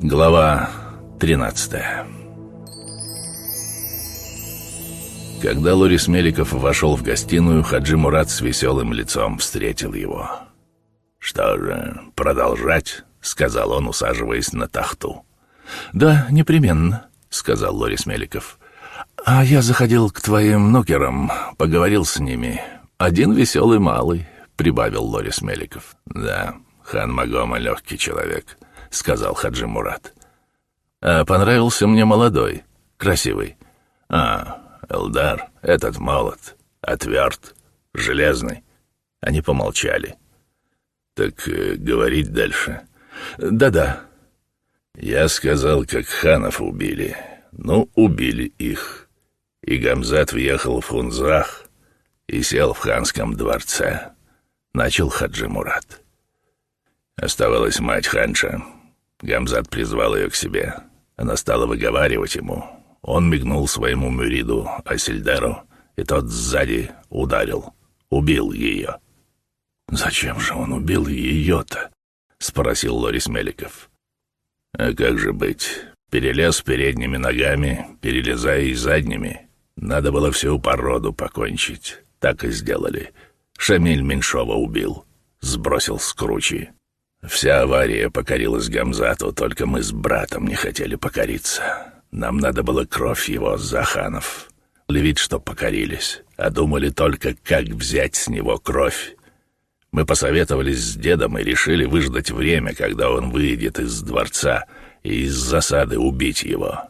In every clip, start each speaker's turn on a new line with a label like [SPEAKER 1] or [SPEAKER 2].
[SPEAKER 1] Глава 13 Когда Лорис Меликов вошел в гостиную, Хаджи Мурат с веселым лицом встретил его. «Что же, продолжать?» — сказал он, усаживаясь на тахту.
[SPEAKER 2] «Да, непременно», — сказал Лорис Меликов. «А я заходил к твоим нукерам, поговорил с ними. Один веселый малый», — прибавил Лорис Меликов.
[SPEAKER 1] «Да, хан Магома легкий человек», — сказал Хаджи Мурат.
[SPEAKER 2] «А понравился мне молодой, красивый».
[SPEAKER 1] «А, Элдар, этот молод, отверт, железный». Они помолчали. «Так э, говорить дальше?»
[SPEAKER 2] «Да-да».
[SPEAKER 1] «Я сказал, как ханов убили. Ну, убили их. И Гамзат въехал в Хунзах и сел в ханском дворце». Начал Хаджи Мурат. Оставалась мать Ханша. Гамзат призвал ее к себе. Она стала выговаривать ему. Он мигнул своему мюриду Асильдеру, и тот сзади ударил, убил ее.
[SPEAKER 2] «Зачем же он убил ее-то?» — спросил Лорис Меликов.
[SPEAKER 1] «А как же быть? Перелез передними ногами, перелезая и задними. Надо было всю породу покончить. Так и сделали. Шамиль Меньшова убил. Сбросил с кручи. Вся авария покорилась Гамзату, только мы с братом не хотели покориться. Нам надо было кровь его, Заханов. Вид, что покорились, а думали только, как взять с него кровь. Мы посоветовались с дедом и решили выждать время, когда он выйдет из дворца, и из засады убить его.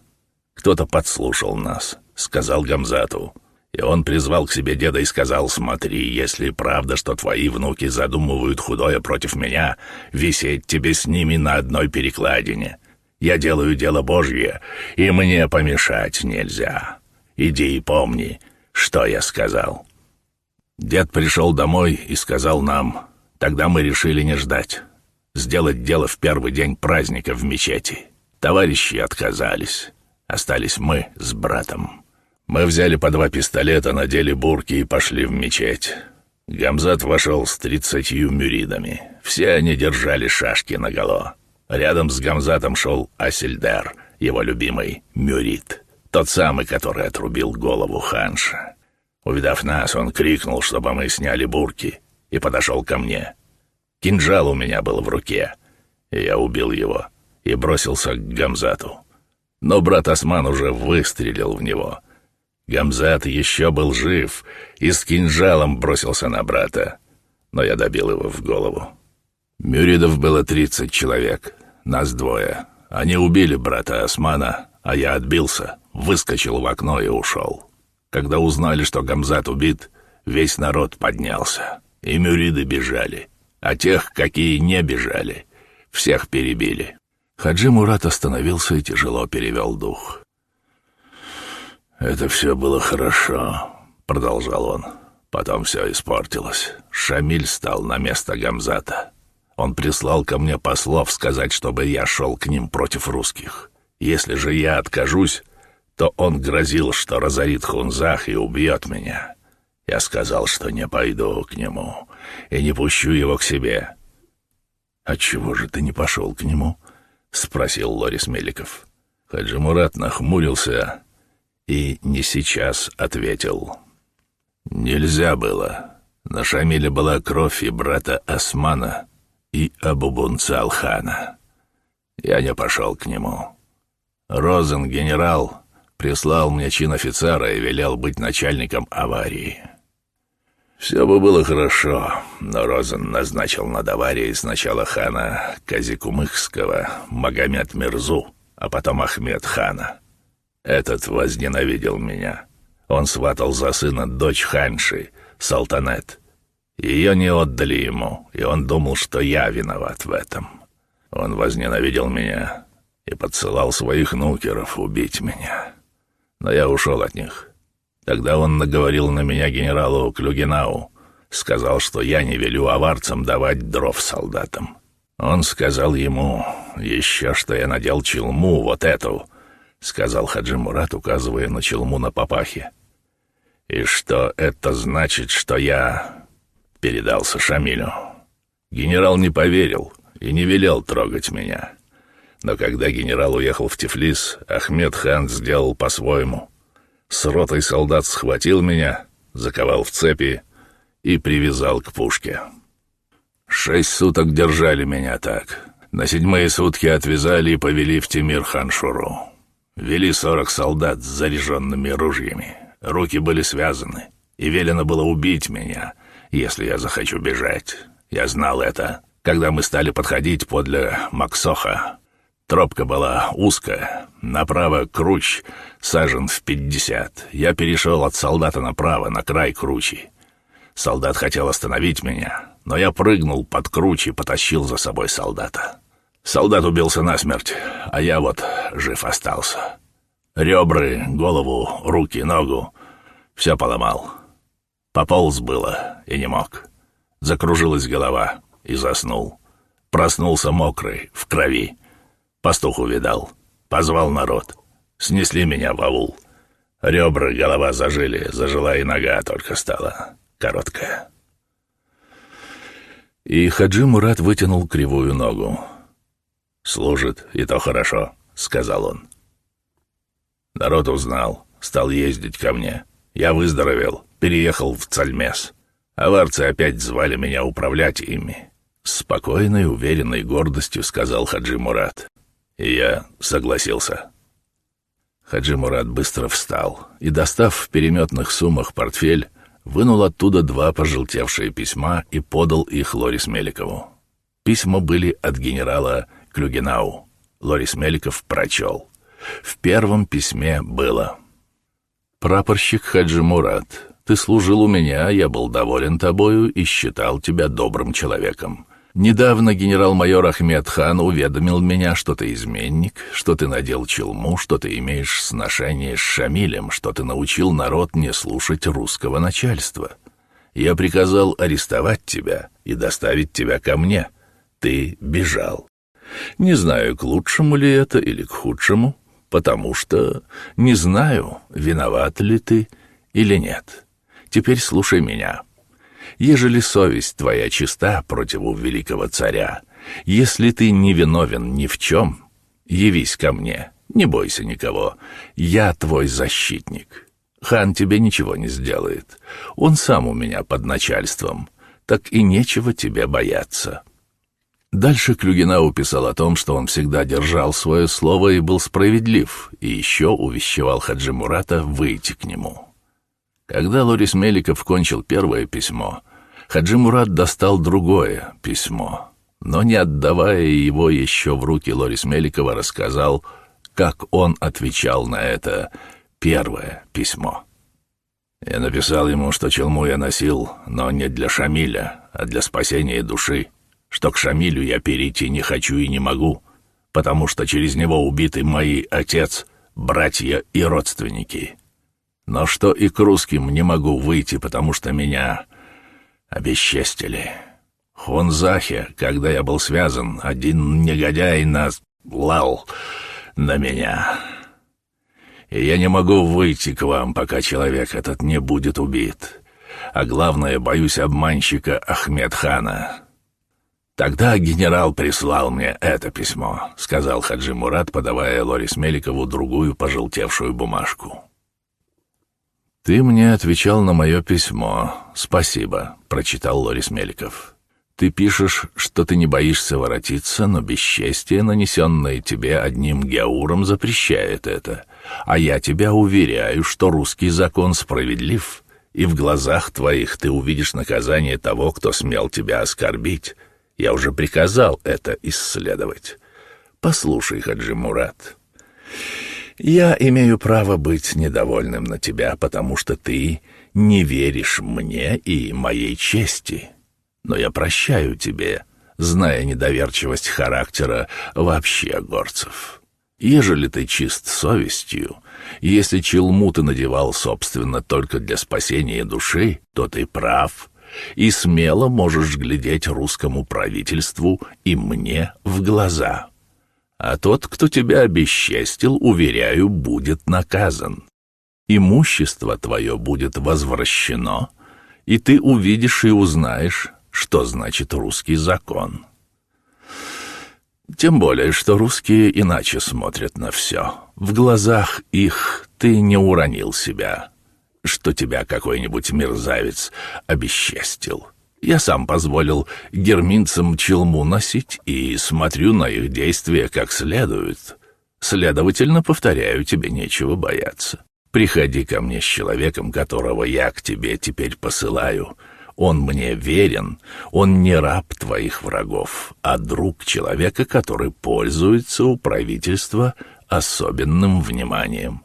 [SPEAKER 1] Кто-то подслушал нас, сказал Гамзату. И он призвал к себе деда и сказал, «Смотри, если правда, что твои внуки задумывают худое против меня, висеть тебе с ними на одной перекладине. Я делаю дело Божье, и мне помешать нельзя. Иди и помни, что я сказал». Дед пришел домой и сказал нам, тогда мы решили не ждать, сделать дело в первый день праздника в мечети. Товарищи отказались, остались мы с братом. Мы взяли по два пистолета, надели бурки и пошли в мечеть. Гамзат вошел с тридцатью мюридами. Все они держали шашки наголо. Рядом с Гамзатом шел Асельдер, его любимый мюрид, тот самый, который отрубил голову ханша. Увидав нас, он крикнул, чтобы мы сняли бурки, и подошел ко мне. Кинжал у меня был в руке, я убил его и бросился к Гамзату. Но брат Осман уже выстрелил в него. Гамзат еще был жив и с кинжалом бросился на брата, но я добил его в голову. Мюридов было тридцать человек, нас двое. Они убили брата Османа, а я отбился, выскочил в окно и ушел. Когда узнали, что Гамзат убит, весь народ поднялся, и мюриды бежали. А тех, какие не бежали, всех перебили. Хаджи Мурат остановился и тяжело перевел дух. «Это все было хорошо», — продолжал он. Потом все испортилось. Шамиль стал на место Гамзата. Он прислал ко мне послов сказать, чтобы я шел к ним против русских. Если же я откажусь, то он грозил, что разорит Хунзах и убьет меня. Я сказал, что не пойду к нему и не пущу его к себе. «Отчего же ты не пошел к нему?» — спросил Лорис Меликов. Хаджи Мурат нахмурился и не сейчас ответил. «Нельзя было. На Шамиле была кровь и брата Османа, и Абубунца Алхана. Я не пошел к нему. Розен, генерал, прислал мне чин офицера и велел быть начальником аварии. Все бы было хорошо, но Розен назначил над аварией сначала хана Казикумыхского, Магомед Мирзу, а потом Ахмед хана. Этот возненавидел меня. Он сватал за сына дочь ханши, Салтанет. Ее не отдали ему, и он думал, что я виноват в этом. Он возненавидел меня и подсылал своих нукеров убить меня но я ушел от них. Тогда он наговорил на меня генералу Клюгенау, сказал, что я не велю аварцам давать дров солдатам. Он сказал ему еще, что я надел челму, вот эту, сказал Хаджи Мурат, указывая на челму на папахе. И что это значит, что я передался Шамилю. Генерал не поверил и не велел трогать меня. Но когда генерал уехал в Тифлис, Ахмед хан сделал по-своему. С ротой солдат схватил меня, заковал в цепи и привязал к пушке. Шесть суток держали меня так. На седьмые сутки отвязали и повели в Тимир-хан-Шуру. Вели сорок солдат с заряженными ружьями. Руки были связаны, и велено было убить меня, если я захочу бежать. Я знал это, когда мы стали подходить подле Максоха. Тропка была узкая, направо круч, сажен в пятьдесят. Я перешел от солдата направо, на край кручи. Солдат хотел остановить меня, но я прыгнул под круч и потащил за собой солдата. Солдат убился насмерть, а я вот жив остался. Ребры, голову, руки, ногу — все поломал. Пополз было и не мог. Закружилась голова и заснул. Проснулся мокрый, в крови. Пастух увидал, позвал народ. Снесли меня в аул. Ребра, голова зажили, зажила и нога только стала короткая. И Хаджи Мурат вытянул кривую ногу. «Служит, и то хорошо», — сказал он. Народ узнал, стал ездить ко мне. Я выздоровел, переехал в Цальмес. Аварцы опять звали меня управлять ими. С спокойной, уверенной гордостью сказал Хаджи Мурат. И я согласился. Хаджи Мурат быстро встал и, достав в переметных суммах портфель, вынул оттуда два пожелтевшие письма и подал их Лорис Меликову. Письма были от генерала Клюгенау. Лорис Меликов прочел. В первом письме было «Прапорщик Хаджи Мурат, ты служил у меня, я был доволен тобою и считал тебя добрым человеком. Недавно генерал-майор Ахмед хан уведомил меня, что ты изменник, что ты надел челму, что ты имеешь сношение с Шамилем, что ты научил народ не слушать русского начальства. Я приказал арестовать тебя и доставить тебя ко мне. Ты бежал. Не знаю, к лучшему ли это или к худшему, потому что не знаю, виноват ли ты или нет. Теперь слушай меня ежели совесть твоя чиста противу великого царя, если ты не виновен ни в чем, явись ко мне, не бойся никого, я твой защитник. Хан тебе ничего не сделает, он сам у меня под начальством, так и нечего тебе бояться». Дальше Клюгина уписал о том, что он всегда держал свое слово и был справедлив, и еще увещевал Хаджи Мурата выйти к нему. Когда Лорис Меликов кончил первое письмо, Хаджи Мурат достал другое письмо, но не отдавая его еще в руки Лорис Меликова, рассказал, как он отвечал на это первое письмо. Я написал ему, что челму я носил, но не для Шамиля, а для спасения души, что к Шамилю я перейти не хочу и не могу, потому что через него убиты мои отец, братья и родственники» но что и к русским не могу выйти, потому что меня обесчестили. Хунзахе, когда я был связан, один негодяй нас лал на меня. И я не могу выйти к вам, пока человек этот не будет убит. А главное, боюсь обманщика Ахмедхана. Тогда генерал прислал мне это письмо, сказал Хаджи Мурат, подавая Лорис Меликову другую пожелтевшую бумажку. «Ты мне отвечал на мое письмо. Спасибо», — прочитал Лорис Меликов. «Ты пишешь, что ты не боишься воротиться, но бесчестие, нанесенное тебе одним геауром, запрещает это. А я тебя уверяю, что русский закон справедлив, и в глазах твоих ты увидишь наказание того, кто смел тебя оскорбить. Я уже приказал это исследовать. Послушай, Хаджи Мурат». Я имею право быть недовольным на тебя, потому что ты не веришь мне и моей чести. Но я прощаю тебе, зная недоверчивость характера вообще горцев. Ежели ты чист совестью, если челму ты надевал, собственно, только для спасения души, то ты прав и смело можешь глядеть русскому правительству и мне в глаза» а тот, кто тебя обесчестил, уверяю, будет наказан. Имущество твое будет возвращено, и ты увидишь и узнаешь, что значит русский закон.
[SPEAKER 2] Тем более, что русские иначе смотрят на все. В глазах их ты не уронил себя, что тебя какой-нибудь мерзавец обесчестил. Я сам позволил герминцам челму носить и смотрю на их действия как следует. Следовательно, повторяю, тебе нечего бояться. Приходи ко мне с человеком, которого я к тебе теперь посылаю. Он мне верен, он не раб твоих врагов, а друг человека, который пользуется у правительства особенным вниманием.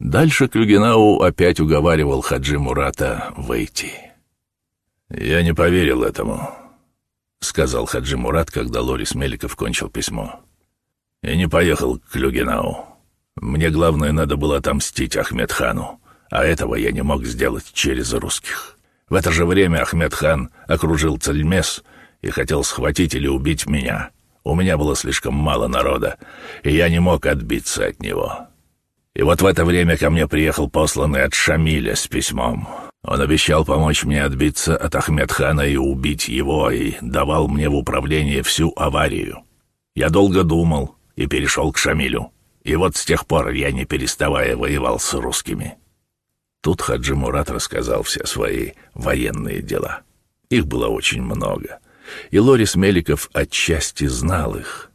[SPEAKER 2] Дальше Клюгенау опять уговаривал Хаджи Мурата выйти. «Я не поверил этому», — сказал Хаджи Мурат, когда Лорис Меликов кончил письмо. «Я не поехал к Клюгенау. Мне главное надо было отомстить Ахмедхану, а этого я не мог сделать через русских. В это же время Ахмедхан окружил Цельмес и хотел схватить или убить меня. У меня было слишком мало народа, и я не мог отбиться от него. И вот в это время ко мне приехал посланный от Шамиля с письмом. Он обещал помочь мне отбиться от Ахмедхана и убить его, и давал мне в управление всю аварию. Я долго думал и перешел к Шамилю. И вот с тех пор я, не переставая, воевал с русскими. Тут Хаджи Мурат рассказал все свои военные дела. Их было очень много, и Лорис Меликов отчасти знал их.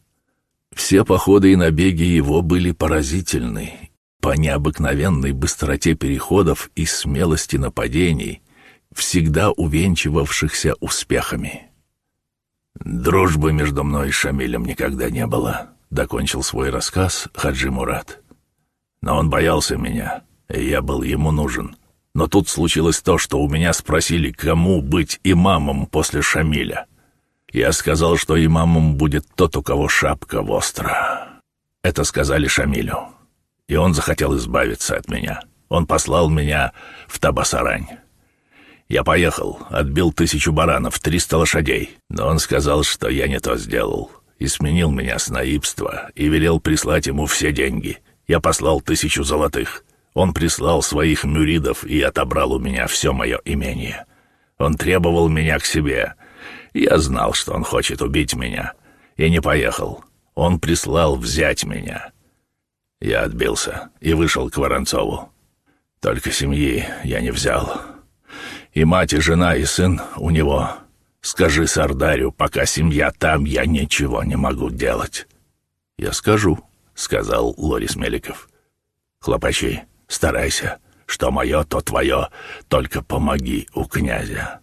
[SPEAKER 2] Все походы и набеги его были поразительны, по необыкновенной быстроте переходов и смелости нападений, всегда увенчивавшихся успехами. «Дружбы между мной и Шамилем никогда не было», — докончил свой рассказ Хаджи Мурат. «Но он боялся меня, и я был ему нужен. Но тут случилось то, что у меня спросили, кому быть имамом после Шамиля. Я сказал, что имамом будет тот, у кого шапка востра. Это сказали Шамилю и он захотел избавиться от меня. Он послал меня в Табасарань. Я поехал, отбил тысячу баранов, триста лошадей, но он сказал, что я не то сделал, и сменил меня с наибства, и велел прислать ему все деньги. Я послал тысячу золотых. Он прислал своих мюридов и отобрал у меня все мое имение. Он требовал меня к себе. Я знал, что он хочет убить меня, и не поехал. Он прислал взять меня. Я отбился и вышел к Воронцову. Только семьи я не взял. И мать, и жена, и сын у него. Скажи Сардарю, пока семья там, я ничего не могу делать. Я скажу, — сказал Лорис Меликов. Хлопачи, старайся. Что мое, то твое. Только помоги у князя.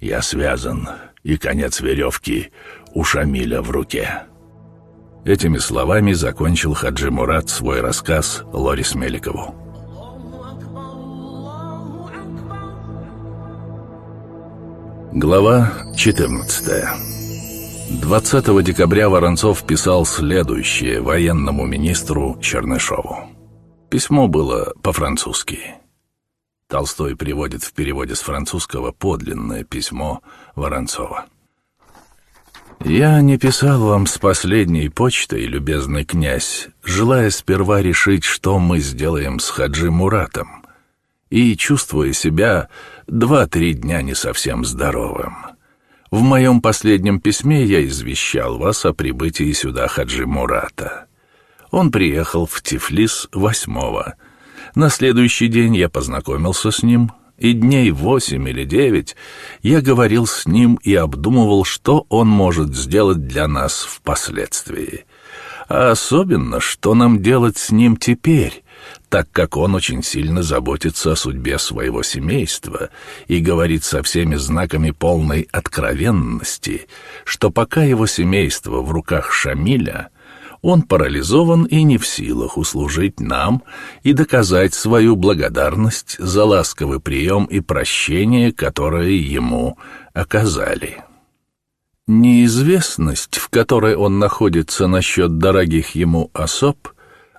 [SPEAKER 2] Я связан, и конец веревки у Шамиля в руке. Этими словами закончил Хаджи Мурат свой рассказ Лорис Меликову. Глава 14 20 декабря Воронцов писал следующее военному министру Чернышову. Письмо было по-французски. Толстой приводит в переводе с французского подлинное письмо Воронцова. «Я не писал вам с последней почтой, любезный князь, желая сперва решить, что мы сделаем с Хаджи Муратом, и чувствуя себя два-три дня не совсем здоровым. В моем последнем письме я извещал вас о прибытии сюда Хаджи Мурата. Он приехал в Тифлис восьмого. На следующий день я познакомился с ним, и дней восемь или девять я говорил с ним и обдумывал, что он может сделать для нас впоследствии. А особенно, что нам делать с ним теперь, так как он очень сильно заботится о судьбе своего семейства и говорит со всеми знаками полной откровенности, что пока его семейство в руках Шамиля — он парализован и не в силах услужить нам и доказать свою благодарность за ласковый прием и прощение, которые ему оказали. Неизвестность, в которой он находится насчет дорогих ему особ,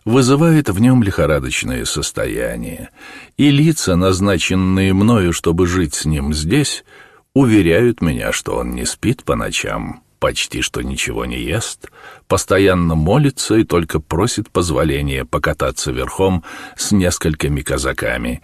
[SPEAKER 2] вызывает в нем лихорадочное состояние, и лица, назначенные мною, чтобы жить с ним здесь, уверяют меня, что он не спит по ночам почти что ничего не ест, постоянно молится и только просит позволения покататься верхом с несколькими казаками.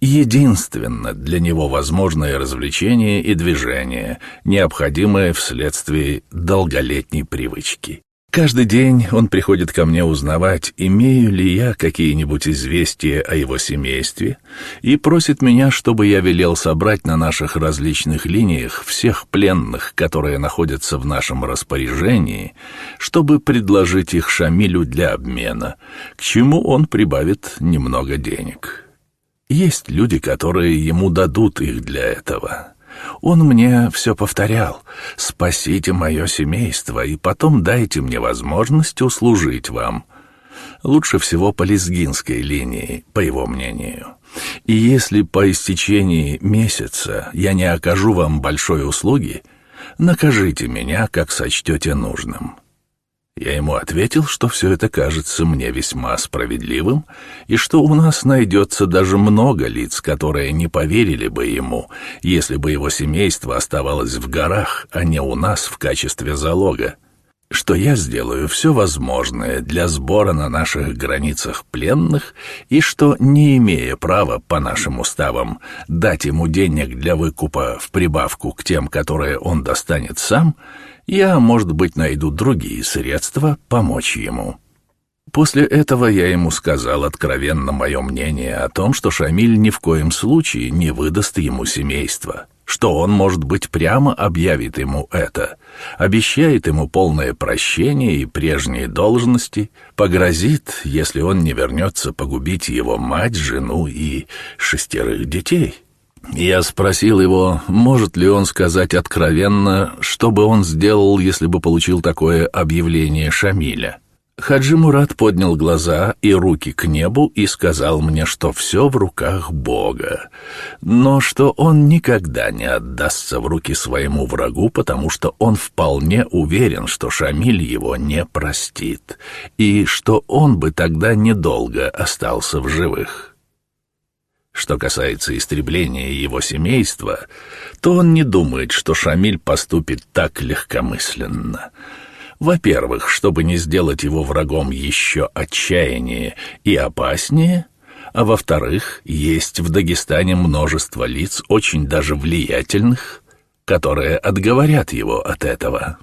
[SPEAKER 2] Единственно для него возможное развлечение и движение, необходимое вследствие долголетней привычки. Каждый день он приходит ко мне узнавать, имею ли я какие-нибудь известия о его семействе, и просит меня, чтобы я велел собрать на наших различных линиях всех пленных, которые находятся в нашем распоряжении, чтобы предложить их Шамилю для обмена, к чему он прибавит немного денег. Есть люди, которые ему дадут их для этого. Он мне все повторял. «Спасите мое семейство, и потом дайте мне возможность услужить вам». Лучше всего по лезгинской линии, по его мнению. И если по истечении месяца я не окажу вам большой услуги, накажите меня, как сочтете нужным. Я ему ответил, что все это кажется мне весьма справедливым, и что у нас найдется даже много лиц, которые не поверили бы ему, если бы его семейство оставалось в горах, а не у нас в качестве залога, что я сделаю все возможное для сбора на наших границах пленных, и что, не имея права по нашим уставам дать ему денег для выкупа в прибавку к тем, которые он достанет сам, я, может быть, найду другие средства помочь ему. После этого я ему сказал откровенно мое мнение о том, что Шамиль ни в коем случае не выдаст ему семейство, что он, может быть, прямо объявит ему это, обещает ему полное прощение и прежние должности, погрозит, если он не вернется погубить его мать, жену и шестерых детей». Я спросил его, может ли он сказать откровенно, что бы он сделал, если бы получил такое объявление Шамиля. Хаджи Мурат поднял глаза и руки к небу и сказал мне, что все в руках Бога, но что он никогда не отдастся в руки своему врагу, потому что он вполне уверен, что Шамиль его не простит, и что он бы тогда недолго остался в живых. Что касается истребления его семейства, то он не думает, что Шамиль поступит так легкомысленно. Во-первых, чтобы не сделать его врагом еще отчаяннее и опаснее, а во-вторых, есть в Дагестане множество лиц, очень даже влиятельных, которые отговорят его от этого.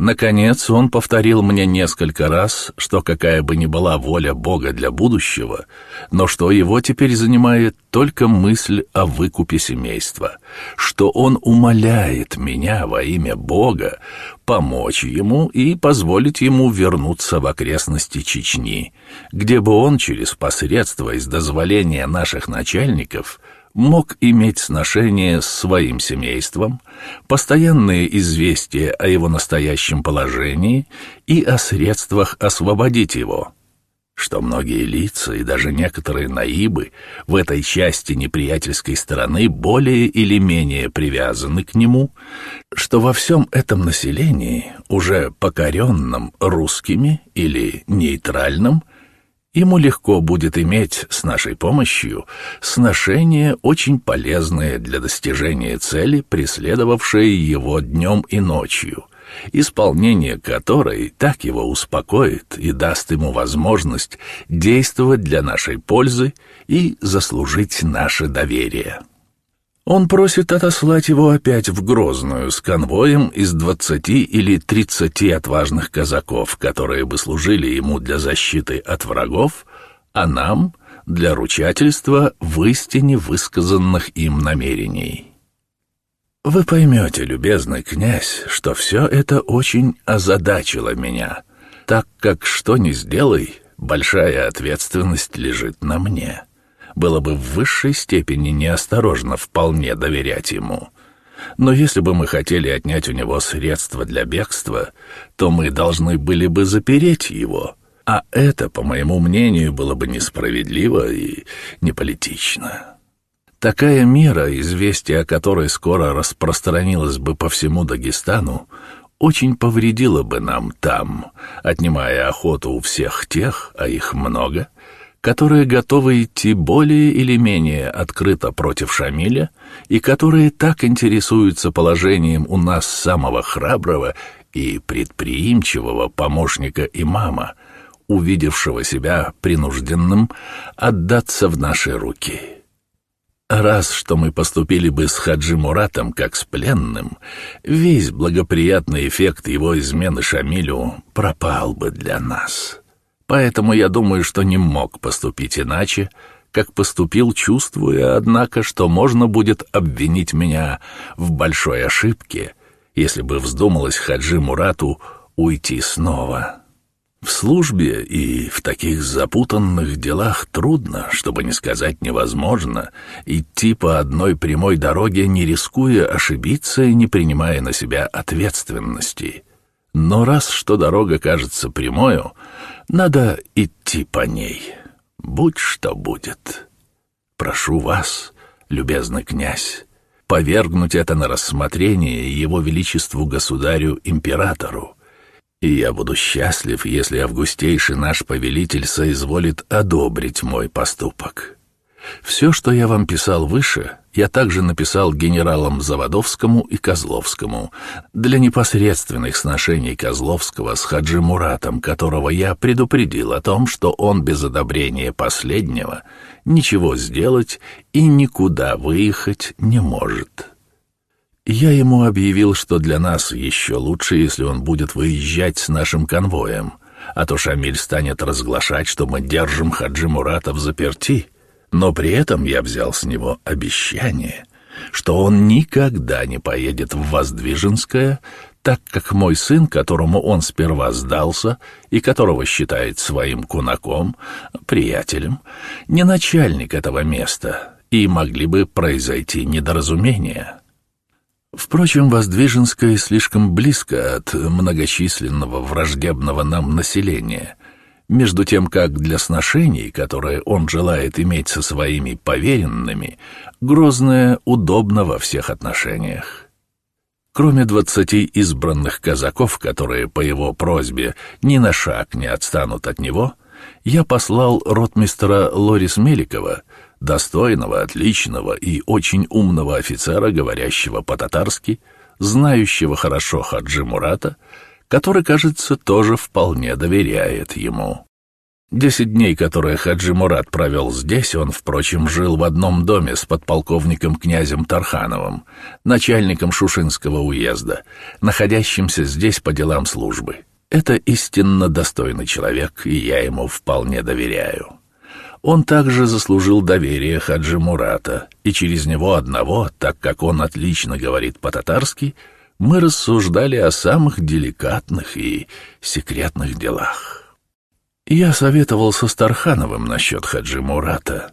[SPEAKER 2] Наконец, он повторил мне несколько раз, что какая бы ни была воля Бога для будущего, но что его теперь занимает только мысль о выкупе семейства, что он умоляет меня во имя Бога помочь ему и позволить ему вернуться в окрестности Чечни, где бы он через посредство из дозволения наших начальников – мог иметь сношение с своим семейством, постоянные известия о его настоящем положении и о средствах освободить его, что многие лица и даже некоторые наибы в этой части неприятельской стороны более или менее привязаны к нему, что во всем этом населении, уже покоренном русскими или нейтральном, ему легко будет иметь с нашей помощью сношение очень полезное для достижения цели, преследовавшей его днем и ночью, исполнение которой так его успокоит и даст ему возможность действовать для нашей пользы и заслужить наше доверие. Он просит отослать его опять в Грозную с конвоем из двадцати или тридцати отважных казаков, которые бы служили ему для защиты от врагов, а нам — для ручательства в истине высказанных им намерений. Вы поймете, любезный князь, что все это очень озадачило меня, так как что ни сделай, большая ответственность лежит на мне было бы в высшей степени неосторожно вполне доверять ему. Но если бы мы хотели отнять у него средства для бегства, то мы должны были бы запереть его, а это, по моему мнению, было бы несправедливо и неполитично. Такая мера, известие о которой скоро распространилось бы по всему Дагестану, очень повредила бы нам там, отнимая охоту у всех тех, а их много, которые готовы идти более или менее открыто против Шамиля и которые так интересуются положением у нас самого храброго и предприимчивого помощника имама, увидевшего себя принужденным отдаться в наши руки. Раз что мы поступили бы с Хаджи Муратом как с пленным, весь благоприятный эффект его измены Шамилю пропал бы для нас. Поэтому я думаю, что не мог поступить иначе, как поступил, чувствуя, однако, что можно будет обвинить меня в большой ошибке, если бы вздумалось Хаджи Мурату уйти снова. В службе и в таких запутанных делах трудно, чтобы не сказать невозможно, идти по одной прямой дороге, не рискуя ошибиться и не принимая на себя ответственности. Но раз что дорога кажется прямою, надо идти по ней. Будь что будет. Прошу вас, любезный князь, повергнуть это на рассмотрение его величеству государю-императору, и я буду счастлив, если августейший наш повелитель соизволит одобрить мой поступок. Все, что я вам писал выше, я также написал генералам Заводовскому и Козловскому для непосредственных сношений Козловского с Хаджи Муратом, которого я предупредил о том, что он без одобрения последнего ничего сделать и никуда выехать не может. Я ему объявил, что для нас еще лучше, если он будет выезжать с нашим конвоем, а то Шамиль станет разглашать, что мы держим Хаджи Мурата в заперти. Но при этом я взял с него обещание, что он никогда не поедет в Воздвиженское, так как мой сын, которому он сперва сдался и которого считает своим кунаком, приятелем, не начальник этого места, и могли бы произойти недоразумения. Впрочем, Воздвиженское слишком близко от многочисленного враждебного нам населения, между тем как для сношений, которые он желает иметь со своими поверенными, Грозное удобно во всех отношениях. Кроме двадцати избранных казаков, которые по его просьбе ни на шаг не отстанут от него, я послал ротмистера Лорис Меликова — достойного, отличного и очень умного офицера, говорящего по-татарски, знающего хорошо Хаджи Мурата, который, кажется, тоже вполне доверяет ему. Десять дней, которые Хаджи Мурат провел здесь, он, впрочем, жил в одном доме с подполковником князем Тархановым, начальником Шушинского уезда, находящимся здесь по делам службы. Это истинно достойный человек, и я ему вполне доверяю. Он также заслужил доверие Хаджи Мурата, и через него одного, так как он отлично говорит по-татарски, мы рассуждали о самых деликатных и секретных делах. Я советовался с Тархановым насчет Хаджи Мурата,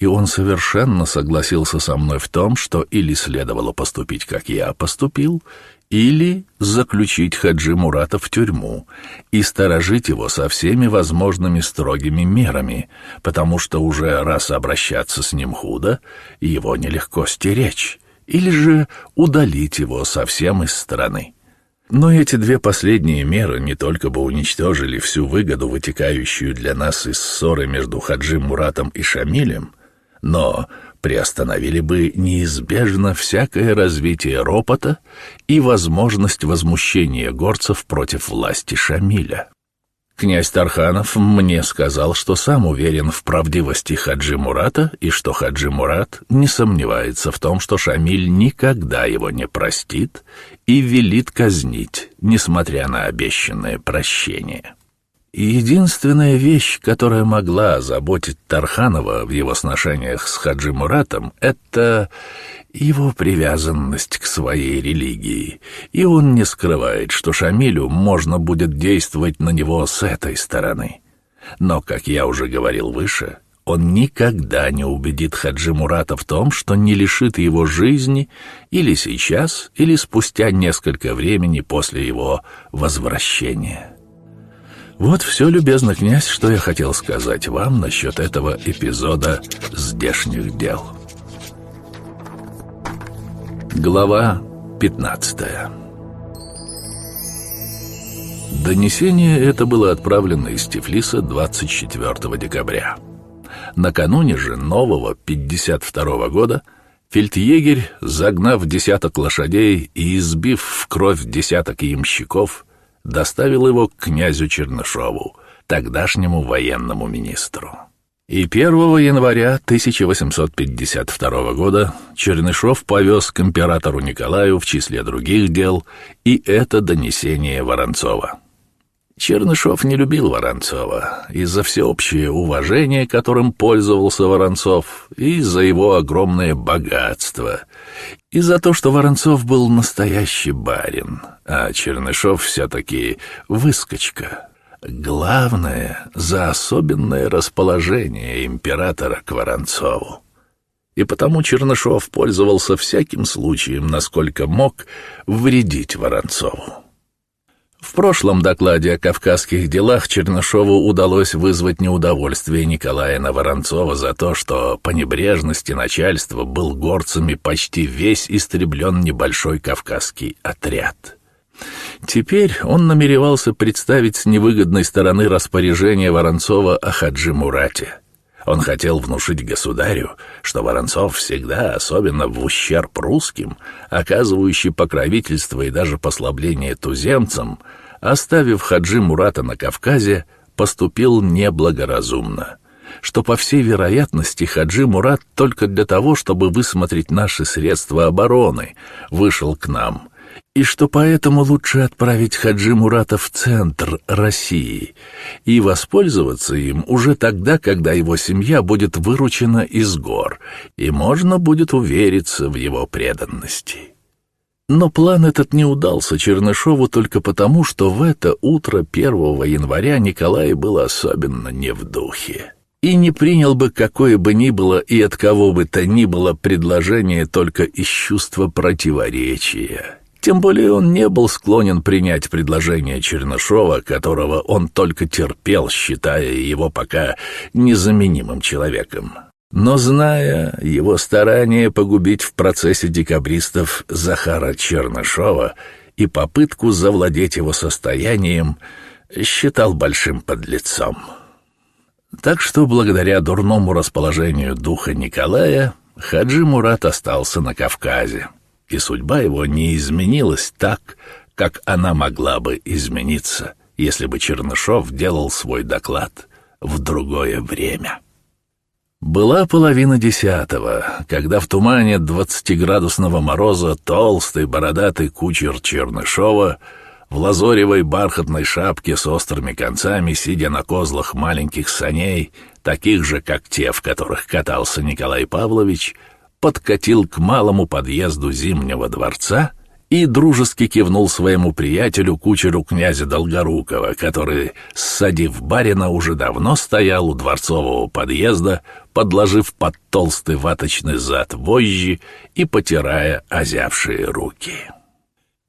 [SPEAKER 2] и он совершенно согласился со мной в том, что или следовало поступить, как я поступил, или заключить Хаджи Мурата в тюрьму и сторожить его со всеми возможными строгими мерами, потому что уже раз обращаться с ним худо, его нелегко стеречь, или же удалить его совсем из страны. Но эти две последние меры не только бы уничтожили всю выгоду, вытекающую для нас из ссоры между Хаджи Муратом и Шамилем, но приостановили бы неизбежно всякое развитие ропота и возможность возмущения горцев против власти Шамиля. Князь Тарханов мне сказал, что сам уверен в правдивости Хаджи Мурата и что Хаджи Мурат не сомневается в том, что Шамиль никогда его не простит и велит казнить, несмотря на обещанное прощение. И единственная вещь, которая могла заботить Тарханова в его сношениях с Хаджи Муратом, это его привязанность к своей религии, и он не скрывает, что Шамилю можно будет действовать на него с этой стороны. Но, как я уже говорил выше, он никогда не убедит Хаджи Мурата в том, что не лишит его жизни или сейчас, или спустя несколько времени после его возвращения. Вот все, любезный князь, что я хотел сказать вам насчет этого эпизода здешних дел. Глава 15 Донесение это было отправлено из Тифлиса 24 декабря. Накануне же нового 52 года Фельдъегерь, загнав десяток лошадей и избив в кровь десяток ямщиков, доставил его к князю Чернышову, тогдашнему военному министру. И 1 января 1852 года Чернышов повез к императору Николаю в числе других дел и это донесение Воронцова. Чернышов не любил Воронцова из-за всеобщее уважение, которым пользовался Воронцов, и за его огромное богатство, и за то, что Воронцов был настоящий барин, а Чернышов все-таки выскочка. Главное — за особенное расположение императора к Воронцову. И потому Чернышов пользовался всяким случаем, насколько мог, вредить Воронцову. В прошлом докладе о кавказских делах Чернышову удалось вызвать неудовольствие Николая Воронцова за то, что по небрежности начальства был горцами почти весь истреблен небольшой кавказский отряд. Теперь он намеревался представить с невыгодной стороны распоряжение Воронцова о Хаджи Мурате. Он хотел внушить государю, что Воронцов всегда, особенно в ущерб русским, оказывающий покровительство и даже послабление туземцам, оставив Хаджи Мурата на Кавказе, поступил неблагоразумно. Что, по всей вероятности, Хаджи Мурат только для того, чтобы высмотреть наши средства обороны, вышел к нам, и что поэтому лучше отправить Хаджи Мурата в центр России и воспользоваться им уже тогда, когда его семья будет выручена из гор, и можно будет увериться в его преданности. Но план этот не удался Чернышову только потому, что в это утро 1 января Николай был особенно не в духе и не принял бы какое бы ни было и от кого бы то ни было предложение только из чувства противоречия тем более он не был склонен принять предложение Чернышова, которого он только терпел, считая его пока незаменимым человеком. Но зная его старание погубить в процессе декабристов Захара Чернышова и попытку завладеть его состоянием, считал большим подлецом. Так что благодаря дурному расположению духа Николая Хаджи Мурат остался на Кавказе и судьба его не изменилась так, как она могла бы измениться, если бы Чернышов делал свой доклад в другое время. Была половина десятого, когда в тумане двадцатиградусного мороза толстый бородатый кучер Чернышова в лазоревой бархатной шапке с острыми концами, сидя на козлах маленьких саней, таких же, как те, в которых катался Николай Павлович, подкатил к малому подъезду Зимнего дворца и дружески кивнул своему приятелю, кучеру князя Долгорукова, который, ссадив барина, уже давно стоял у дворцового подъезда, подложив под толстый ваточный зад вожжи и потирая озявшие руки.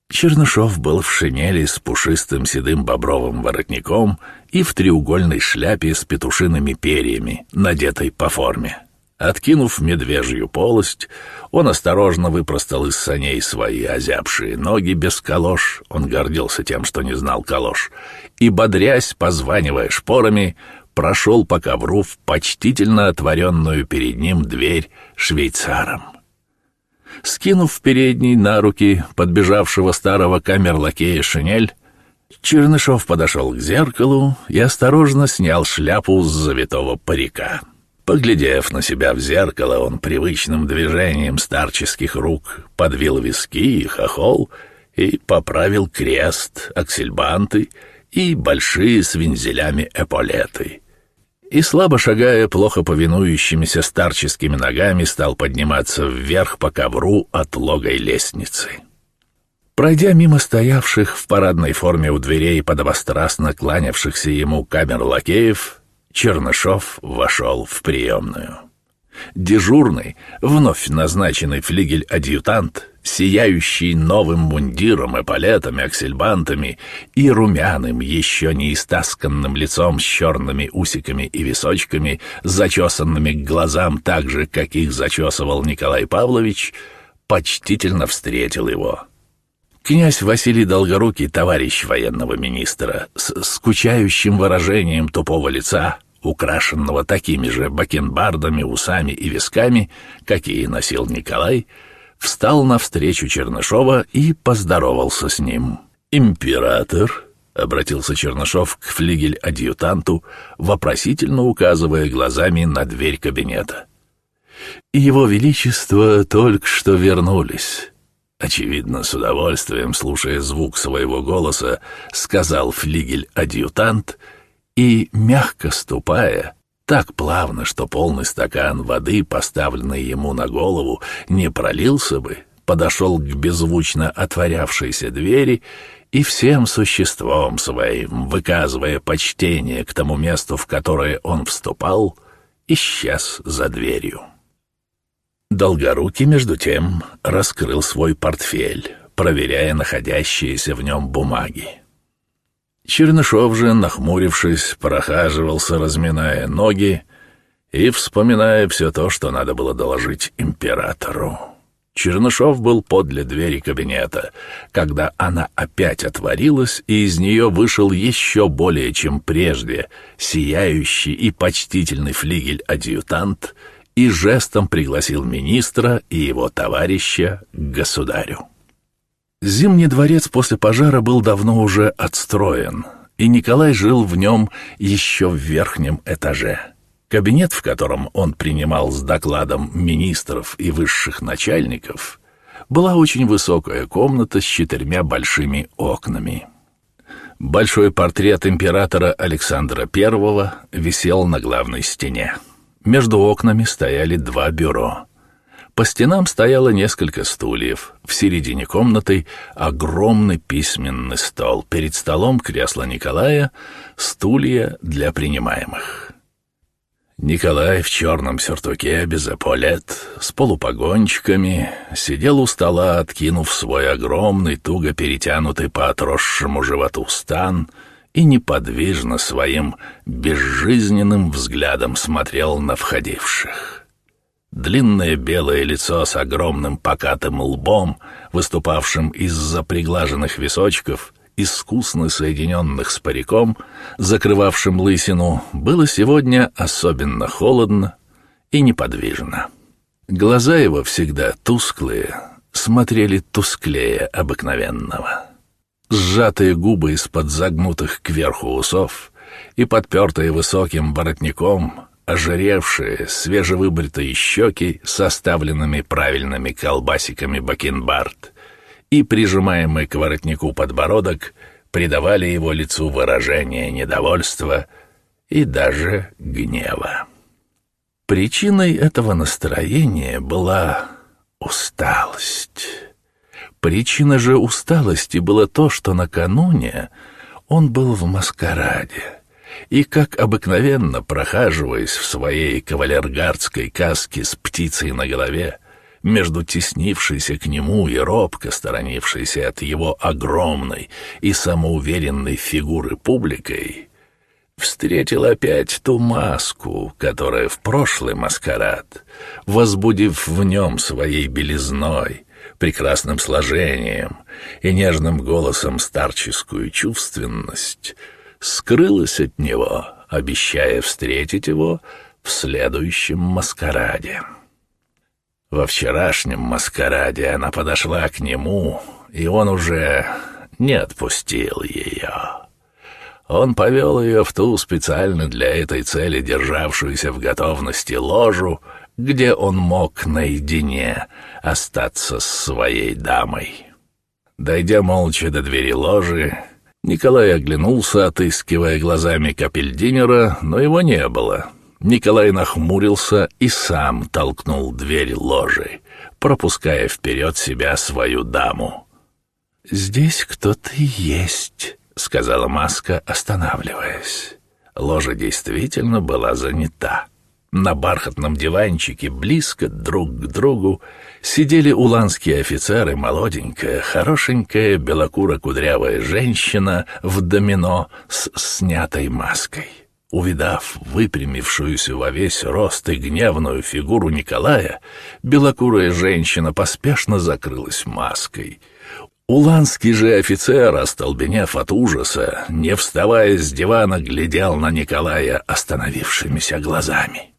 [SPEAKER 2] Чернышов был в шинели с пушистым седым бобровым воротником и в треугольной шляпе с петушиными перьями, надетой по форме. Откинув медвежью полость, он осторожно выпростал из саней свои озябшие ноги без калош, он гордился тем, что не знал калош, и, бодрясь, позванивая шпорами, прошел по ковру в почтительно отворенную перед ним дверь швейцаром. Скинув в на руки подбежавшего старого камерлакея шинель, Чернышов подошел к зеркалу и осторожно снял шляпу с завитого парика. Поглядев на себя в зеркало, он привычным движением старческих рук подвил виски и хохол и поправил крест, аксельбанты и большие с вензелями эполеты. И, слабо шагая, плохо повинующимися старческими ногами, стал подниматься вверх по ковру от логой лестницы. Пройдя мимо стоявших в парадной форме у дверей подобострастно кланявшихся ему камер лакеев, Чернышов вошел в приемную. Дежурный, вновь назначенный флигель-адъютант, сияющий новым мундиром, эполетами, аксельбантами и румяным, еще не истасканным лицом с черными усиками и височками, зачесанными к глазам так же, как их зачесывал Николай Павлович, почтительно встретил его. Князь Василий Долгорукий, товарищ военного министра, с скучающим выражением тупого лица, украшенного такими же бакенбардами, усами и висками, какие носил Николай, встал навстречу Чернышова и поздоровался с ним. «Император», — обратился Чернышов к флигель-адъютанту, вопросительно указывая глазами на дверь кабинета. «Его Величество только что вернулись». Очевидно, с удовольствием, слушая звук своего голоса, сказал флигель-адъютант и, мягко ступая, так плавно, что полный стакан воды, поставленный ему на голову, не пролился бы, подошел к беззвучно отворявшейся двери и всем существом своим, выказывая почтение к тому месту, в которое он вступал, исчез за дверью. Долгорукий, между тем, раскрыл свой портфель, проверяя находящиеся в нем бумаги. Чернышов же, нахмурившись, прохаживался, разминая ноги и вспоминая все то, что надо было доложить императору. Чернышов был подле двери кабинета, когда она опять отворилась, и из нее вышел еще более чем прежде сияющий и почтительный флигель-адъютант — и жестом пригласил министра и его товарища к государю. Зимний дворец после пожара был давно уже отстроен, и Николай жил в нем еще в верхнем этаже. Кабинет, в котором он принимал с докладом министров и высших начальников, была очень высокая комната с четырьмя большими окнами. Большой портрет императора Александра I висел на главной стене. Между окнами стояли два бюро. По стенам стояло несколько стульев. В середине комнаты огромный письменный стол. Перед столом кресло Николая, стулья для принимаемых. Николай в черном сюртуке без эполет, с полупогончиками, сидел у стола, откинув свой огромный, туго перетянутый по отросшему животу стан — и неподвижно своим безжизненным взглядом смотрел на входивших. Длинное белое лицо с огромным покатым лбом, выступавшим из-за приглаженных височков, искусно соединенных с париком, закрывавшим лысину, было сегодня особенно холодно и неподвижно. Глаза его всегда тусклые, смотрели тусклее обыкновенного сжатые губы из-под загнутых кверху усов и подпертые высоким воротником, ожиревшие, свежевыбритые щеки с оставленными правильными колбасиками бакенбард и прижимаемый к воротнику подбородок придавали его лицу выражение недовольства и даже гнева. Причиной этого настроения была усталость. Причина же усталости была то, что накануне он был в маскараде, и, как обыкновенно, прохаживаясь в своей кавалергардской каске с птицей на голове, между теснившейся к нему и робко сторонившейся от его огромной и самоуверенной фигуры публикой, встретил опять ту маску, которая в прошлый маскарад, возбудив в нем своей белизной, прекрасным сложением и нежным голосом старческую чувственность, скрылась от него, обещая встретить его в следующем маскараде. Во вчерашнем маскараде она подошла к нему, и он уже не отпустил ее. Он повел ее в ту специально для этой цели державшуюся в готовности ложу, где он мог наедине остаться с своей дамой. Дойдя молча до двери ложи, Николай оглянулся, отыскивая глазами капельдинера, но его не было. Николай нахмурился и сам толкнул дверь ложи, пропуская вперед себя свою даму. «Здесь кто-то есть», — сказала Маска, останавливаясь. Ложа действительно была занята. На бархатном диванчике, близко друг к другу, сидели уланские офицеры, молоденькая, хорошенькая, белокуро-кудрявая женщина в домино с снятой маской. Увидав выпрямившуюся во весь рост и гневную фигуру Николая, белокурая женщина поспешно закрылась маской. Уланский же офицер, остолбенев от ужаса, не вставая с дивана, глядел на Николая остановившимися глазами.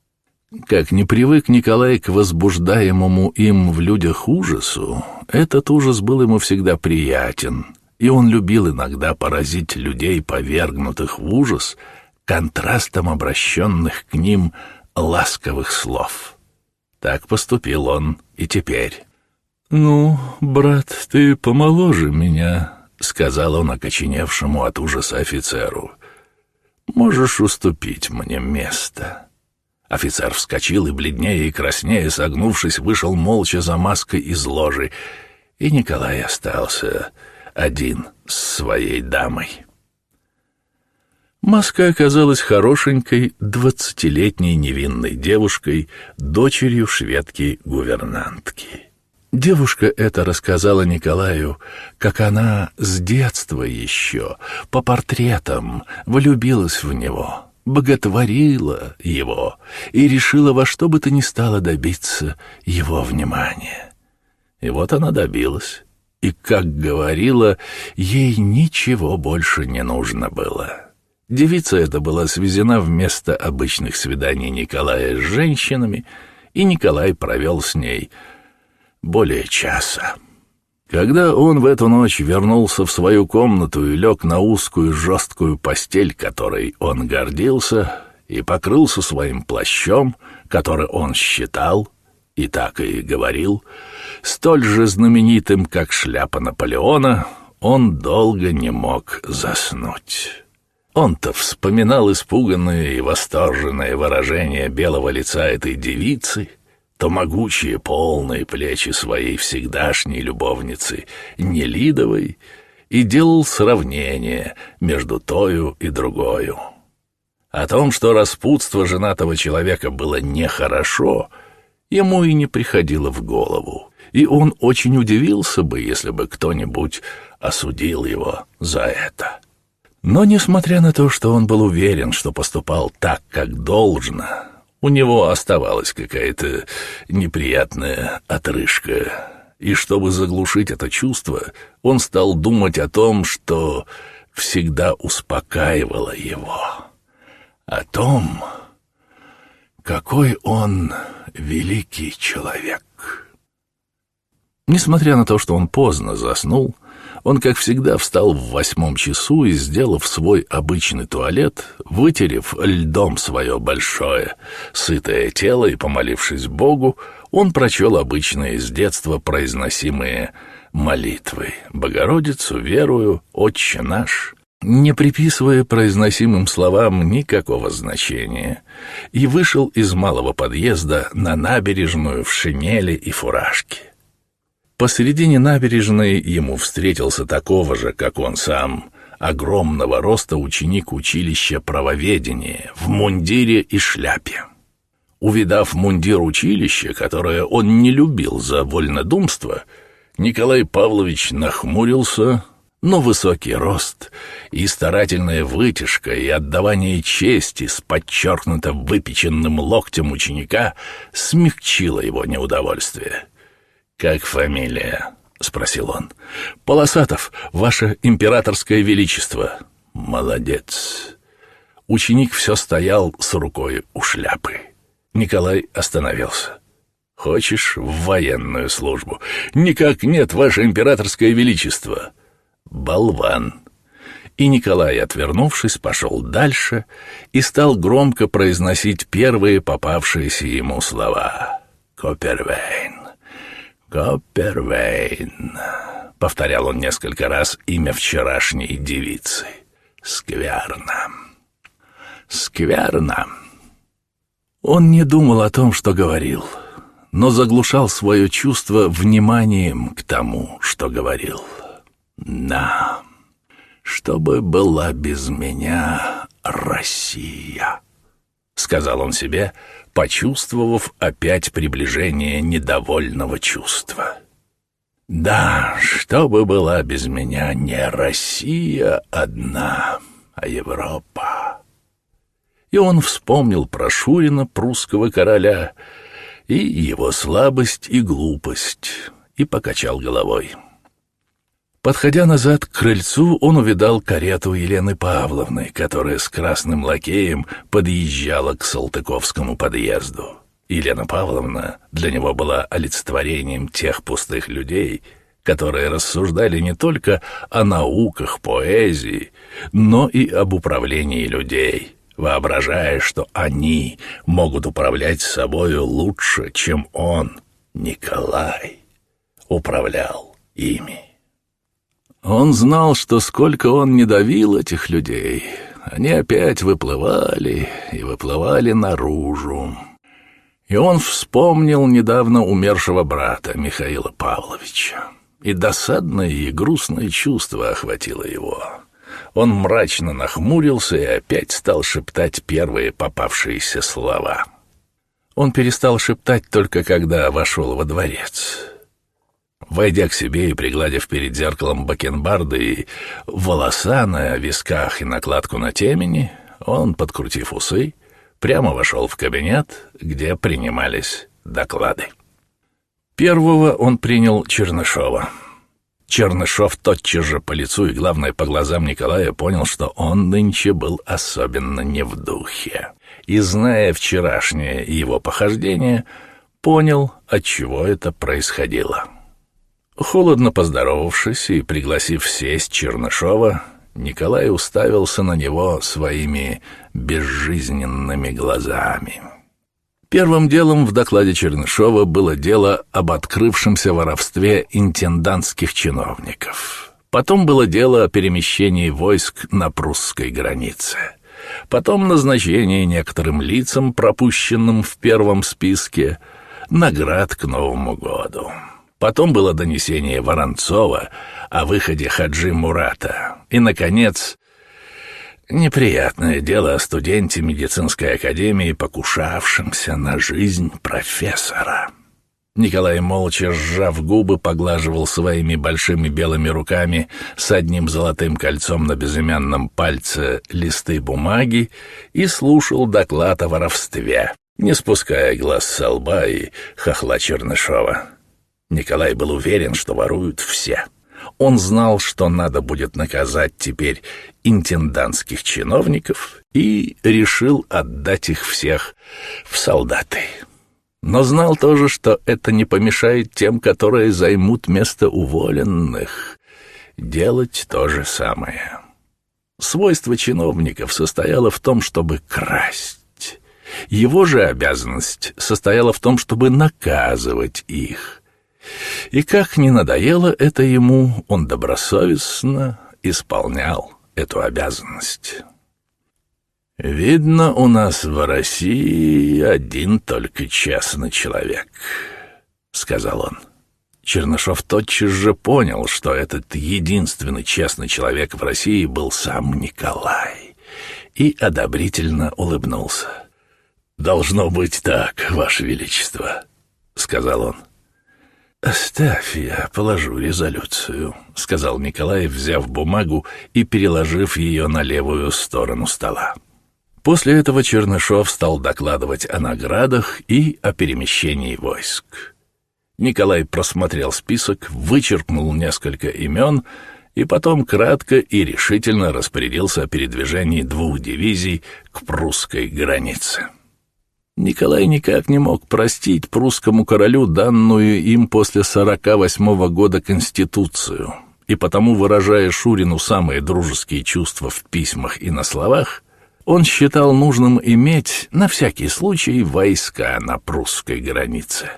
[SPEAKER 2] Как не привык Николай к возбуждаемому им в людях ужасу, этот ужас был ему всегда приятен, и он любил иногда поразить людей, повергнутых в ужас, контрастом обращенных к ним ласковых слов. Так поступил он и теперь. «Ну, брат, ты помоложе меня», — сказал он окоченевшему от ужаса офицеру. «Можешь уступить мне место». Офицер вскочил и, бледнее и краснее, согнувшись, вышел молча за маской из ложи, и Николай остался один с своей дамой. Маска оказалась хорошенькой, двадцатилетней невинной девушкой, дочерью шведки-гувернантки. Девушка эта рассказала Николаю, как она с детства еще, по портретам, влюбилась в него, боготворила его и решила во что бы то ни стало добиться его внимания. И вот она добилась, и, как говорила, ей ничего больше не нужно было. Девица эта была свезена вместо обычных свиданий Николая с женщинами, и Николай провел с ней более часа. Когда он в эту ночь вернулся в свою комнату и лег на узкую жесткую постель, которой он гордился, и покрылся своим плащом, который он считал, и так и говорил, столь же знаменитым, как шляпа Наполеона, он долго не мог заснуть. Он-то вспоминал испуганное и восторженное выражение белого лица этой девицы, то могучие полные плечи своей всегдашней любовницы Нелидовой и делал сравнение между тою и другою. О том, что распутство женатого человека было нехорошо, ему и не приходило в голову, и он очень удивился бы, если бы кто-нибудь осудил его за это. Но, несмотря на то, что он был уверен, что поступал так, как должно, у него оставалась какая-то неприятная отрыжка. И чтобы заглушить это чувство, он стал думать о том, что всегда успокаивало его. О том, какой он великий человек. Несмотря на то, что он поздно заснул, он, как всегда, встал в восьмом часу и, сделав свой обычный туалет, вытерев льдом свое большое, сытое тело и помолившись Богу, он прочел обычные с детства произносимые молитвы «Богородицу верую, Отче наш», не приписывая произносимым словам никакого значения, и вышел из малого подъезда на набережную в шинели и фуражке. Посередине набережной ему встретился такого же, как он сам, огромного роста ученик училища правоведения в мундире и шляпе. Увидав мундир училища, которое он не любил за вольнодумство, Николай Павлович нахмурился, но высокий рост и старательная вытяжка и отдавание чести с подчеркнуто выпеченным локтем ученика смягчило его неудовольствие. «Как фамилия?» — спросил он. «Полосатов, ваше императорское величество». «Молодец». Ученик все стоял с рукой у шляпы. Николай остановился. «Хочешь в военную службу?» «Никак нет, ваше императорское величество». «Болван». И Николай, отвернувшись, пошел дальше и стал громко произносить первые попавшиеся ему слова. «Копервейн». «Коппервейн», — повторял он несколько раз имя вчерашней девицы. «Скверно. Скверно». Он не думал о том, что говорил, но заглушал свое чувство вниманием к тому, что говорил. «Да, чтобы была без меня Россия», — сказал он себе, — почувствовав опять приближение недовольного чувства. «Да, что бы была без меня не Россия одна, а Европа». И он вспомнил про Шурина, прусского короля, и его слабость и глупость, и покачал головой. Подходя назад к крыльцу, он увидал карету Елены Павловны, которая с красным лакеем подъезжала к Салтыковскому подъезду. Елена Павловна для него была олицетворением тех пустых людей, которые рассуждали не только о науках, поэзии, но и об управлении людей, воображая, что они могут управлять собою лучше, чем он, Николай, управлял ими. Он знал, что сколько он не давил этих людей, они опять выплывали и выплывали наружу. И он вспомнил недавно умершего брата Михаила Павловича. И досадное и грустное чувство охватило его. Он мрачно нахмурился и опять стал шептать первые попавшиеся слова. Он перестал шептать только когда вошел во дворец. Войдя к себе и пригладив перед зеркалом бакенбарды и волоса на висках и накладку на темени, он, подкрутив усы, прямо вошел в кабинет, где принимались доклады. Первого он принял Чернышова. Чернышов тотчас же по лицу и, главное, по глазам Николая понял, что он нынче был особенно не в духе. И, зная вчерашнее его похождение, понял, от чего это происходило. Холодно поздоровавшись и пригласив сесть Чернышова, Николай уставился на него своими безжизненными глазами. Первым делом в докладе Чернышова было дело об открывшемся воровстве интендантских чиновников. Потом было дело о перемещении войск на прусской границе. Потом назначение некоторым лицам, пропущенным в первом списке, наград к Новому году. Потом было донесение Воронцова о выходе Хаджи Мурата. И, наконец, неприятное дело о студенте медицинской академии, покушавшемся на жизнь профессора. Николай, молча сжав губы, поглаживал своими большими белыми руками с одним золотым кольцом на безымянном пальце листы бумаги и слушал доклад о воровстве, не спуская глаз со лба и хохла Чернышова. Николай был уверен, что воруют все. Он знал, что надо будет наказать теперь интендантских чиновников и решил отдать их всех в солдаты. Но знал тоже, что это не помешает тем, которые займут место уволенных, делать то же самое. Свойство чиновников состояло в том, чтобы красть. Его же обязанность состояла в том, чтобы наказывать их. И как не надоело это ему, он добросовестно исполнял эту обязанность. «Видно, у нас в России один только честный человек», — сказал он. Чернышов тотчас же понял, что этот единственный честный человек в России был сам Николай, и одобрительно улыбнулся. «Должно быть так, Ваше Величество», — сказал он. «Оставь, я положу резолюцию», — сказал Николай, взяв бумагу и переложив ее на левую сторону стола. После этого Чернышов стал докладывать о наградах и о перемещении войск. Николай просмотрел список, вычеркнул несколько имен и потом кратко и решительно распорядился о передвижении двух дивизий к прусской границе. Николай никак не мог простить прусскому королю данную им после сорока восьмого года Конституцию, и потому, выражая Шурину самые дружеские чувства в письмах и на словах, он считал нужным иметь на всякий случай войска на прусской границе.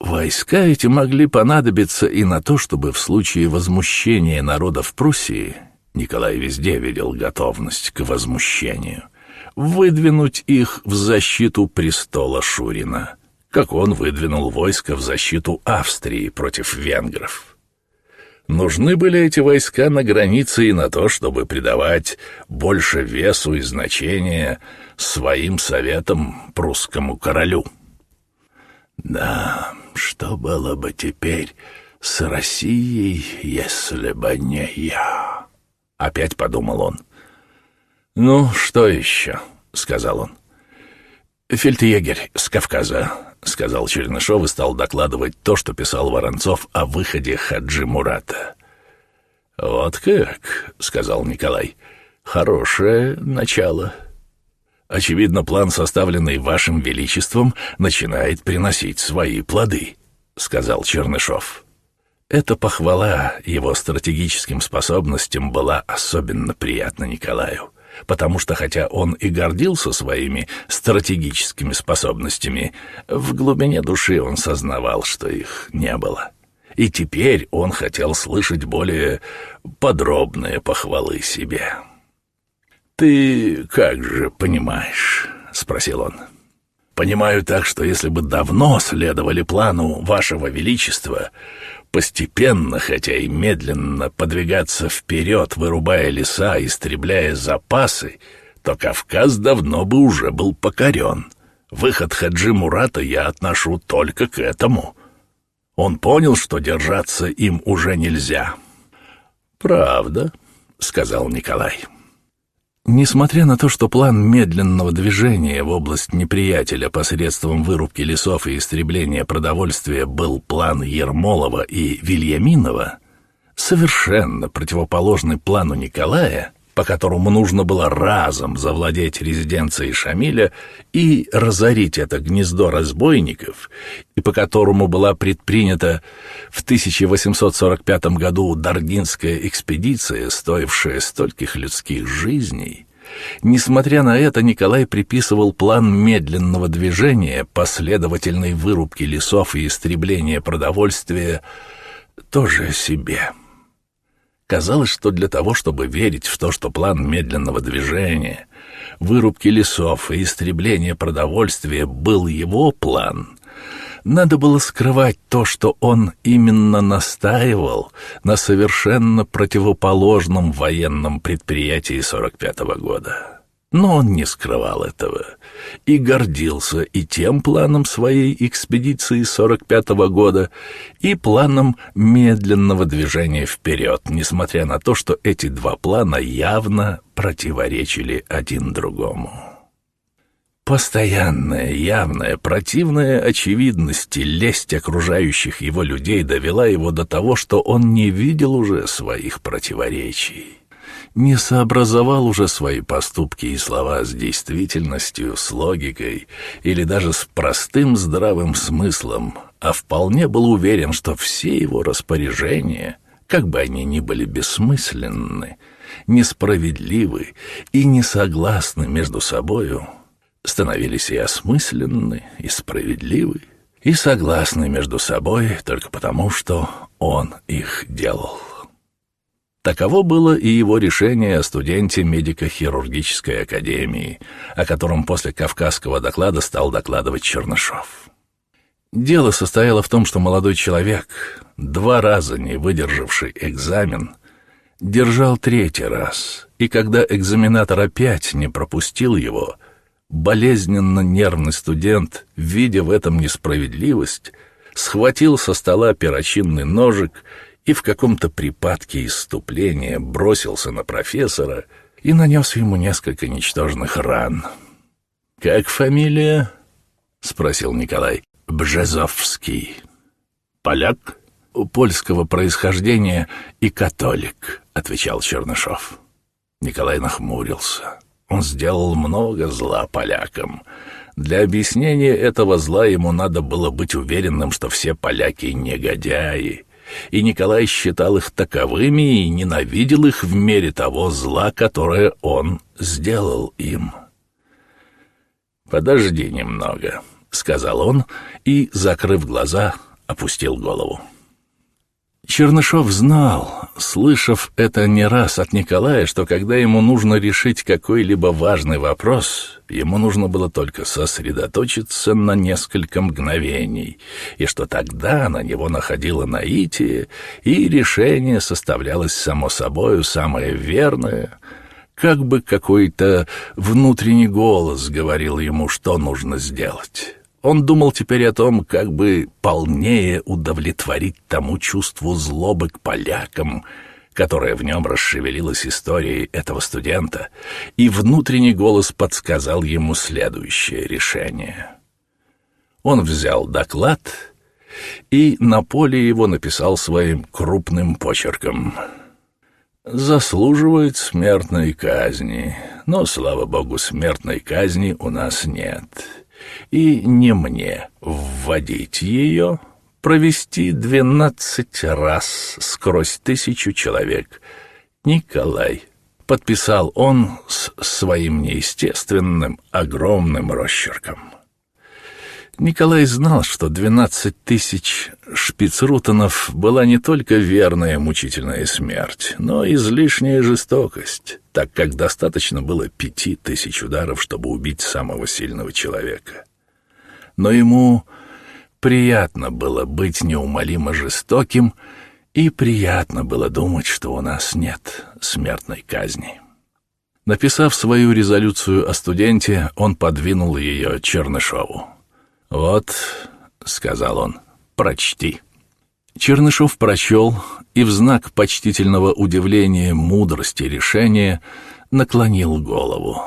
[SPEAKER 2] Войска эти могли понадобиться и на то, чтобы в случае возмущения народа в Пруссии Николай везде видел готовность к возмущению — выдвинуть их в защиту престола Шурина, как он выдвинул войско в защиту Австрии против венгров. Нужны были эти войска на границе и на то, чтобы придавать больше весу и значения своим советам прусскому королю. Да, что было бы теперь с Россией, если бы не я? Опять подумал он. «Ну, что еще?» — сказал он. «Фельдъегерь с Кавказа», — сказал Чернышов и стал докладывать то, что писал Воронцов о выходе Хаджи Мурата. «Вот как», — сказал Николай, — «хорошее начало». Очевидно, план, составленный вашим величеством, начинает приносить свои плоды, сказал Чернышов. Эта похвала его стратегическим способностям была особенно приятна Николаю, потому что хотя он и гордился своими стратегическими способностями, в глубине души он сознавал, что их не было. И теперь он хотел слышать более подробные похвалы себе. «Ты как же понимаешь?» — спросил он. «Понимаю так, что если бы давно следовали плану вашего величества, постепенно, хотя и медленно, подвигаться вперед, вырубая леса, истребляя запасы, то Кавказ давно бы уже был покорен. Выход Хаджи Мурата я отношу только к этому. Он понял, что держаться им уже нельзя». «Правда», — сказал Николай. Несмотря на то, что план медленного движения в область неприятеля посредством вырубки лесов и истребления продовольствия был план Ермолова и Вильяминова, совершенно противоположный плану Николая, по которому нужно было разом завладеть резиденцией Шамиля и разорить это гнездо разбойников, и по которому была предпринята в 1845 году Даргинская экспедиция, стоившая стольких людских жизней, Несмотря на это, Николай приписывал план медленного движения, последовательной вырубки лесов и истребления продовольствия тоже себе. Казалось, что для того, чтобы верить в то, что план медленного движения, вырубки лесов и истребления продовольствия был его план, надо было скрывать то, что он именно настаивал на совершенно противоположном военном предприятии 45-го года. Но он не скрывал этого и гордился и тем планом своей экспедиции 45-го года, и планом медленного движения вперед, несмотря на то, что эти два плана явно противоречили один другому. Постоянная, явная, противная очевидность и лесть окружающих его людей довела его до того, что он не видел уже своих противоречий не сообразовал уже свои поступки и слова с действительностью, с логикой или даже с простым здравым смыслом, а вполне был уверен, что все его распоряжения, как бы они ни были бессмысленны, несправедливы и не согласны между собою, становились и осмысленны, и справедливы, и согласны между собой только потому, что он их делал. Таково было и его решение о студенте медико-хирургической академии, о котором после кавказского доклада стал докладывать Чернышов. Дело состояло в том, что молодой человек, два раза не выдержавший экзамен, держал третий раз, и когда экзаменатор опять не пропустил его, болезненно нервный студент, видя в этом несправедливость, схватил со стола перочинный ножик и в каком-то припадке исступления бросился на профессора и нанес ему несколько ничтожных ран. «Как фамилия?» — спросил Николай. «Бжезовский». «Поляк?» «У польского происхождения и католик», — отвечал Чернышов. Николай нахмурился. Он сделал много зла полякам. Для объяснения этого зла ему надо было быть уверенным, что все поляки — негодяи, и Николай считал их таковыми и ненавидел их в мере того зла, которое он сделал им. «Подожди немного», — сказал он и, закрыв глаза, опустил голову. Чернышов знал, слышав это не раз от Николая, что когда ему нужно решить какой-либо важный вопрос, ему нужно было только сосредоточиться на несколько мгновений, и что тогда на него находило наитие, и решение составлялось само собою самое верное, как бы какой-то внутренний голос говорил ему, что нужно сделать. Он думал теперь о том, как бы полнее удовлетворить тому чувству злобы к полякам, которое в нем расшевелилась историей этого студента, и внутренний голос подсказал ему следующее решение. Он взял доклад и на поле его написал своим крупным почерком. заслуживает смертной казни. Но, слава богу, смертной казни у нас нет. И не мне вводить ее, провести двенадцать раз сквозь тысячу человек. Николай, подписал он с своим неестественным огромным росчерком. Николай знал, что двенадцать тысяч шпицрутонов была не только верная мучительная смерть, но и излишняя жестокость, так как достаточно было пяти тысяч ударов, чтобы убить самого сильного человека. Но ему приятно было быть неумолимо жестоким, и приятно было думать, что у нас нет смертной казни. Написав свою резолюцию о студенте, он подвинул ее Чернышову. «Вот», — сказал он, — «прочти». Чернышов прочел и в знак почтительного удивления, мудрости решения наклонил голову.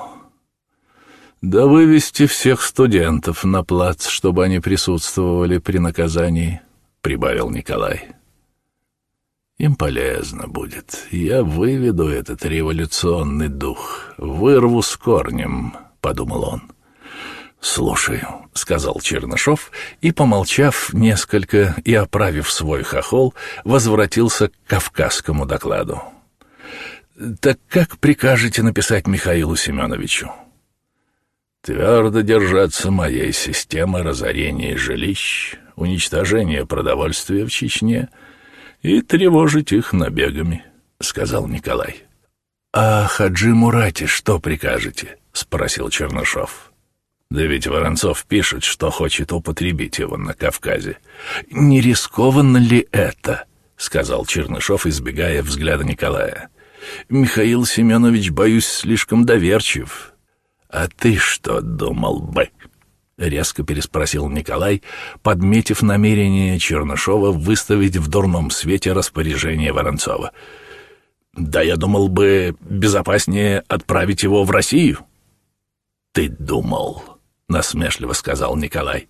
[SPEAKER 2] «Да вывести всех студентов на плац, чтобы они присутствовали при наказании», — прибавил Николай. «Им полезно будет. Я выведу этот революционный дух, вырву с корнем», — подумал он. «Слушаю», — сказал Чернышов, и, помолчав несколько и оправив свой хохол, возвратился к кавказскому докладу. «Так как прикажете написать Михаилу Семеновичу?» «Твердо держаться моей системы разорения жилищ, уничтожения продовольствия в Чечне и тревожить их набегами», — сказал Николай. «А Хаджи Мурате что прикажете?» — спросил Чернышов. Да ведь Воронцов пишет, что хочет употребить его на Кавказе. Не рискованно ли это? сказал Чернышов, избегая взгляда Николая. Михаил Семенович, боюсь, слишком доверчив. А ты что думал бы? резко переспросил Николай, подметив намерение Чернышова выставить в дурном свете распоряжение Воронцова. Да я думал бы, безопаснее отправить его в Россию. Ты думал, — насмешливо сказал Николай.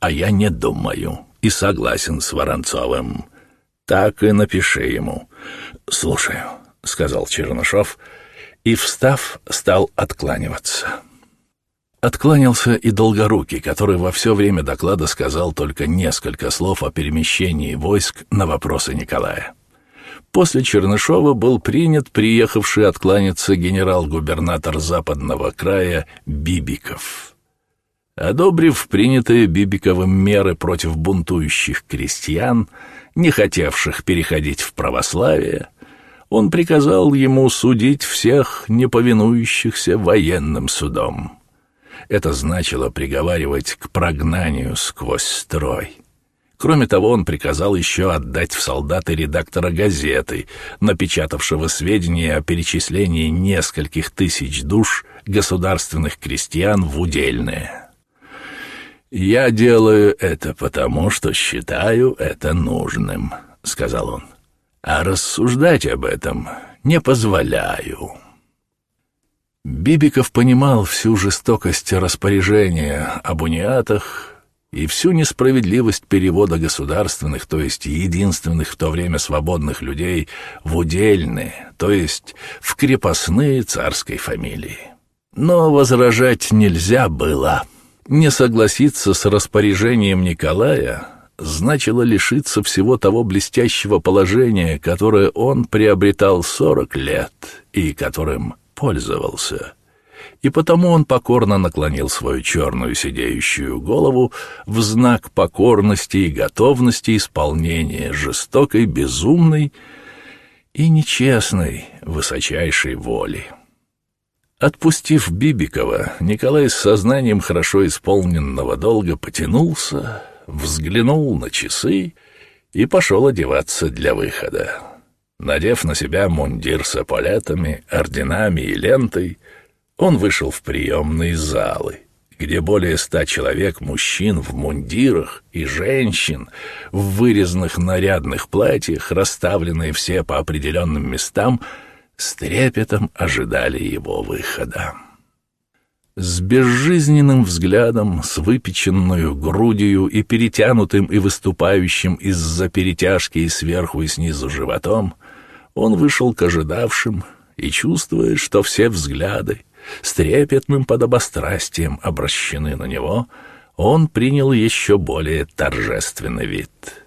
[SPEAKER 2] «А я не думаю и согласен с Воронцовым. Так и напиши ему». «Слушаю», — сказал Чернышов, и, встав, стал откланиваться. Откланялся и Долгорукий, который во все время доклада сказал только несколько слов о перемещении войск на вопросы Николая. После Чернышова был принят приехавший откланяться генерал-губернатор западного края Бибиков. Одобрив принятые Бибиковым меры против бунтующих крестьян, не хотевших переходить в православие, он приказал ему судить всех неповинующихся военным судом. Это значило приговаривать к прогнанию сквозь строй. Кроме того, он приказал еще отдать в солдаты редактора газеты, напечатавшего сведения о перечислении нескольких тысяч душ государственных крестьян в удельное. «Я делаю это потому, что считаю это нужным», — сказал он. «А рассуждать об этом не позволяю». Бибиков понимал всю жестокость распоряжения об униатах и всю несправедливость перевода государственных, то есть единственных в то время свободных людей, в удельные, то есть в крепостные царской фамилии. Но возражать нельзя было. Не согласиться с распоряжением Николая значило лишиться всего того блестящего положения, которое он приобретал сорок лет и которым пользовался. И потому он покорно наклонил свою черную сидеющую голову в знак покорности и готовности исполнения жестокой, безумной и нечестной высочайшей воли. Отпустив Бибикова, Николай с сознанием хорошо исполненного долга потянулся, взглянул на часы и пошел одеваться для выхода. Надев на себя мундир с эполетами, орденами и лентой, он вышел в приемные залы, где более ста человек мужчин в мундирах и женщин в вырезанных нарядных платьях, расставленные все по определенным местам, с трепетом ожидали его выхода. С безжизненным взглядом, с выпеченную грудью и перетянутым и выступающим из-за перетяжки и сверху и снизу животом, он вышел к ожидавшим и, чувствуя, что все взгляды с трепетным подобострастием обращены на него, он принял еще более торжественный вид.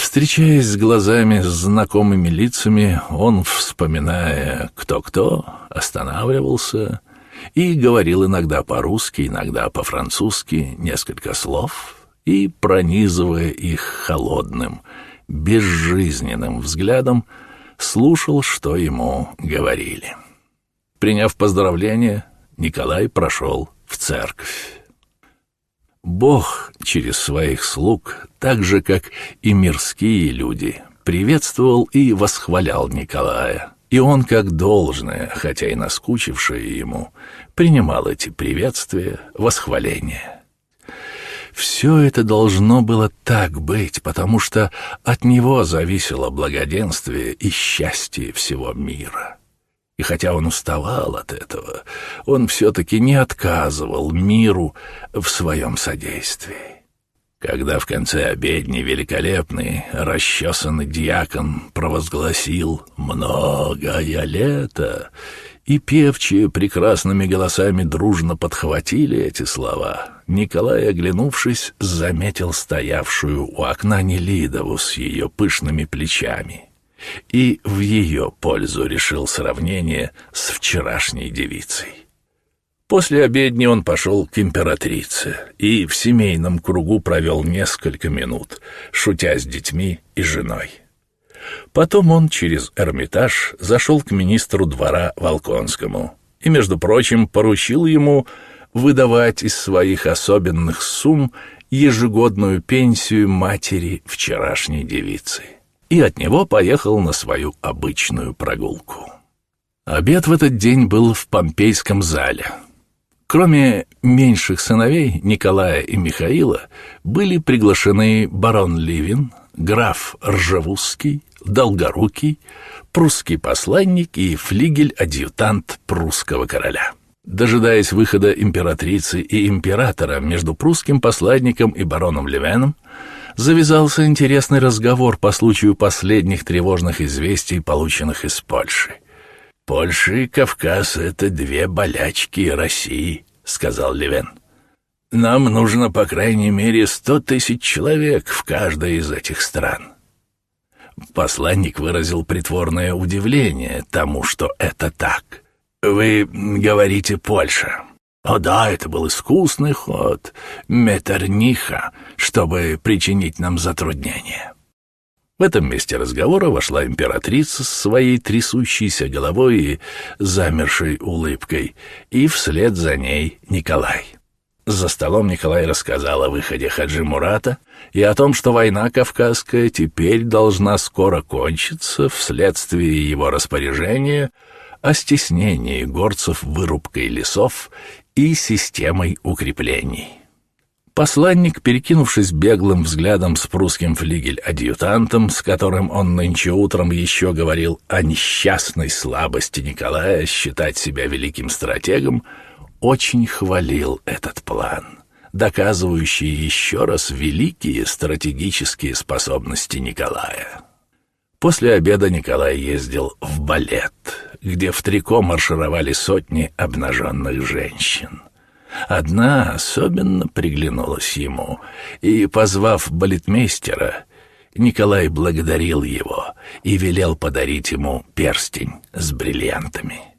[SPEAKER 2] Встречаясь с глазами с знакомыми лицами, он, вспоминая кто-кто, останавливался и говорил иногда по-русски, иногда по-французски несколько слов и, пронизывая их холодным, безжизненным взглядом, слушал, что ему говорили. Приняв поздравление, Николай прошел в церковь. Бог через своих слуг, так же, как и мирские люди, приветствовал и восхвалял Николая, и он, как должное, хотя и наскучившее ему, принимал эти приветствия, восхваления. Все это должно было так быть, потому что от него зависело благоденствие и счастье всего мира. И хотя он уставал от этого, он все-таки не отказывал миру в своем содействии. Когда в конце обедни великолепный, расчесанный дьякон провозгласил «многое лето», и певчие прекрасными голосами дружно подхватили эти слова, Николай, оглянувшись, заметил стоявшую у окна Нелидову с ее пышными плечами — и в ее пользу решил сравнение с вчерашней девицей. После обедни он пошел к императрице и в семейном кругу провел несколько минут, шутя с детьми и женой. Потом он через Эрмитаж зашел к министру двора Волконскому и, между прочим, поручил ему выдавать из своих особенных сумм ежегодную пенсию матери вчерашней девицы и от него поехал на свою обычную прогулку. Обед в этот день был в Помпейском зале. Кроме меньших сыновей Николая и Михаила были приглашены барон Ливин, граф Ржавузский, Долгорукий, прусский посланник и флигель-адъютант прусского короля. Дожидаясь выхода императрицы и императора между прусским посланником и бароном Левеном, завязался интересный разговор по случаю последних тревожных известий, полученных из Польши. «Польша и Кавказ — это две болячки России», — сказал Левен. «Нам нужно, по крайней мере, сто тысяч человек в каждой из этих стран». Посланник выразил притворное удивление тому, что это так. «Вы говорите Польша. О да, это был искусный ход Метерниха, чтобы причинить нам затруднения. В этом месте разговора вошла императрица с своей трясущейся головой и замершей улыбкой, и вслед за ней Николай. За столом Николай рассказал о выходе Хаджи Мурата и о том, что война Кавказская теперь должна скоро кончиться вследствие его распоряжения о стеснении горцев вырубкой лесов и системой укреплений. Посланник, перекинувшись беглым взглядом с прусским флигель-адъютантом, с которым он нынче утром еще говорил о несчастной слабости Николая считать себя великим стратегом, очень хвалил этот план, доказывающий еще раз великие стратегические способности Николая. После обеда Николай ездил в балет, где в трико маршировали сотни обнаженных женщин. Одна особенно приглянулась ему, и, позвав балетмейстера, Николай благодарил его и велел подарить ему перстень с бриллиантами.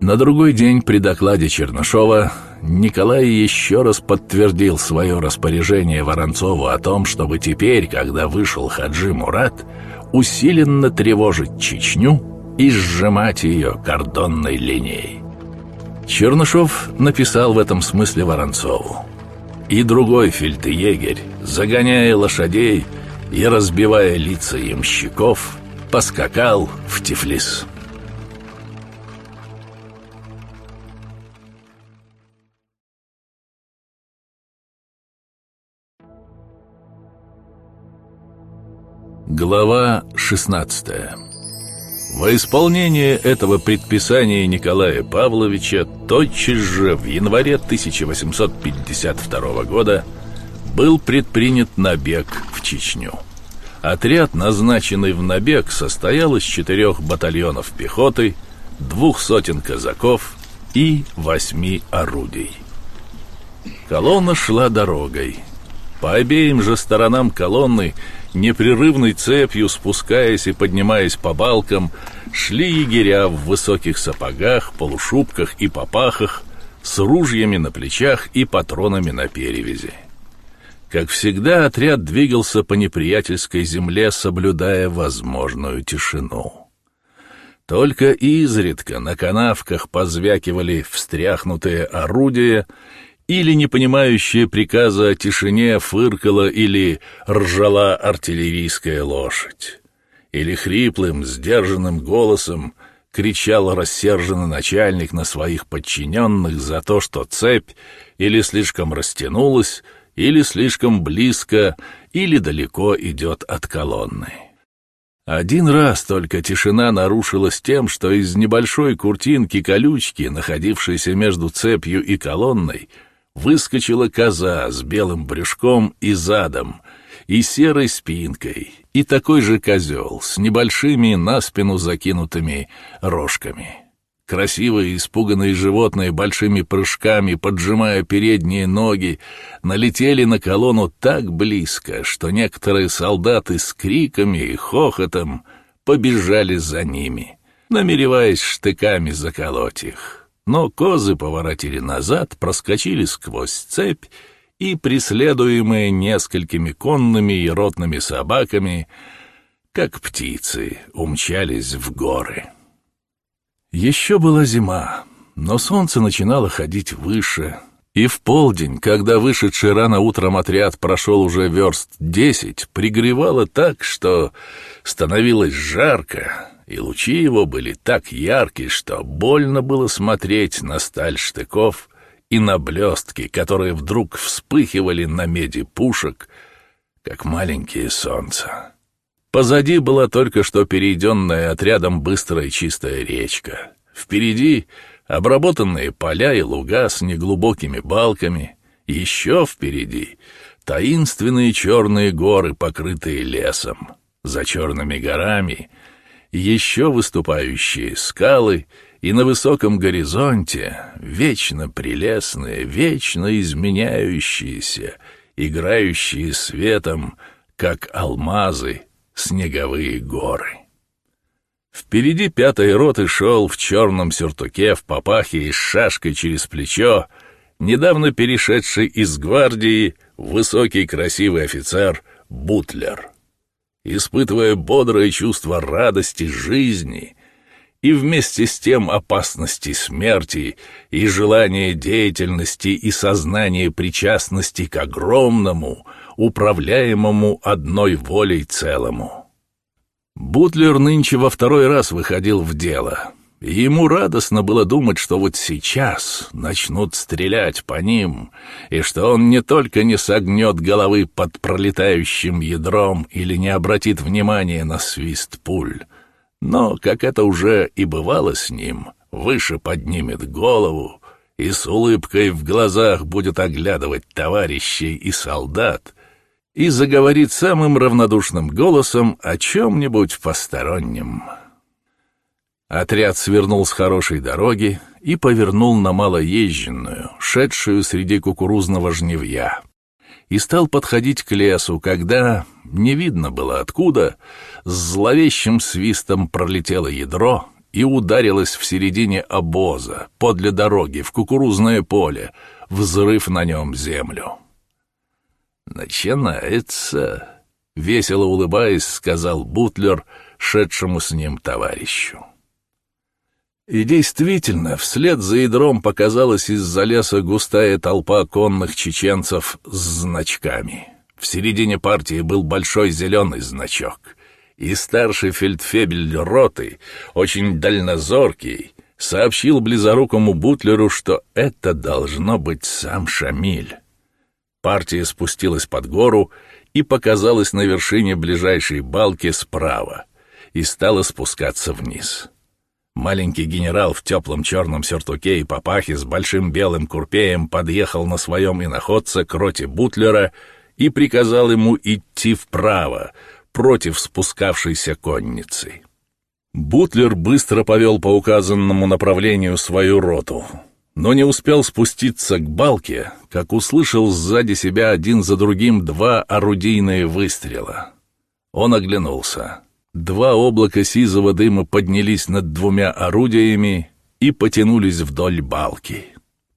[SPEAKER 2] На другой день при докладе Чернышова Николай еще раз подтвердил свое распоряжение Воронцову о том, чтобы теперь, когда вышел Хаджи Мурат, усиленно тревожить Чечню и сжимать ее кордонной линией. Чернышов написал в этом смысле Воронцову. И другой фельдъегерь, загоняя лошадей и разбивая лица ямщиков, поскакал в Тифлис. Глава 16 Во исполнение этого предписания Николая Павловича тотчас же в январе 1852 года был предпринят набег в Чечню. Отряд, назначенный в набег, состоял из четырех батальонов пехоты, двух сотен казаков и восьми орудий. Колонна шла дорогой. По обеим же сторонам колонны, непрерывной цепью спускаясь и поднимаясь по балкам, шли егеря в высоких сапогах, полушубках и попахах, с ружьями на плечах и патронами на перевязи. Как всегда, отряд двигался по неприятельской земле, соблюдая возможную тишину. Только изредка на канавках позвякивали встряхнутые орудия, или не понимающая приказа о тишине фыркала или ржала артиллерийская лошадь, или хриплым, сдержанным голосом кричал рассерженный начальник на своих подчиненных за то, что цепь или слишком растянулась, или слишком близко, или далеко идет от колонны. Один раз только тишина нарушилась тем, что из небольшой куртинки-колючки, находившейся между цепью и колонной, выскочила коза с белым брюшком и задом, и серой спинкой, и такой же козел с небольшими на спину закинутыми рожками. Красивые испуганные животные большими прыжками, поджимая передние ноги, налетели на колонну так близко, что некоторые солдаты с криками и хохотом побежали за ними, намереваясь штыками заколоть их. Но козы поворотили назад, проскочили сквозь цепь и, преследуемые несколькими конными и ротными собаками, как птицы, умчались в горы. Еще была зима, но солнце начинало ходить выше, и в полдень, когда вышедший рано утром отряд прошел уже верст десять, пригревало так, что становилось жарко, и лучи его были так яркие, что больно было смотреть на сталь штыков и на блестки, которые вдруг вспыхивали на меди пушек, как маленькие солнца. Позади была только что перейденная отрядом быстрая чистая речка. Впереди обработанные поля и луга с неглубокими балками. Еще впереди таинственные черные горы, покрытые лесом. За черными горами еще выступающие скалы и на высоком горизонте вечно прелестные, вечно изменяющиеся, играющие светом, как алмазы, снеговые горы. Впереди пятой роты шел в черном сюртуке, в папахе и с шашкой через плечо, недавно перешедший из гвардии высокий красивый офицер Бутлер. Испытывая бодрое чувство радости жизни и вместе с тем опасности смерти и желание деятельности и сознание причастности к огромному, управляемому одной волей целому. Бутлер нынче во второй раз выходил в дело, и ему радостно было думать, что вот сейчас начнут стрелять по ним, и что он не только не согнет головы под пролетающим ядром или не обратит внимания на свист пуль, но, как это уже и бывало с ним, выше поднимет голову и с улыбкой в глазах будет оглядывать товарищей и солдат, и заговорит самым равнодушным голосом о чем-нибудь постороннем. Отряд свернул с хорошей дороги и повернул на малоезженную, шедшую среди кукурузного жневья, и стал подходить к лесу, когда, не видно было откуда, с зловещим свистом пролетело ядро и ударилось в середине обоза, подле дороги, в кукурузное поле, взрыв на нем землю. «Начинается», — весело улыбаясь, сказал Бутлер шедшему с ним товарищу. И действительно, вслед за ядром показалась из-за леса густая толпа конных чеченцев с значками. В середине партии был большой зеленый значок, и старший фельдфебель роты, очень дальнозоркий, сообщил близорукому Бутлеру, что это должно быть сам Шамиль. Партия спустилась под гору и показалась на вершине ближайшей балки справа и стала спускаться вниз. Маленький генерал в теплом черном сюртуке и папахе с большим белым курпеем подъехал на своем иноходце к роте Бутлера и приказал ему идти вправо, против спускавшейся конницы. Бутлер быстро повел по указанному направлению свою роту, но не успел спуститься к балке, как услышал сзади себя один за другим два орудийные выстрела. Он оглянулся. Два облака сизого дыма поднялись над двумя орудиями и потянулись вдоль балки.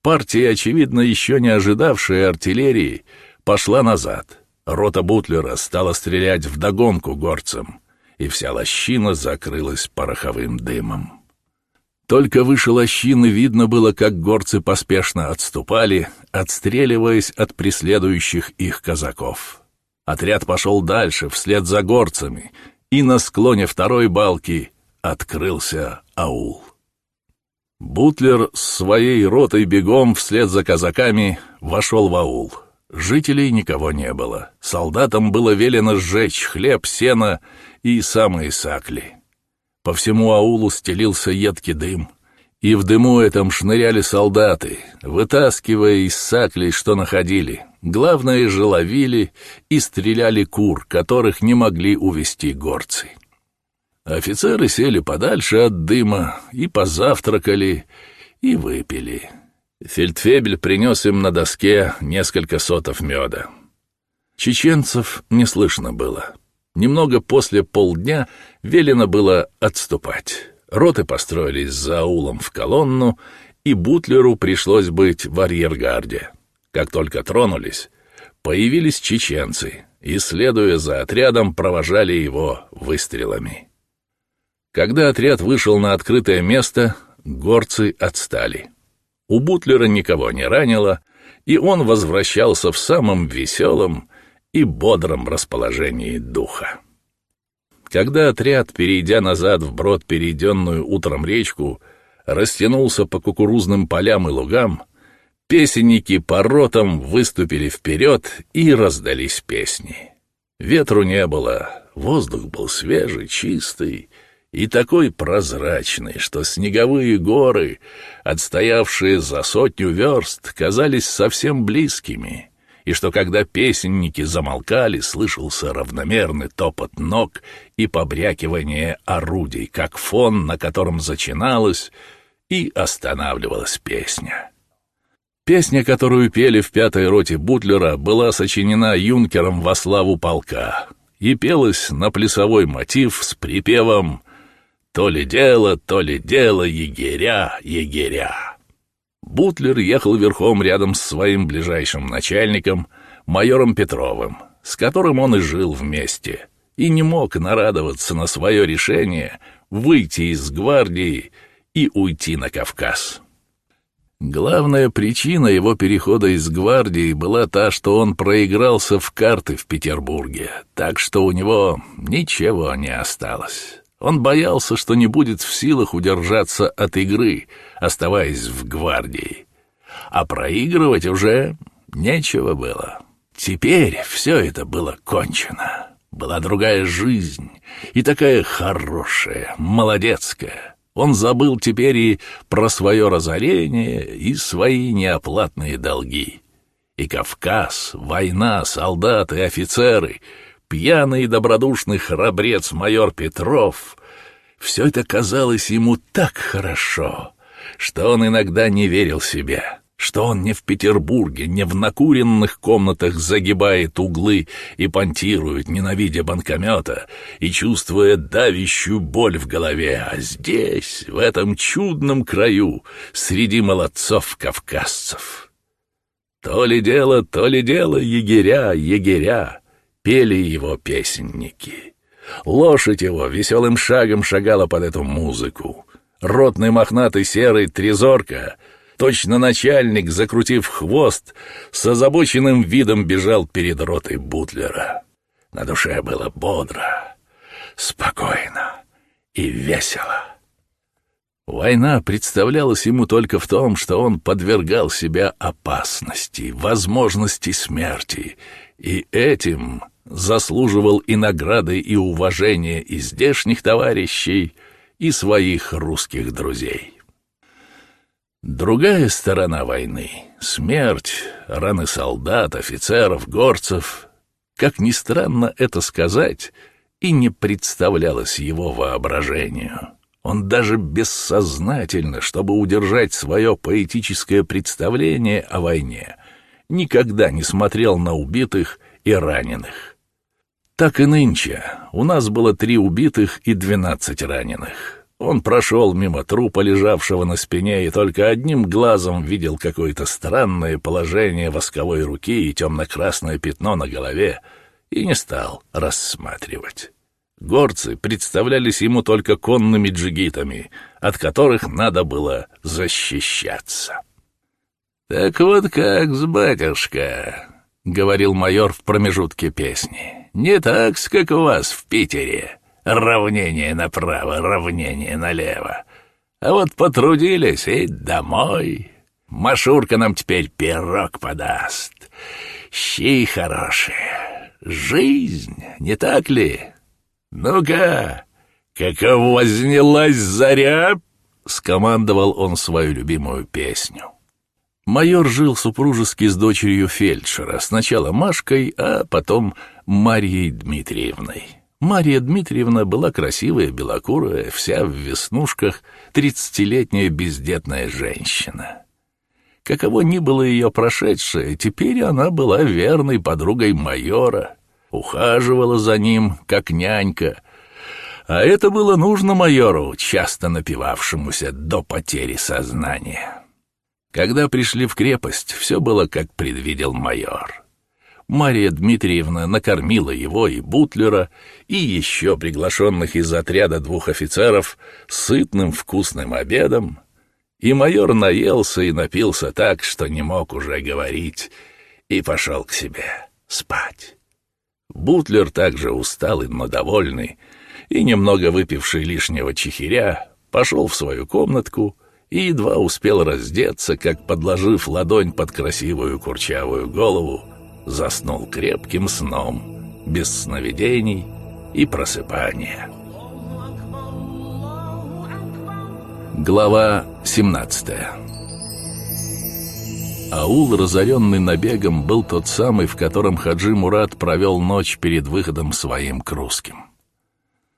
[SPEAKER 2] Партия, очевидно, еще не ожидавшая артиллерии, пошла назад. Рота Бутлера стала стрелять вдогонку горцам, и вся лощина закрылась пороховым дымом. Только выше лощины видно было, как горцы поспешно отступали, отстреливаясь от преследующих их казаков. Отряд пошел дальше, вслед за горцами, и на склоне второй балки открылся аул. Бутлер с своей ротой бегом вслед за казаками вошел в аул. Жителей никого не было. Солдатам было велено сжечь хлеб, сено и самые сакли. По всему аулу стелился едкий дым, и в дыму этом шныряли солдаты, вытаскивая из саклей, что находили. Главное, же ловили и стреляли кур, которых не могли увести горцы. Офицеры сели подальше от дыма и позавтракали, и выпили. Фельдфебель принес им на доске несколько сотов меда. Чеченцев не слышно было. Немного после полдня велено было отступать. Роты построились за аулом в колонну, и Бутлеру пришлось быть в арьергарде. Как только тронулись, появились чеченцы и, следуя за отрядом, провожали его выстрелами. Когда отряд вышел на открытое место, горцы отстали. У Бутлера никого не ранило, и он возвращался в самом веселом и бодром расположении духа. Когда отряд, перейдя назад в брод перейденную утром речку, растянулся по кукурузным полям и лугам, Песенники по ротам выступили вперед и раздались песни. Ветру не было, воздух был свежий, чистый и такой прозрачный, что снеговые горы, отстоявшие за сотню верст, казались совсем близкими, и что когда песенники замолкали, слышался равномерный топот ног и побрякивание орудий, как фон, на котором зачиналась и останавливалась песня. Песня, которую пели в пятой роте Бутлера, была сочинена юнкером во славу полка и пелась на плясовой мотив с припевом «То ли дело, то ли дело, егеря, егеря». Бутлер ехал верхом рядом с своим ближайшим начальником, майором Петровым, с которым он и жил вместе, и не мог нарадоваться на свое решение выйти из гвардии и уйти на Кавказ. Главная причина его перехода из гвардии была та, что он проигрался в карты в Петербурге, так что у него ничего не осталось. Он боялся, что не будет в силах удержаться от игры, оставаясь в гвардии. А проигрывать уже нечего было. Теперь все это было кончено. Была другая жизнь, и такая хорошая, молодецкая. Он забыл теперь и про свое разорение, и свои неоплатные долги. И Кавказ, война, солдаты, офицеры, пьяный и добродушный храбрец майор Петров — все это казалось ему так хорошо, что он иногда не верил себе что он не в Петербурге, не в накуренных комнатах загибает углы и понтирует, ненавидя банкомета и чувствуя давящую боль в голове, а здесь, в этом чудном краю, среди молодцов-кавказцев. То ли дело, то ли дело, егеря, егеря, пели его песенники. Лошадь его веселым шагом шагала под эту музыку. Ротный мохнатый серый трезорка — Точно начальник, закрутив хвост, с озабоченным видом бежал перед ротой Бутлера. На душе было бодро, спокойно и весело. Война представлялась ему только в том, что он подвергал себя опасности, возможности смерти, и этим заслуживал и награды, и уважения и здешних товарищей, и своих русских друзей. Другая сторона войны — смерть, раны солдат, офицеров, горцев. Как ни странно это сказать, и не представлялось его воображению. Он даже бессознательно, чтобы удержать свое поэтическое представление о войне, никогда не смотрел на убитых и раненых. Так и нынче. У нас было три убитых и двенадцать раненых. Он прошел мимо трупа, лежавшего на спине, и только одним глазом видел какое-то странное положение восковой руки и темно-красное пятно на голове, и не стал рассматривать. Горцы представлялись ему только конными джигитами, от которых надо было защищаться. «Так вот как с батюшка», — говорил майор в промежутке песни. «Не так, как у вас в Питере. Равнение направо, равнение налево. А вот потрудились и домой. Машурка нам теперь пирог подаст. Щи хорошие. Жизнь, не так ли?» «Ну-ка, каков вознялась заря!» — скомандовал он свою любимую песню. Майор жил супружески с дочерью фельдшера, сначала Машкой, а потом Марией Дмитриевной. Мария Дмитриевна была красивая, белокурая, вся в веснушках, тридцатилетняя бездетная женщина. Каково ни было ее прошедшее, теперь она была верной подругой майора — ухаживала за ним, как нянька. А это было нужно майору, часто напивавшемуся до потери сознания. Когда пришли в крепость, все было, как предвидел майор. Мария Дмитриевна накормила его и Бутлера, и еще приглашенных из отряда двух офицеров сытным вкусным обедом, и майор наелся и напился так, что не мог уже говорить, и пошел к себе спать. Бутлер также усталый, но довольный, и немного выпивший лишнего чехиря, пошел в свою комнатку и едва успел раздеться, как, подложив ладонь под красивую курчавую голову, заснул крепким сном, без сновидений и просыпания. Глава семнадцатая Аул, разоренный набегом, был тот самый, в котором Хаджи Мурат провел ночь перед выходом своим к русским.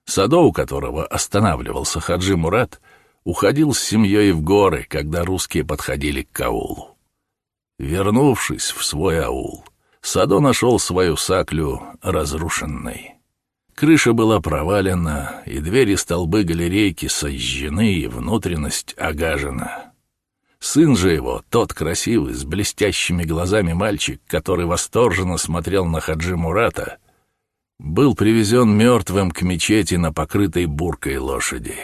[SPEAKER 2] Садо, у которого останавливался Хаджи Мурат, уходил с семьей в горы, когда русские подходили к аулу. Вернувшись в свой аул, Садо нашел свою саклю разрушенной. Крыша была провалена, и двери столбы галерейки сожжены, и внутренность огажена — Сын же его, тот красивый, с блестящими глазами мальчик, который восторженно смотрел на Хаджи Мурата, был привезен мертвым к мечети на покрытой буркой лошади.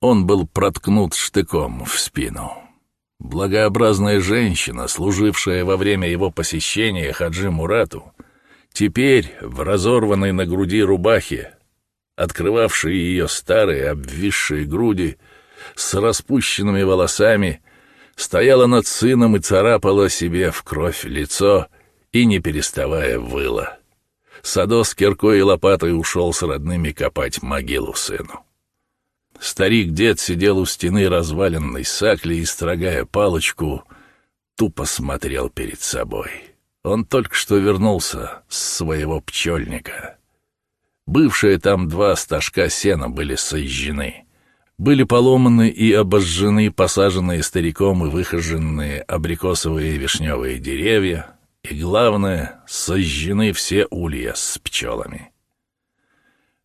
[SPEAKER 2] Он был проткнут штыком в спину. Благообразная женщина, служившая во время его посещения Хаджи Мурату, теперь в разорванной на груди рубахе, открывавшей ее старые обвисшие груди, с распущенными волосами, стояла над сыном и царапала себе в кровь лицо и, не переставая, выла. Садо с киркой и лопатой ушел с родными копать могилу сыну. Старик-дед сидел у стены разваленной сакли и, строгая палочку, тупо смотрел перед собой. Он только что вернулся с своего пчельника. Бывшие там два стажка сена были сожжены были поломаны и обожжены посаженные стариком и выхоженные абрикосовые и вишневые деревья, и, главное, сожжены все улья с пчелами.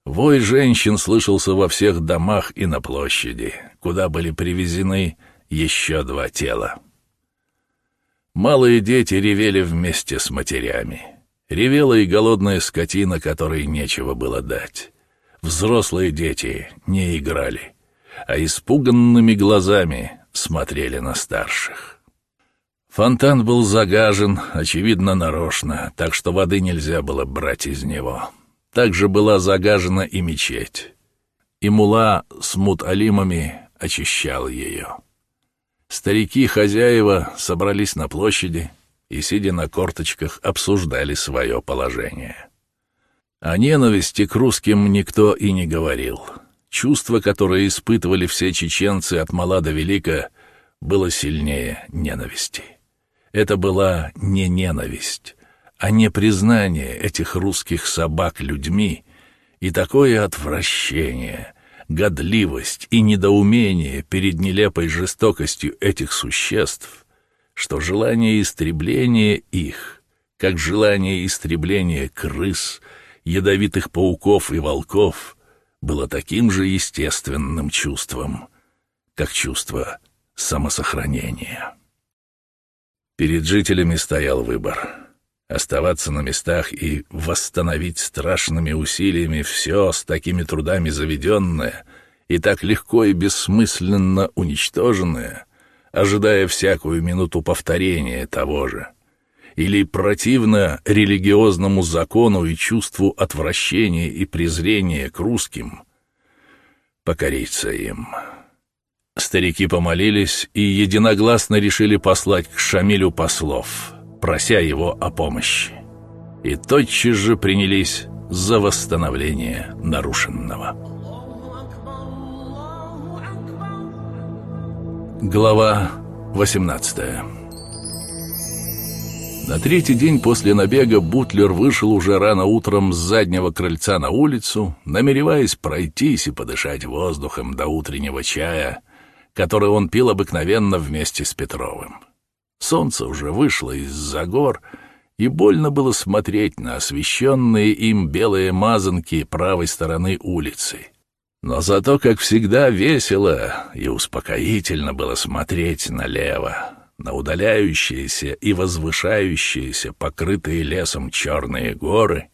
[SPEAKER 2] Вой женщин слышался во всех домах и на площади, куда были привезены еще два тела. Малые дети ревели вместе с матерями. Ревела и голодная скотина, которой нечего было дать. Взрослые дети не играли а испуганными глазами смотрели на старших. Фонтан был загажен, очевидно, нарочно, так что воды нельзя было брать из него. Также была загажена и мечеть. И мула с мут-алимами очищал ее. Старики-хозяева собрались на площади и, сидя на корточках, обсуждали свое положение. О ненависти к русским никто и не говорил — Чувство, которое испытывали все чеченцы от мала до велика, было сильнее ненависти. Это была не ненависть, а не признание этих русских собак людьми И такое отвращение, годливость и недоумение перед нелепой жестокостью этих существ, что желание истребления их, как желание истребления крыс, ядовитых пауков и волков, было таким же естественным чувством, как чувство самосохранения. Перед жителями стоял выбор — оставаться на местах и восстановить страшными усилиями все с такими трудами заведенное и так легко и бессмысленно уничтоженное, ожидая всякую минуту повторения того же, или противно религиозному закону и чувству отвращения и презрения к русским, покориться им. Старики помолились и единогласно решили послать к Шамилю послов, прося его о помощи. И тотчас же принялись за восстановление нарушенного. Глава 18 На третий день после набега Бутлер вышел уже рано утром с заднего крыльца на улицу, намереваясь пройтись и подышать воздухом до утреннего чая, который он пил обыкновенно вместе с Петровым. Солнце уже вышло из-за гор, и больно было смотреть на освещенные им белые мазанки правой стороны улицы — но зато, как всегда, весело и успокоительно было смотреть налево, на удаляющиеся и возвышающиеся, покрытые лесом черные горы,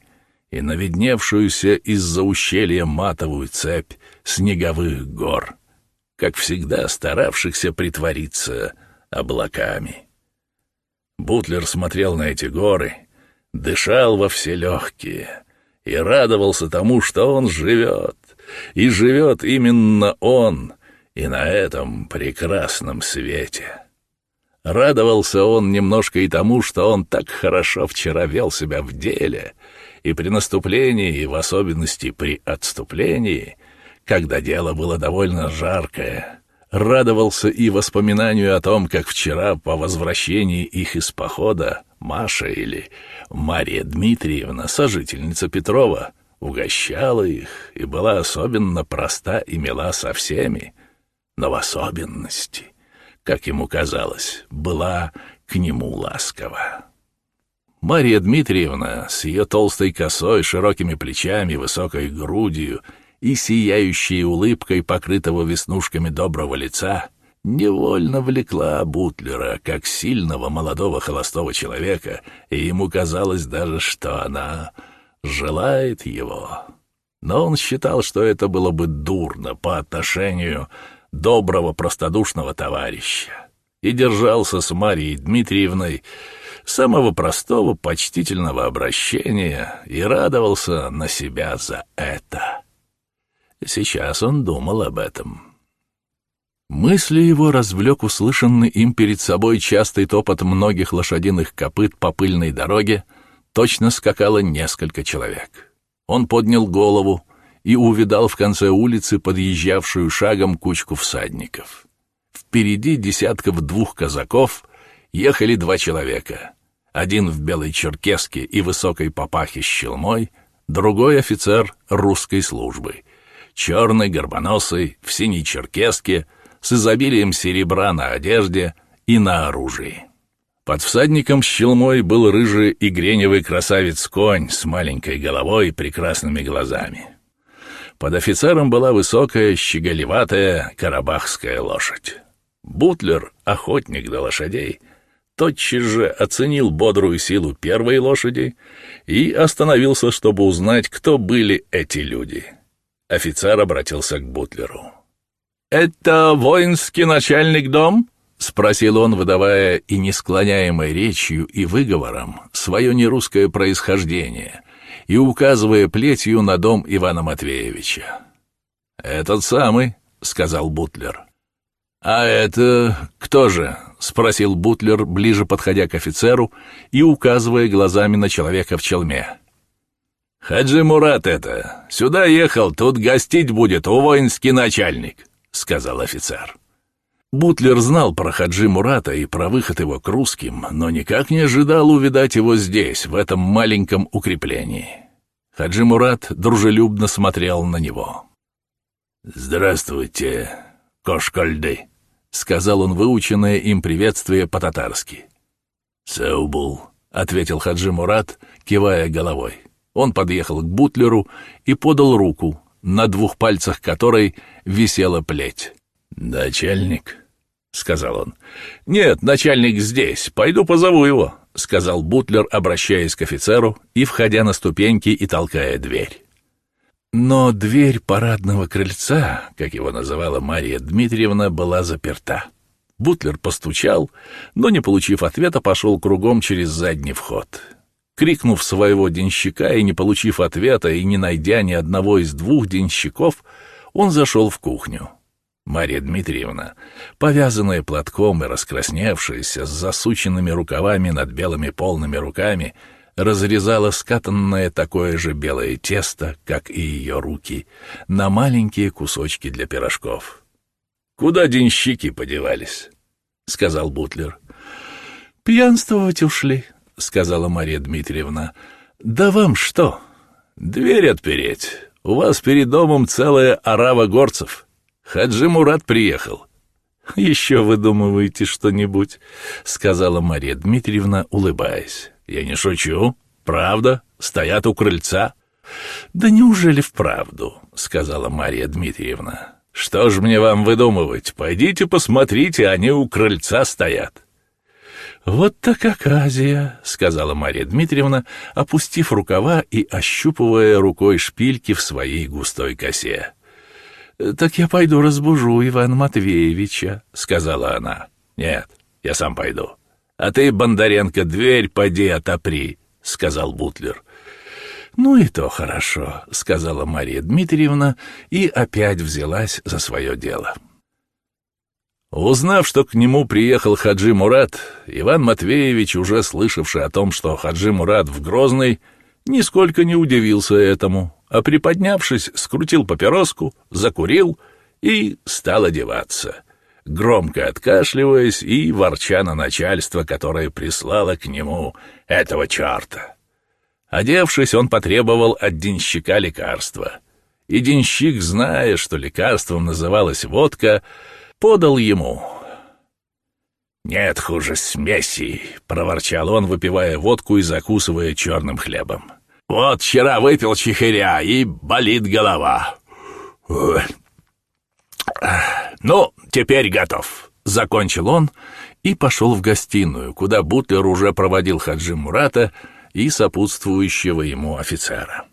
[SPEAKER 2] и на видневшуюся из-за ущелья матовую цепь снеговых гор, как всегда старавшихся притвориться облаками. Бутлер смотрел на эти горы, дышал во все легкие и радовался тому, что он живет, и живет именно он, и на этом прекрасном свете. Радовался он немножко и тому, что он так хорошо вчера вел себя в деле, и при наступлении, и в особенности при отступлении, когда дело было довольно жаркое, радовался и воспоминанию о том, как вчера по возвращении их из похода Маша или Мария Дмитриевна, сожительница Петрова, угощала их и была особенно проста и мила со всеми, но в особенности, как ему казалось, была к нему ласкова. Мария Дмитриевна с ее толстой косой, широкими плечами, высокой грудью и сияющей улыбкой покрытого веснушками доброго лица невольно влекла Бутлера как сильного молодого холостого человека, и ему казалось даже, что она желает его. Но он считал, что это было бы дурно по отношению доброго простодушного товарища, и держался с Марией Дмитриевной самого простого почтительного обращения и радовался на себя за это. Сейчас он думал об этом. Мысли его развлек услышанный им перед собой частый топот многих лошадиных копыт по пыльной дороге, точно скакало несколько человек. Он поднял голову и увидал в конце улицы подъезжавшую шагом кучку всадников. Впереди десятков двух казаков ехали два человека. Один в белой черкеске и высокой папахе с челмой, другой офицер русской службы, черный, горбоносый, в синей черкеске, с изобилием серебра на одежде и на оружии. Под всадником с челмой был рыжий и греневый красавец-конь с маленькой головой и прекрасными глазами. Под офицером была высокая, щеголеватая карабахская лошадь. Бутлер, охотник до лошадей, тотчас же оценил бодрую силу первой лошади и остановился, чтобы узнать, кто были эти люди. Офицер обратился к Бутлеру. «Это воинский начальник дом?» — спросил он, выдавая и несклоняемой речью и выговором свое нерусское происхождение и указывая плетью на дом Ивана Матвеевича. «Этот самый», — сказал Бутлер. «А это кто же?» — спросил Бутлер, ближе подходя к офицеру и указывая глазами на человека в челме. «Хаджи Мурат это. Сюда ехал, тут гостить будет у воинский начальник», — сказал офицер. Бутлер знал про Хаджи Мурата и про выход его к русским, но никак не ожидал увидать его здесь, в этом маленьком укреплении. Хаджи Мурат дружелюбно смотрел на него.
[SPEAKER 1] «Здравствуйте, Кошкальды», —
[SPEAKER 2] сказал он выученное им приветствие по-татарски.
[SPEAKER 1] «Саубул», —
[SPEAKER 2] ответил Хаджи Мурат, кивая головой. Он подъехал к бутлеру и подал руку, на двух пальцах которой висела плеть.
[SPEAKER 1] «Начальник», — сказал он.
[SPEAKER 2] «Нет, начальник здесь. Пойду позову его», — сказал бутлер, обращаясь к офицеру и входя на ступеньки и толкая дверь. Но дверь парадного крыльца, как его называла Мария Дмитриевна, была заперта. Бутлер постучал, но, не получив ответа, пошел кругом через задний вход. Крикнув своего денщика и не получив ответа и не найдя ни одного из двух денщиков, он зашел в кухню. Мария Дмитриевна, повязанная платком и раскрасневшаяся, с засученными рукавами над белыми полными руками, разрезала скатанное такое же белое тесто, как и ее руки, на маленькие кусочки для пирожков.
[SPEAKER 1] «Куда денщики подевались?» — сказал Бутлер.
[SPEAKER 2] «Пьянствовать ушли», — сказала Мария Дмитриевна. «Да вам что? Дверь отпереть. У вас перед домом целая орава горцев». Хаджи Мурат приехал. «Еще выдумываете что-нибудь», — сказала Мария Дмитриевна, улыбаясь.
[SPEAKER 1] «Я не шучу. Правда. Стоят у крыльца».
[SPEAKER 2] «Да неужели вправду?» — сказала Мария Дмитриевна.
[SPEAKER 1] «Что ж мне вам выдумывать? Пойдите посмотрите, они у крыльца стоят».
[SPEAKER 2] «Вот так оказия», — сказала Мария Дмитриевна, опустив рукава и ощупывая рукой шпильки в своей густой косе. «Так я пойду разбужу Ивана Матвеевича», — сказала она.
[SPEAKER 1] «Нет, я сам пойду. А ты, Бондаренко, дверь поди отопри», — сказал Бутлер.
[SPEAKER 2] «Ну и то хорошо», — сказала Мария Дмитриевна и опять взялась за свое дело.
[SPEAKER 1] Узнав, что к нему приехал Хаджи Мурат, Иван Матвеевич, уже слышавший о том, что Хаджи Мурат в Грозный, нисколько не удивился этому, а приподнявшись, скрутил папироску, закурил и стал одеваться, громко откашливаясь и ворча на начальство, которое прислало к нему этого черта. Одевшись, он потребовал от денщика лекарства. И денщик, зная, что лекарством называлась водка, подал ему. «Нет хуже смеси», — проворчал он, выпивая водку и закусывая черным хлебом. Вот вчера выпил чихыря, и болит голова. Ну, теперь готов. Закончил он и пошел в гостиную, куда Бутлер уже проводил Хаджи Мурата и сопутствующего ему офицера.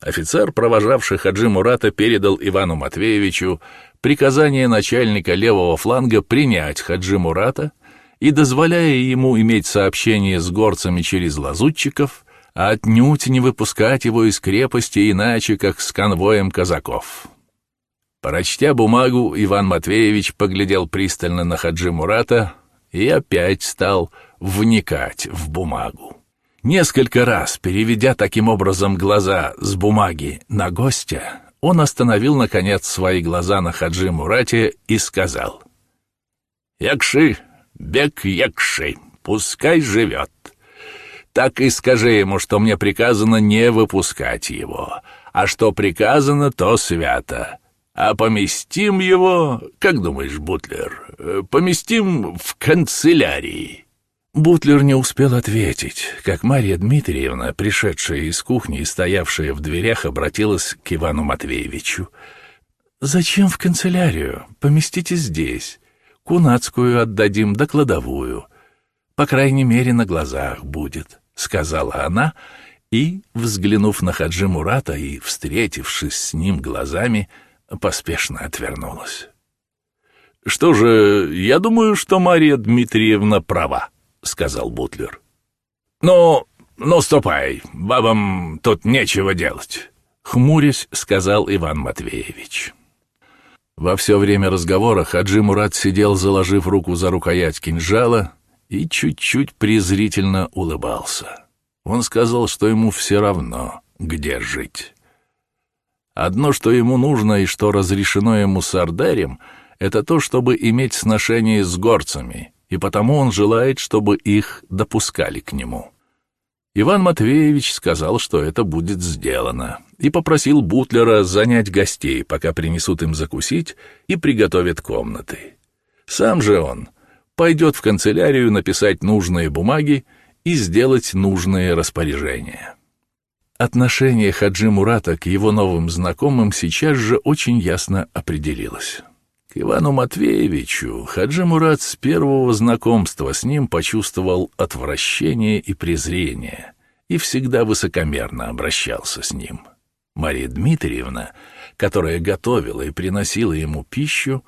[SPEAKER 1] Офицер, провожавший Хаджи Мурата, передал Ивану Матвеевичу приказание начальника левого фланга принять Хаджи Мурата и, дозволяя ему иметь сообщение с горцами через лазутчиков, а отнюдь не выпускать его из крепости иначе, как с конвоем казаков. Прочтя бумагу, Иван Матвеевич поглядел пристально на Хаджи Мурата и опять стал вникать в бумагу. Несколько раз, переведя таким образом глаза с бумаги на гостя, он остановил, наконец, свои глаза на Хаджи Мурате и сказал, «Якши, бег якши, пускай живет так и скажи ему, что мне приказано не выпускать его, а что приказано, то свято. А поместим его, как думаешь, Бутлер, э, поместим в канцелярии».
[SPEAKER 2] Бутлер не успел ответить, как Марья Дмитриевна, пришедшая из кухни и стоявшая в дверях, обратилась к Ивану Матвеевичу. «Зачем в канцелярию? Поместите здесь. Кунацкую отдадим да кладовую. По крайней мере, на глазах будет сказала она и, взглянув на Хаджи Мурата и встретившись с ним глазами, поспешно отвернулась.
[SPEAKER 1] «Что же, я думаю, что Мария Дмитриевна права», — сказал Бутлер. «Ну, ну, ступай, бабам тут нечего делать», — хмурясь сказал Иван Матвеевич.
[SPEAKER 2] Во все время разговора Хаджи Мурат сидел, заложив руку за рукоять кинжала, и чуть-чуть презрительно улыбался. Он сказал, что ему все равно, где жить. Одно, что ему нужно и что разрешено ему с Ардарем, это то, чтобы иметь сношение с горцами, и потому он желает, чтобы их допускали к нему. Иван Матвеевич сказал, что это будет сделано, и попросил Бутлера занять гостей, пока принесут им закусить и приготовят комнаты. Сам же он пойдет в канцелярию написать нужные бумаги и сделать нужные распоряжения. Отношение Хаджи Мурата к его новым знакомым сейчас же очень ясно определилось. К Ивану Матвеевичу Хаджи Мурат с первого знакомства с ним почувствовал отвращение и презрение и всегда высокомерно обращался с ним. Мария Дмитриевна, которая готовила и приносила ему пищу,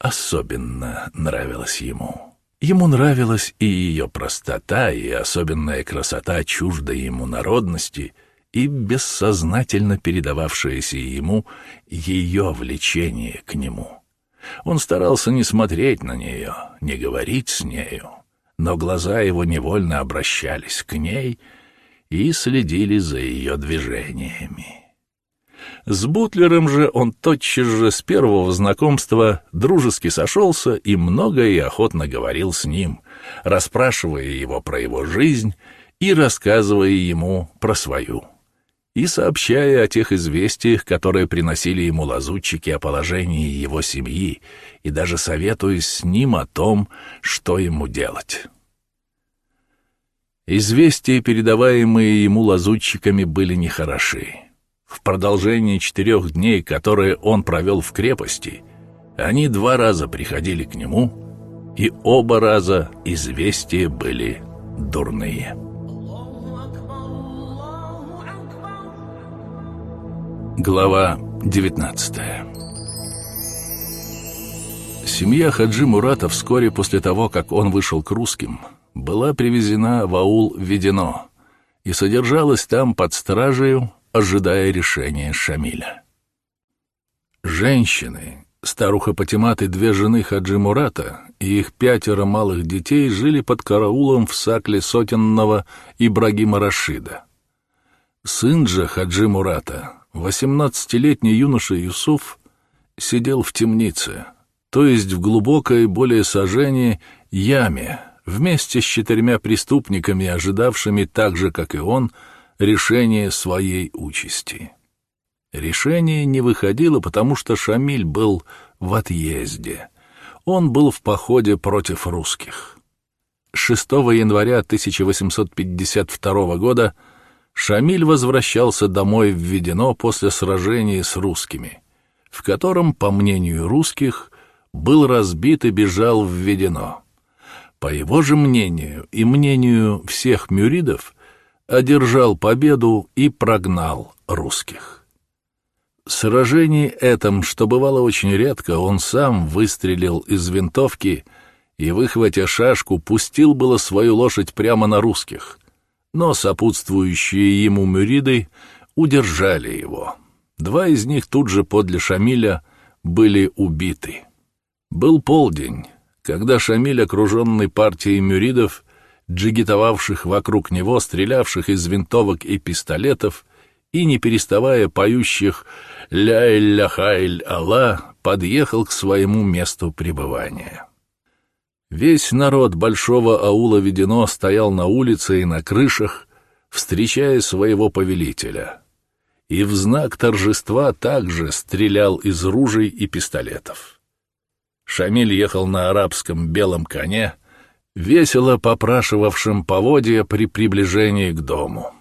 [SPEAKER 2] особенно нравилась ему. Ему нравилась и ее простота, и особенная красота чуждой ему народности, и бессознательно передававшееся ему ее влечение к нему. Он старался не смотреть на нее, не говорить с нею, но глаза его невольно обращались к ней и следили за ее движениями. С Бутлером же он тотчас же с первого знакомства дружески сошелся и много и охотно говорил с ним, расспрашивая его про его жизнь и рассказывая ему про свою, и сообщая о тех известиях, которые приносили ему лазутчики о положении его семьи, и даже советуясь с ним о том, что ему делать. Известия, передаваемые ему лазутчиками, были нехороши. В продолжении четырех дней, которые он провел в крепости, они два раза приходили к нему, и оба раза известия были дурные. Глава 19 Семья Хаджи Мурата вскоре после того, как он вышел к русским, была привезена в аул Ведено и содержалась там под стражею ожидая решения Шамиля. Женщины, старуха Патимат и две жены Хаджи Мурата и их пятеро малых детей жили под караулом в сакле сотенного Ибрагима Рашида. Сын же Хаджи Мурата, восемнадцатилетний юноша Юсуф, сидел в темнице, то есть в глубокой, более сожжении, яме, вместе с четырьмя преступниками, ожидавшими так же, как и он, решение своей участи. Решение не выходило, потому что Шамиль был в отъезде. Он был в походе против русских. 6 января 1852 года Шамиль возвращался домой в Ведено после сражения с русскими, в котором, по мнению русских, был разбит и бежал в Ведено. По его же мнению и мнению всех мюридов, одержал победу и прогнал русских. Сражении этом, что бывало очень редко, он сам выстрелил из винтовки и, выхватя шашку, пустил было свою лошадь прямо на русских, но сопутствующие ему мюриды удержали его. Два из них тут же подле Шамиля были убиты. Был полдень, когда Шамиль, окруженный партией мюридов, джигитовавших вокруг него, стрелявших из винтовок и пистолетов, и, не переставая поющих «Ля-ля-хайль-Алла», подъехал к своему месту пребывания. Весь народ большого аула Ведено стоял на улице и на крышах, встречая своего повелителя, и в знак торжества также стрелял из ружей и пистолетов. Шамиль ехал на арабском белом коне, весело попрашивавшим поводья при приближении к дому.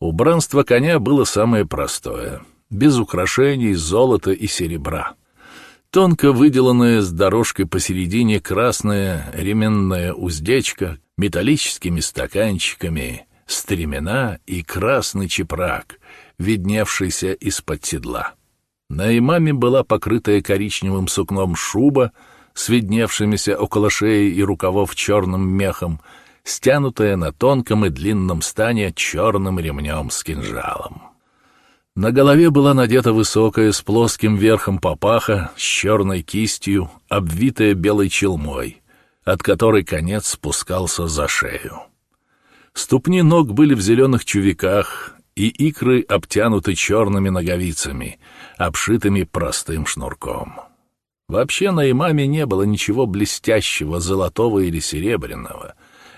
[SPEAKER 2] Убранство коня было самое простое, без украшений, золота и серебра. Тонко выделанная с дорожкой посередине красная ременная уздечка, металлическими стаканчиками, стремена и красный чепрак, видневшийся из-под седла. На имаме была покрытая коричневым сукном шуба с видневшимися около шеи и рукавов черным мехом, стянутая на тонком и длинном стане черным ремнем с кинжалом. На голове была надета высокая с плоским верхом папаха с черной кистью, обвитая белой челмой, от которой конец спускался за шею. Ступни ног были в зеленых чувиках, и икры обтянуты черными ноговицами, обшитыми простым шнурком. Вообще на имаме не было ничего блестящего, золотого или серебряного.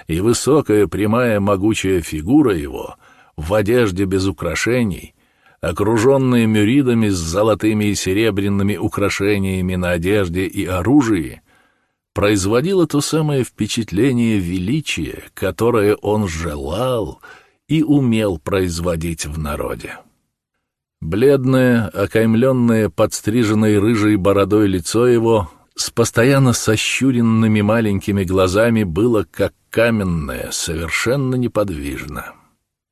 [SPEAKER 2] и высокая прямая могучая фигура его в одежде без украшений, окруженная мюридами с золотыми и серебряными украшениями на одежде и оружии, производила то самое впечатление величия, которое он желал и умел производить в народе. Бледное, окаймленное подстриженной рыжей бородой лицо его с постоянно сощуренными маленькими глазами было как каменное, совершенно неподвижно.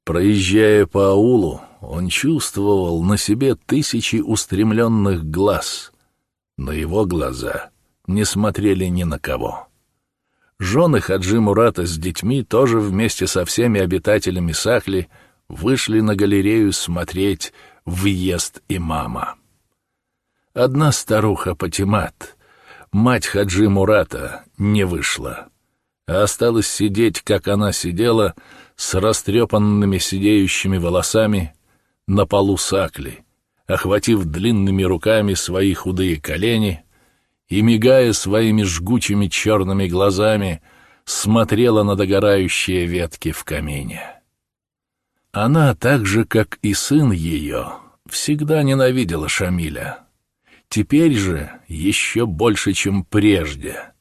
[SPEAKER 2] Проезжая по аулу, он чувствовал на себе тысячи устремленных глаз, но его глаза не смотрели ни на кого. Жены Хаджи Мурата с детьми тоже вместе со всеми обитателями Сахли вышли на галерею смотреть въезд имама. Одна старуха Патимат, мать Хаджи Мурата, не вышла, а осталась сидеть, как она сидела, с растрепанными сидеющими волосами на полу сакли, охватив длинными руками свои худые колени и, мигая своими жгучими черными глазами, смотрела на догорающие ветки в камине. Она, так же, как и сын ее, всегда ненавидела Шамиля. Теперь же еще больше, чем прежде,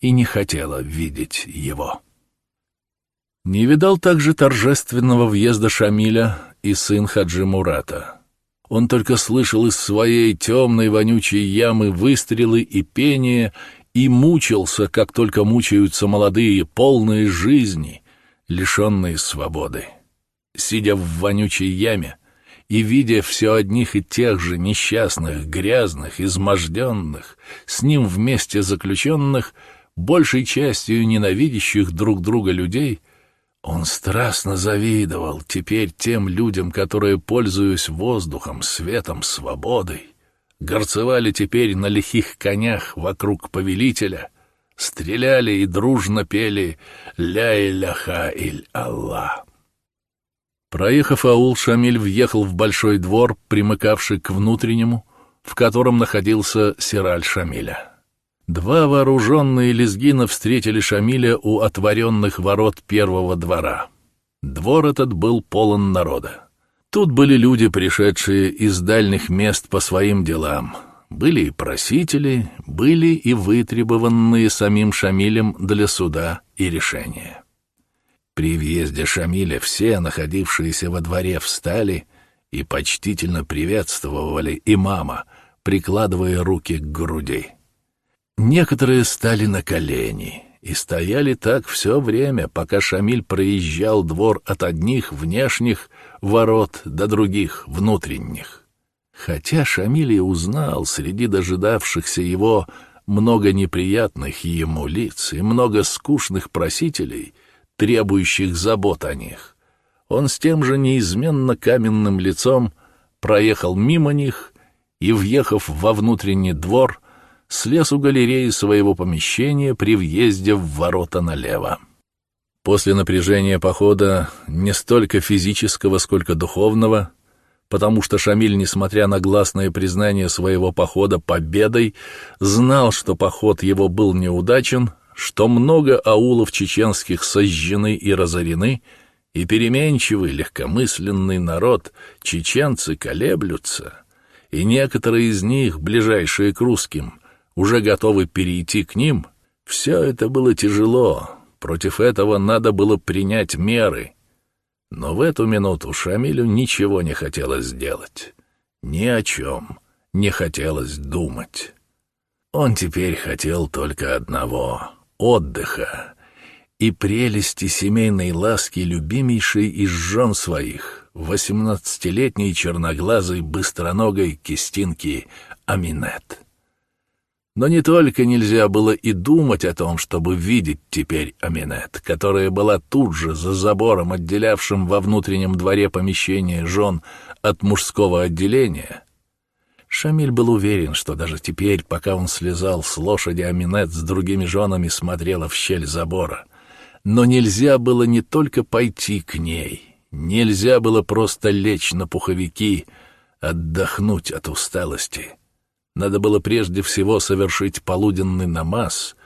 [SPEAKER 2] и не хотела видеть его. Не видал также торжественного въезда Шамиля и сын Хаджи Мурата. Он только слышал из своей темной вонючей ямы выстрелы и пение и мучился, как только мучаются молодые, полные жизни, лишенные свободы сидя в вонючей яме и видя все одних и тех же несчастных, грязных, изможденных, с ним вместе заключенных, большей частью ненавидящих друг друга людей, он страстно завидовал теперь тем людям, которые, пользуясь воздухом, светом, свободой, горцевали теперь на лихих конях вокруг повелителя, стреляли и дружно пели «Ля-иляха-иль-Аллах». Проехав аул, Шамиль въехал в большой двор, примыкавший к внутреннему, в котором находился Сираль Шамиля. Два вооруженные лезгина встретили Шамиля у отворенных ворот первого двора. Двор этот был полон народа. Тут были люди, пришедшие из дальних мест по своим делам. Были и просители, были и вытребованные самим Шамилем для суда и решения. При въезде Шамиля все, находившиеся во дворе, встали и почтительно приветствовали имама, прикладывая руки к груди. Некоторые стали на колени и стояли так все время, пока Шамиль проезжал двор от одних внешних ворот до других внутренних. Хотя Шамиль и узнал среди дожидавшихся его много неприятных ему лиц и много скучных просителей — требующих забот о них. Он с тем же неизменно каменным лицом проехал мимо них и, въехав во внутренний двор, слез у галереи своего помещения при въезде в ворота налево. После напряжения похода, не столько физического, сколько духовного, потому что Шамиль, несмотря на гласное признание своего похода победой, знал, что поход его был неудачен, что много аулов чеченских сожжены и разорены, и переменчивый легкомысленный народ, чеченцы, колеблются, и некоторые из них, ближайшие к русским, уже готовы перейти к ним, все это было тяжело, против этого надо было принять меры. Но в эту минуту Шамилю ничего не хотелось сделать, ни о чем не хотелось думать. Он теперь хотел только одного отдыха и прелести семейной ласки любимейшей из жен своих, восемнадцатилетней черноглазой быстроногой кистинки Аминет. Но не только нельзя было и думать о том, чтобы видеть теперь Аминет, которая была тут же за забором, отделявшим во внутреннем дворе помещение жен от мужского отделения, Шамиль был уверен, что даже теперь, пока он слезал с лошади, Аминет с другими женами смотрела в щель забора. Но нельзя было не только пойти к ней, нельзя было просто лечь на пуховики, отдохнуть от усталости. Надо было прежде всего совершить полуденный намаз,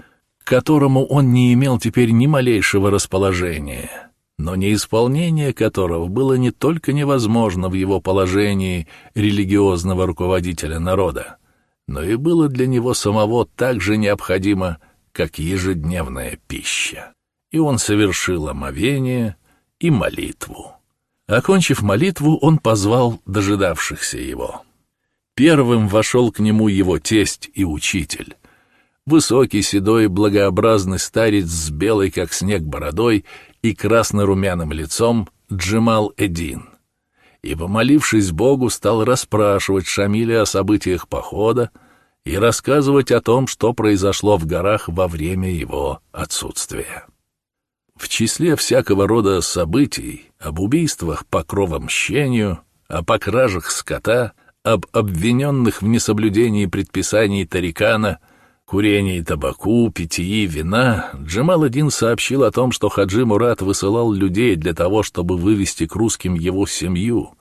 [SPEAKER 2] которому он не имел теперь ни малейшего расположения, но неисполнение которого было не только невозможно в его положении религиозного руководителя народа, но и было для него самого так же необходимо, как ежедневная пища. И он совершил омовение и молитву. Окончив молитву, он позвал дожидавшихся его. Первым вошел к нему его тесть и учитель. Высокий, седой, благообразный старец с белой, как снег, бородой и красно-румяным лицом Джемал Эдин. И, помолившись Богу, стал расспрашивать Шамиля о событиях похода и рассказывать о том, что произошло в горах во время его отсутствия. В числе всякого рода событий, об убийствах по кровомщению, о покражах скота, об обвиненных в несоблюдении предписаний Тарикана, курении табаку, питьи вина, Джамал-один сообщил о том, что Хаджи Мурат высылал людей для того, чтобы вывести к русским его семью,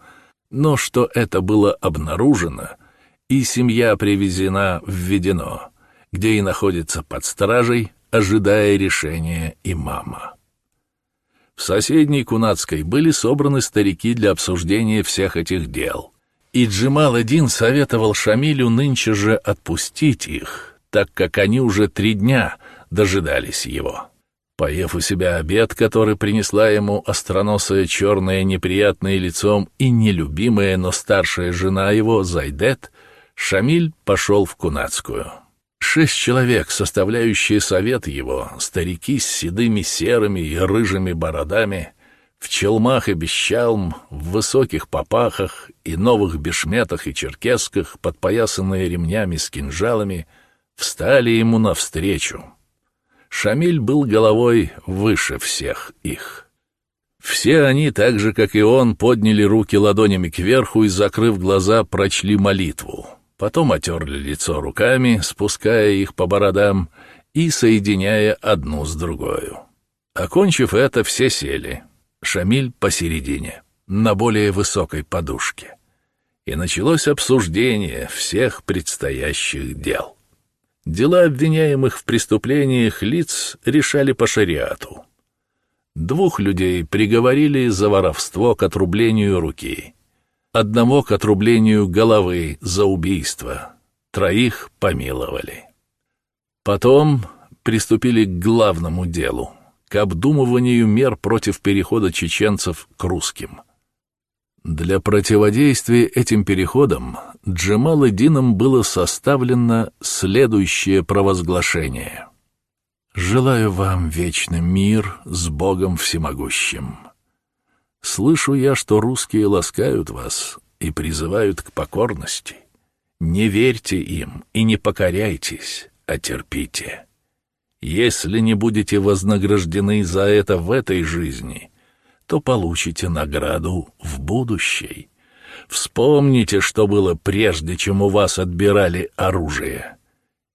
[SPEAKER 2] но что это было обнаружено, и семья привезена в Ведено, где и находится под стражей, ожидая решения имама. В соседней Кунацкой были собраны старики для обсуждения всех этих дел. И Джимал-один советовал Шамилю нынче же отпустить их, так как они уже три дня дожидались его. Поев у себя обед, который принесла ему остроносая черная неприятное лицом и нелюбимая, но старшая жена его, Зайдет, Шамиль пошел в Кунацкую. Шесть человек, составляющие совет его, старики с седыми серыми и рыжими бородами, в челмах и бесчалм, в высоких попахах и новых бешметах и черкесках, подпоясанные ремнями с кинжалами, встали ему навстречу. Шамиль был головой выше всех их. Все они, так же, как и он, подняли руки ладонями кверху и, закрыв глаза, прочли молитву потом отерли лицо руками, спуская их по бородам и соединяя одну с другой. Окончив это, все сели. Шамиль посередине, на более высокой подушке. И началось обсуждение всех предстоящих дел. Дела обвиняемых в преступлениях лиц решали по шариату. Двух людей приговорили за воровство к отрублению руки — одного к отрублению головы за убийство, троих помиловали. Потом приступили к главному делу, к обдумыванию мер против перехода чеченцев к русским. Для противодействия этим переходам Джемал-Эдином было составлено следующее провозглашение. «Желаю вам вечный мир с Богом Всемогущим». Слышу я, что русские ласкают вас и призывают к покорности. Не верьте им и не покоряйтесь, а терпите. Если не будете вознаграждены за это в этой жизни, то получите награду в будущей. Вспомните, что было прежде, чем у вас отбирали оружие.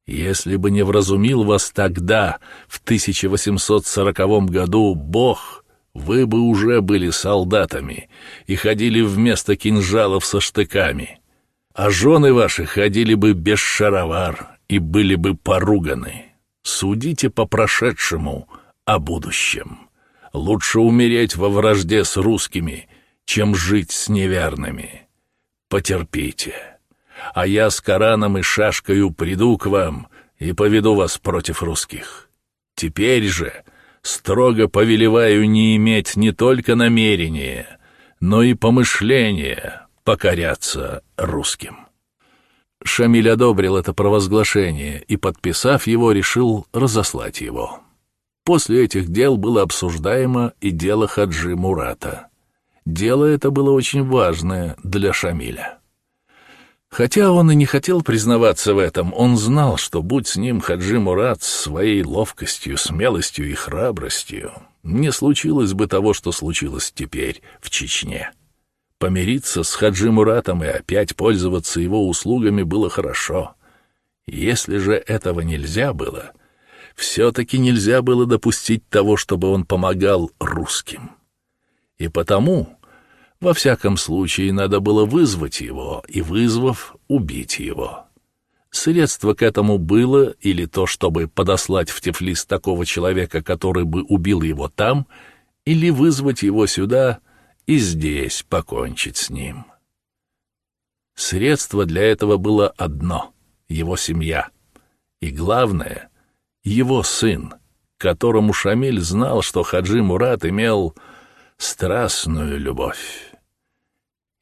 [SPEAKER 2] Если бы не вразумил вас тогда, в 1840 году, Бог — вы бы уже были солдатами и ходили вместо кинжалов со штыками, а жены ваши ходили бы без шаровар и были бы поруганы. Судите по прошедшему о будущем. Лучше умереть во вражде с русскими, чем жить с неверными. Потерпите. А я с Кораном и шашкою приду к вам и поведу вас против русских. Теперь же строго повелеваю не иметь не только намерения, но и помышления покоряться русским». Шамиль одобрил это провозглашение и, подписав его, решил разослать его. После этих дел было обсуждаемо и дело Хаджи Мурата. Дело это было очень важное для Шамиля. Хотя он и не хотел признаваться в этом, он знал, что будь с ним Хаджи Мурат своей ловкостью, смелостью и храбростью, не случилось бы того, что случилось теперь в Чечне. Помириться с Хаджи Муратом и опять пользоваться его услугами было хорошо. Если же этого нельзя было, все-таки нельзя было допустить того, чтобы он помогал русским. И потому во всяком случае, надо было вызвать его и, вызвав, убить его. Средство к этому было или то, чтобы подослать в Тифлис такого человека, который бы убил его там, или вызвать его сюда и здесь покончить с ним. Средство для этого было одно — его семья. И главное — его сын, которому Шамиль знал, что Хаджи Мурат имел страстную любовь.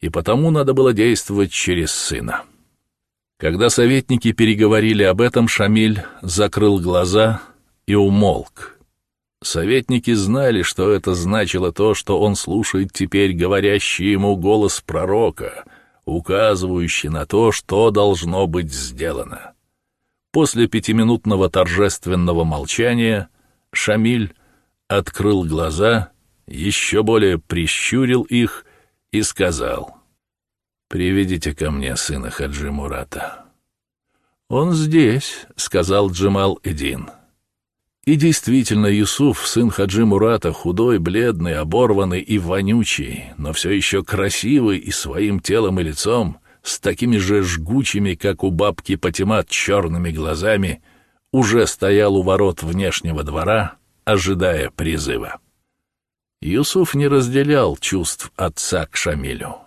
[SPEAKER 2] И потому надо было действовать через сына. Когда советники переговорили об этом, Шамиль закрыл глаза и умолк. Советники знали, что это значило то, что он слушает теперь говорящий ему голос пророка, указывающий на то, что должно быть сделано. После пятиминутного торжественного молчания Шамиль открыл глаза, еще более прищурил их и сказал — «Приведите ко мне сына Хаджи Мурата». «Он здесь», — сказал Джамал Эдин. И действительно, Юсуф, сын Хаджи Мурата, худой, бледный, оборванный и вонючий, но все еще красивый и своим телом и лицом, с такими же жгучими, как у бабки Патимат, черными глазами, уже стоял у ворот внешнего двора, ожидая призыва. Юсуф не разделял чувств отца к Шамилю.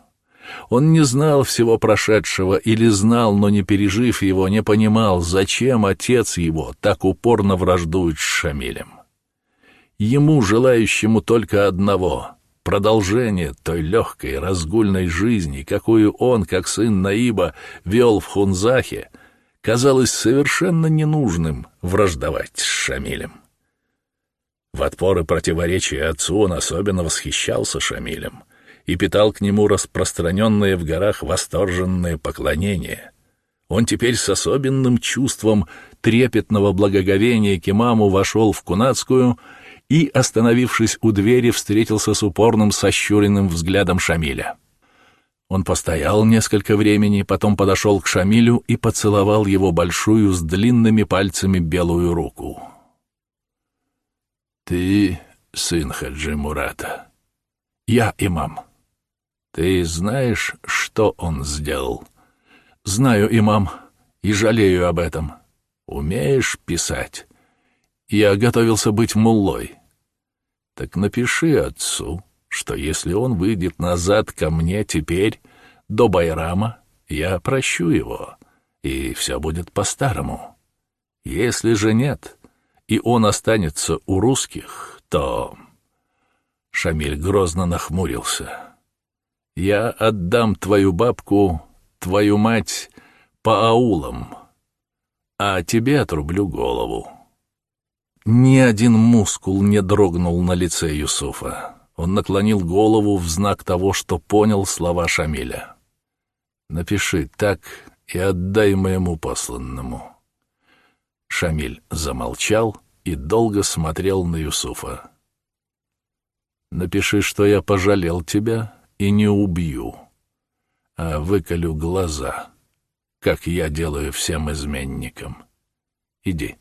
[SPEAKER 2] Он не знал всего прошедшего или знал, но не пережив его, не понимал, зачем отец его так упорно враждует с Шамилем. Ему, желающему только одного — продолжение той легкой разгульной жизни, какую он, как сын Наиба, вел в Хунзахе, казалось совершенно ненужным враждовать с Шамилем. В отпор и противоречие отцу он особенно восхищался Шамилем — и питал к нему распространенное в горах восторженное поклонение. Он теперь с особенным чувством трепетного благоговения к имаму вошел в Кунацкую и, остановившись у двери, встретился с упорным сощуренным взглядом Шамиля. Он постоял несколько времени, потом подошел к Шамилю и поцеловал его большую с длинными пальцами белую руку. «Ты сын Хаджи Мурата?» «Я имам». Ты знаешь, что он сделал? Знаю, имам, и жалею об этом. Умеешь писать? Я готовился быть муллой. Так напиши отцу, что если он выйдет назад ко мне теперь, до Байрама, я прощу его, и все будет по-старому. Если же нет, и он останется у русских, то...» Шамиль грозно нахмурился. Я отдам твою бабку, твою мать по аулам, а тебе отрублю голову». Ни один мускул не дрогнул на лице Юсуфа. Он наклонил голову в знак того, что понял слова Шамиля. «Напиши так и отдай моему посланному». Шамиль замолчал и долго смотрел на Юсуфа. «Напиши, что я пожалел тебя и не убью, а выколю глаза, как я делаю всем изменникам. Иди.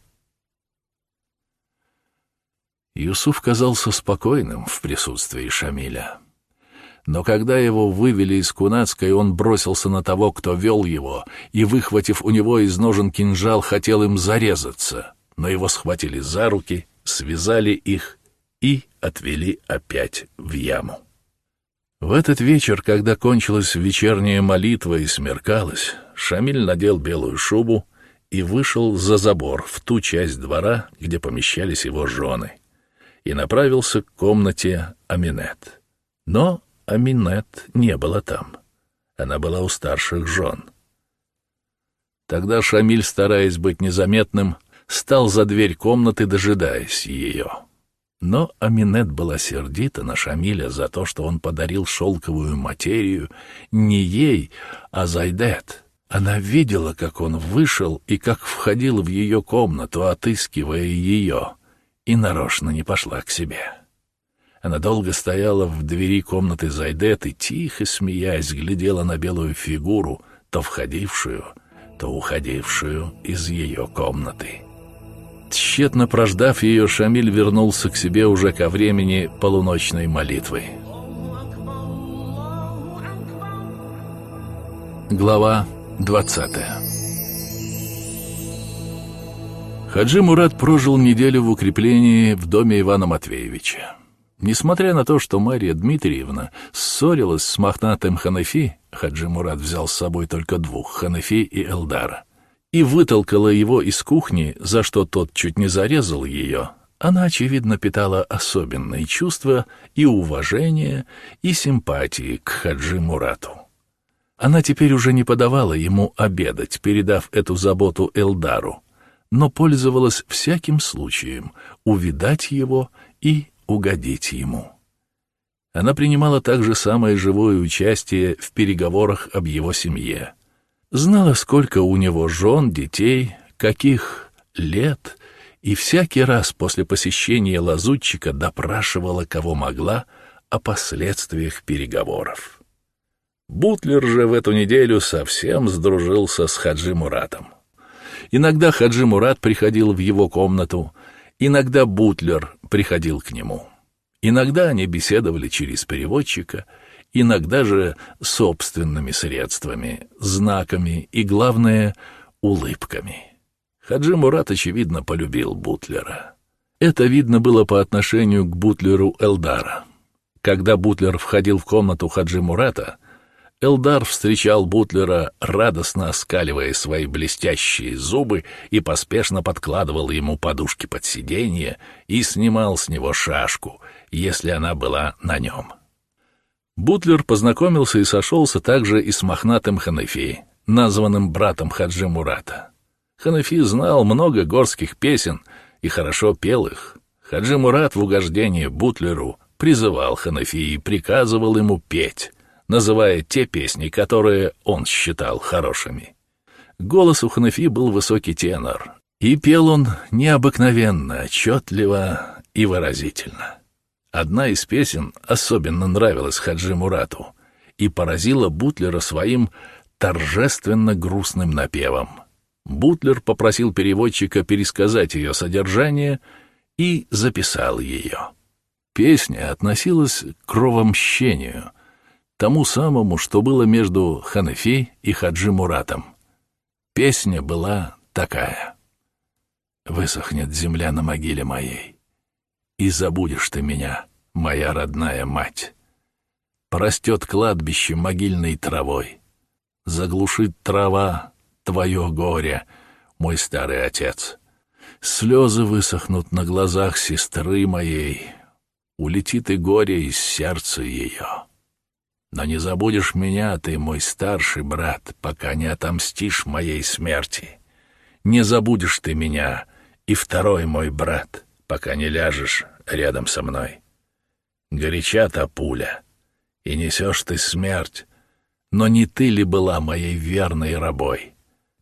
[SPEAKER 2] Юсуф казался спокойным в присутствии Шамиля. Но когда его вывели из Кунацкой, он бросился на того, кто вел его, и, выхватив у него из ножен кинжал, хотел им зарезаться, но его схватили за руки, связали их и отвели опять в яму. В этот вечер, когда кончилась вечерняя молитва и смеркалось, Шамиль надел белую шубу и вышел за забор в ту часть двора, где помещались его жены, и направился к комнате Аминет. Но Аминет не было там. Она была у старших жен. Тогда Шамиль, стараясь быть незаметным, стал за дверь комнаты, дожидаясь ее. Но Аминет была сердита на Шамиля за то, что он подарил шелковую материю не ей, а Зайдет. Она видела, как он вышел и как входил в ее комнату, отыскивая ее, и нарочно не пошла к себе. Она долго стояла в двери комнаты Зайдет и, тихо смеясь, глядела на белую фигуру, то входившую, то уходившую из ее комнаты. Тщетно прождав ее, Шамиль вернулся к себе уже ко времени полуночной молитвы. Глава двадцатая Хаджи Мурат прожил неделю в укреплении в доме Ивана Матвеевича. Несмотря на то, что Мария Дмитриевна ссорилась с мохнатым Ханафи, Хаджи Мурат взял с собой только двух, Ханафи и Элдара, и вытолкала его из кухни, за что тот чуть не зарезал ее, она, очевидно, питала особенные чувства и уважения, и симпатии к Хаджи Мурату. Она теперь уже не подавала ему обедать, передав эту заботу Элдару, но пользовалась всяким случаем увидать его и угодить ему. Она принимала также самое живое участие в переговорах об его семье. Знала, сколько у него жен, детей, каких лет, и всякий раз после посещения лазутчика допрашивала, кого могла, о последствиях переговоров. Бутлер же в эту неделю совсем сдружился с Хаджи Муратом. Иногда Хаджи Мурат приходил в его комнату, иногда Бутлер приходил к нему. Иногда они беседовали через переводчика, иногда же собственными средствами, знаками и, главное, улыбками. Хаджи Мурат, очевидно, полюбил Бутлера. Это видно было по отношению к Бутлеру Элдара. Когда Бутлер входил в комнату Хаджи Мурата, Элдар встречал Бутлера, радостно оскаливая свои блестящие зубы и поспешно подкладывал ему подушки под сиденье и снимал с него шашку, если она была на нем. Бутлер познакомился и сошелся также и с мохнатым Ханафи, названным братом Хаджи Мурата. Ханафи знал много горских песен и хорошо пел их. Хаджи Мурат в угождение Бутлеру призывал Ханафи и приказывал ему петь называя те песни, которые он считал хорошими. Голос у Ханафи был высокий тенор, и пел он необыкновенно, отчетливо и выразительно. Одна из песен особенно нравилась Хаджи Мурату и поразила Бутлера своим торжественно грустным напевом. Бутлер попросил переводчика пересказать ее содержание и записал ее. Песня относилась к кровомщению — тому самому, что было между Ханафи и Хаджи Муратом. Песня была такая. «Высохнет земля на могиле моей, и забудешь ты меня, моя родная мать. Порастет кладбище могильной травой, заглушит трава твое горе, мой старый отец. Слезы высохнут на глазах сестры моей, улетит и горе из сердца ее». Но не забудешь меня, ты мой старший брат, пока не отомстишь моей смерти. Не забудешь ты меня и второй мой брат, пока не ляжешь рядом со мной. Горяча та пуля, и несешь ты смерть, но не ты ли была моей верной рабой?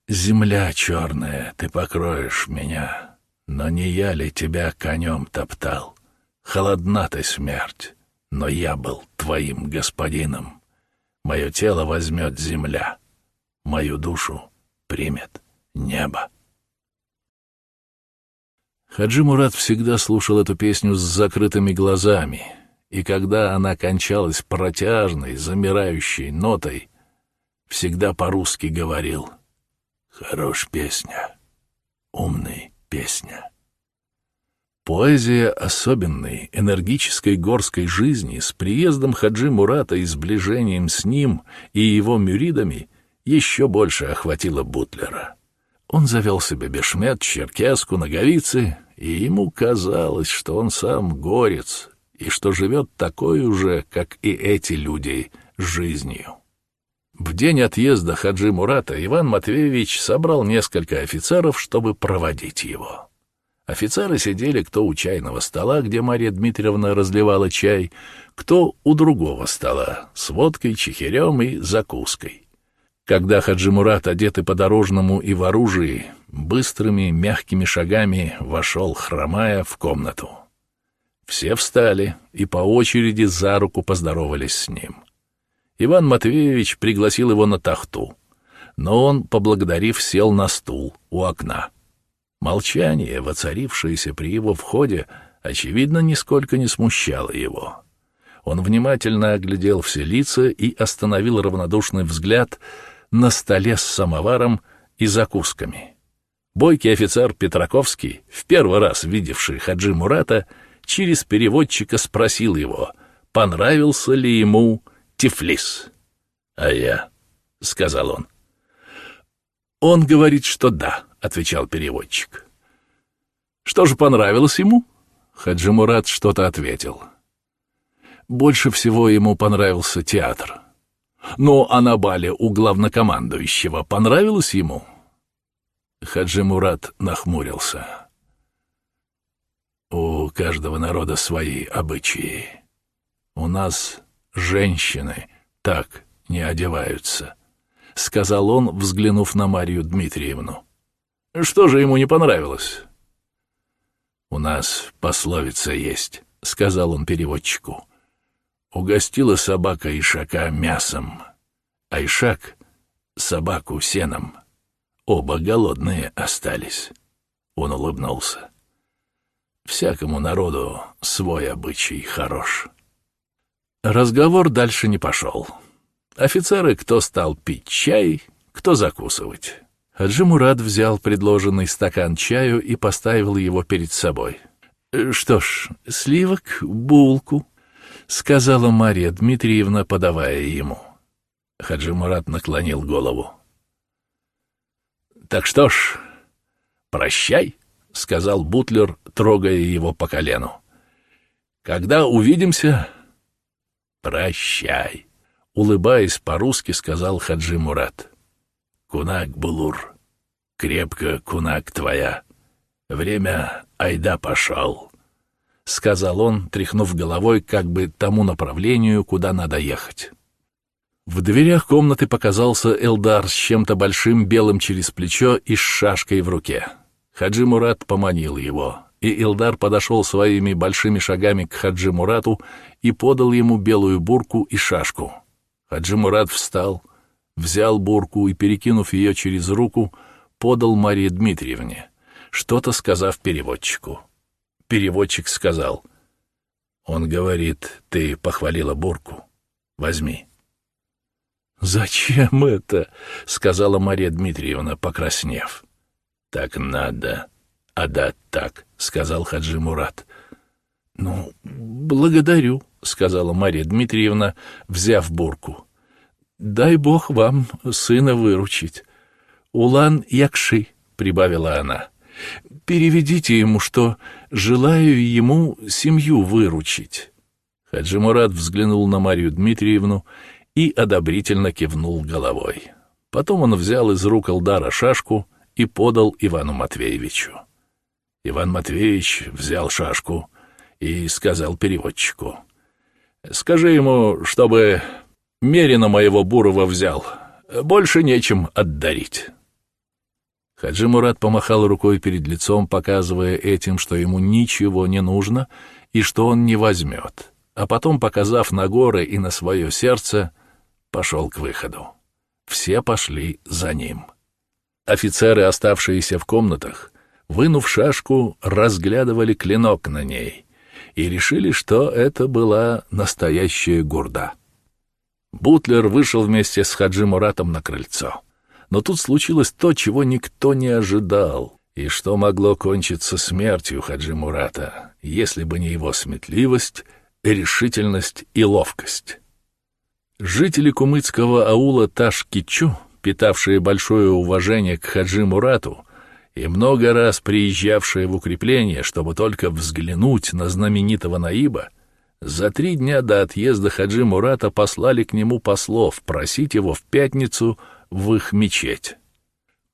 [SPEAKER 2] Земля черная, ты покроешь меня, но не я ли тебя конем топтал? Холодна ты смерть, но я был твоим господином. Мое тело возьмет земля, мою душу примет небо. Хаджи Мурат всегда слушал эту песню с закрытыми глазами, и когда она кончалась протяжной, замирающей нотой, всегда по-русски говорил «Хорош песня, умный песня». Поэзия особенной, энергической горской жизни с приездом Хаджи Мурата и сближением с ним и его мюридами еще больше охватила Бутлера. Он завел себе бешмет, черкеску, ноговицы, и ему казалось, что он сам горец и что живет такой уже, как и эти люди, жизнью. В день отъезда Хаджи Мурата Иван Матвеевич собрал несколько офицеров, чтобы проводить его. Офицеры сидели кто у чайного стола, где Мария Дмитриевна разливала чай, кто у другого стола с водкой, чехирем и закуской. Когда Хаджи Мурат, одетый по-дорожному и в оружии, быстрыми мягкими шагами вошел, хромая, в комнату. Все встали и по очереди за руку поздоровались с ним. Иван Матвеевич пригласил его на тахту, но он, поблагодарив, сел на стул у окна. Молчание, воцарившееся при его входе, очевидно, нисколько не смущало его. Он внимательно оглядел все лица и остановил равнодушный взгляд на столе с самоваром и закусками. Бойкий офицер Петраковский, в первый раз видевший Хаджи Мурата, через переводчика спросил его, понравился ли ему Тифлис. «А я», — сказал он. «Он говорит, что да», — отвечал переводчик. «Что же понравилось ему?» Хаджи Мурат что-то ответил. Больше всего ему понравился театр. Но на бале у главнокомандующего понравилось ему? Хаджи Мурат нахмурился. У каждого народа свои обычаи. У нас женщины так не одеваются, — сказал он, взглянув на Марию Дмитриевну. Что же ему не понравилось? У нас пословица есть, — сказал он переводчику. Угостила собака Ишака мясом, а Ишак — собаку сеном. Оба голодные остались. Он улыбнулся. Всякому народу свой обычай хорош. Разговор дальше не пошел. Офицеры кто стал пить чай, кто закусывать. Хаджи Мурат взял предложенный стакан чаю и поставил его перед собой. «Что ж, сливок, булку», — сказала Мария Дмитриевна, подавая ему. Хаджи Мурат наклонил голову. «Так что ж, прощай», — сказал Бутлер, трогая его по колену. «Когда увидимся...» «Прощай», — улыбаясь по-русски, сказал Хаджи Мурат. «Кунак, Булур, крепко, кунак твоя. Время айда пошел», — сказал он, тряхнув головой как бы тому направлению, куда надо ехать. В дверях комнаты показался Элдар с чем-то большим белым через плечо и с шашкой в руке. Хаджи Мурат поманил его, и Элдар подошел своими большими шагами к Хаджи Мурату и подал ему белую бурку и шашку. Хаджи Мурат встал, взял бурку и, перекинув ее через руку, подал Марии Дмитриевне, что-то сказав переводчику. Переводчик сказал, «Он говорит, ты похвалила бурку. Возьми». «Зачем это?» — сказала Мария Дмитриевна, покраснев. «Так надо, а да так», — сказал Хаджи Мурат. «Ну, благодарю», — сказала Мария Дмитриевна, взяв бурку. «Дай Бог вам сына выручить. Улан Якши», — прибавила она. «Переведите ему, что желаю ему семью выручить». Хаджи Мурат взглянул на Марию Дмитриевну и одобрительно кивнул головой. Потом он взял из рук Алдара шашку и подал Ивану Матвеевичу. Иван Матвеевич взял шашку и сказал переводчику. «Скажи ему, чтобы Мерина моего Бурова взял. Больше нечем отдарить». Хаджи Мурат помахал рукой перед лицом, показывая этим, что ему ничего не нужно и что он не возьмет, а потом, показав на горы и на свое сердце, пошел к выходу. Все пошли за ним. Офицеры, оставшиеся в комнатах, вынув шашку, разглядывали клинок на ней и решили, что это была настоящая гурда. Бутлер вышел вместе с Хаджи Муратом на крыльцо. Но тут случилось то, чего никто не ожидал, и что могло кончиться смертью Хаджи Мурата, если бы не его сметливость, решительность и ловкость. Жители кумыцкого аула Ташкичу, питавшие большое уважение к Хаджи Мурату и много раз приезжавшие в укрепление, чтобы только взглянуть на знаменитого Наиба, за три дня до отъезда Хаджи Мурата послали к нему послов просить его в пятницу в их мечеть.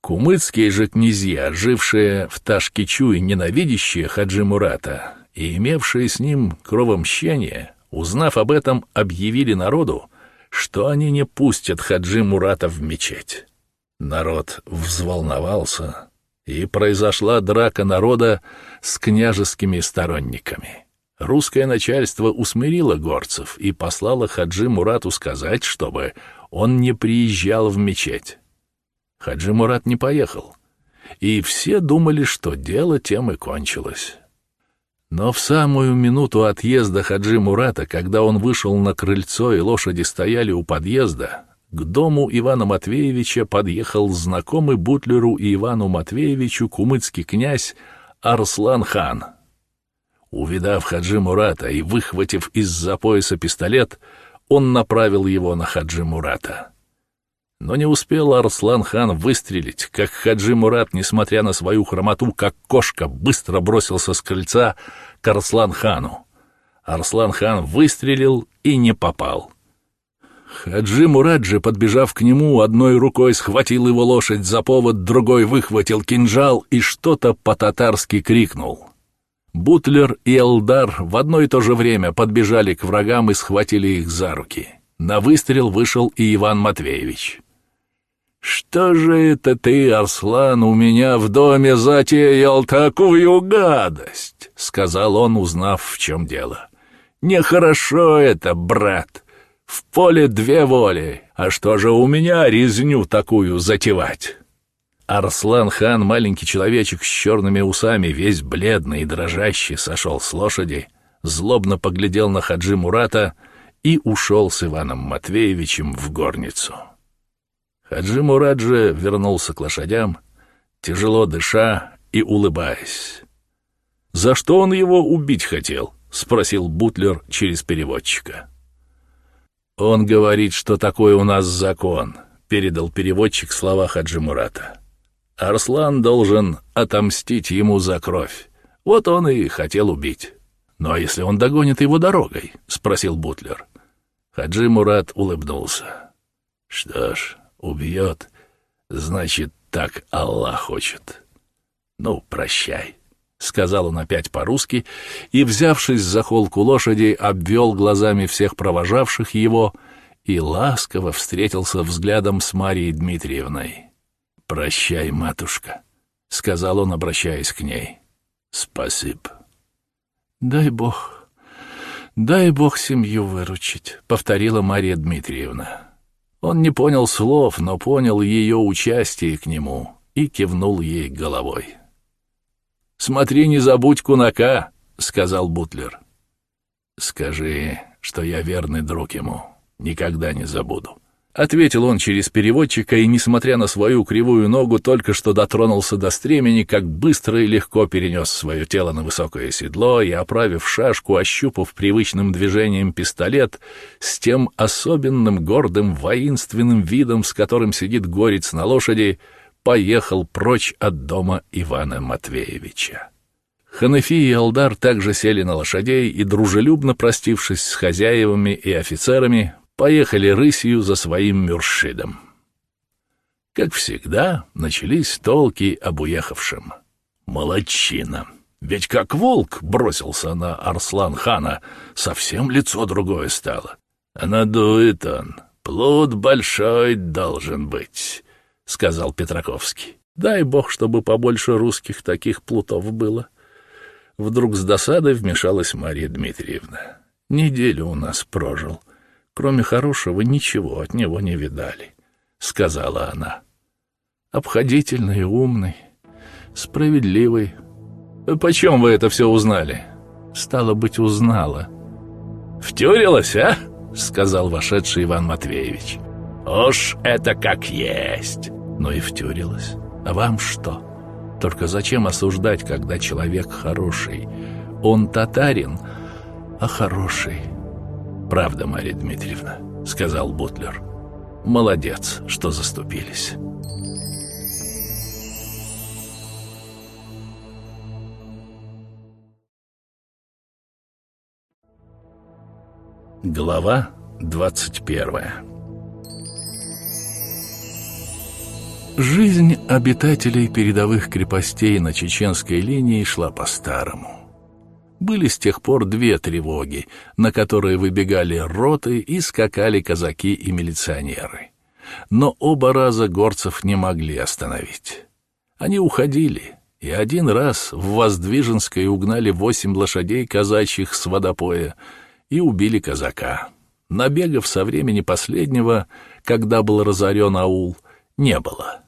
[SPEAKER 2] Кумыцкие же князья, жившие в Ташкичу и ненавидящие Хаджи Мурата и имевшие с ним кровомщение, узнав об этом, объявили народу, что они не пустят Хаджи Мурата в мечеть. Народ взволновался, и произошла драка народа с княжескими сторонниками. Русское начальство усмирило горцев и послало Хаджи Мурату сказать, чтобы он не приезжал в мечеть. Хаджи Мурат не поехал, и все думали, что дело тем и кончилось. Но в самую минуту отъезда Хаджи Мурата, когда он вышел на крыльцо и лошади стояли у подъезда, к дому Ивана Матвеевича подъехал знакомый Бутлеру и Ивану Матвеевичу кумыцкий князь Арслан-хан. Увидав Хаджи Мурата и выхватив из-за пояса пистолет, он направил его на Хаджи Мурата. Но не успел Арслан-хан выстрелить, как Хаджи Мурат, несмотря на свою хромоту, как кошка, быстро бросился с крыльца к Арслан-хану. Арслан-хан выстрелил и не попал — Хаджи Мураджи, подбежав к нему, одной рукой схватил его лошадь за повод, другой выхватил кинжал и что-то по-татарски крикнул. Бутлер и Элдар в одно и то же время подбежали к врагам и схватили их за руки. На выстрел вышел и Иван Матвеевич. «Что же это ты, Арслан, у меня в доме затеял такую гадость?» — сказал он, узнав, в чем дело. «Нехорошо это, брат. В поле две воли, а что же у меня резню такую затевать? Арслан-хан, маленький человечек с черными усами, весь бледный и дрожащий, сошел с лошади, злобно поглядел на Хаджи Мурата и ушел с Иваном Матвеевичем в горницу. Хаджи Мурат же вернулся к лошадям, тяжело дыша и улыбаясь. «За что он его убить хотел?» — спросил Бутлер через переводчика. «Он говорит, что такой у нас закон», — передал переводчик слова Хаджи Мурата. «Арслан должен отомстить ему за кровь. Вот он и хотел убить». «Ну а если он догонит его дорогой?» — спросил Бутлер. Хаджи Мурат улыбнулся. «Что ж, убьет, значит, так Аллах хочет. Ну, прощай». — сказал он опять по-русски, и, взявшись за холку лошади, обвел глазами всех провожавших его и ласково встретился взглядом с Марией Дмитриевной. «Прощай, матушка», — сказал он, обращаясь к ней. «Спасибо». «Дай Бог, дай Бог семью выручить», — повторила Мария Дмитриевна. Он не понял слов, но понял ее участие к нему и кивнул ей головой. «Смотри, не забудь кунака», — сказал Бутлер. «Скажи, что я верный друг ему, никогда не забуду». Ответил он через переводчика и, несмотря на свою кривую ногу, только что дотронулся до стремени, как быстро и легко перенес свое тело на высокое седло и, оправив шашку, ощупав привычным движением пистолет, с тем особенным гордым воинственным видом, с которым сидит горец на лошади, поехал прочь от дома Ивана Матвеевича. Ханафи и Алдар также сели на лошадей и, дружелюбно простившись с хозяевами и офицерами, поехали рысью за своим мюршидом. Как всегда, начались толки об уехавшем. Молодчина! Ведь как волк бросился на Арслан-хана, совсем лицо другое стало. А надует он, плод большой должен быть. — сказал Петраковский. «Дай бог, чтобы побольше русских таких плутов было». Вдруг с досадой вмешалась Мария Дмитриевна. «Неделю у нас прожил. Кроме хорошего, ничего от него не видали», — сказала она. «Обходительный, умный, справедливый. Почем вы это все узнали?» «Стало быть, узнала». «Втюрилась, а?» — сказал вошедший Иван Матвеевич. «Уж это как есть!» но и втюрилась. А вам что? Только зачем осуждать, когда человек хороший? Он татарин, а хороший. Правда, Мария Дмитриевна, сказал Бутлер. Молодец, что заступились. Глава двадцать первая Жизнь обитателей передовых крепостей на чеченской линии шла по-старому. Были с тех пор две тревоги, на которые выбегали роты и скакали казаки и милиционеры. Но оба раза горцев не могли остановить. Они уходили, и один раз в Воздвиженской угнали восемь лошадей казачьих с водопоя и убили казака. Набегов со времени последнего, когда был разорен аул, не было.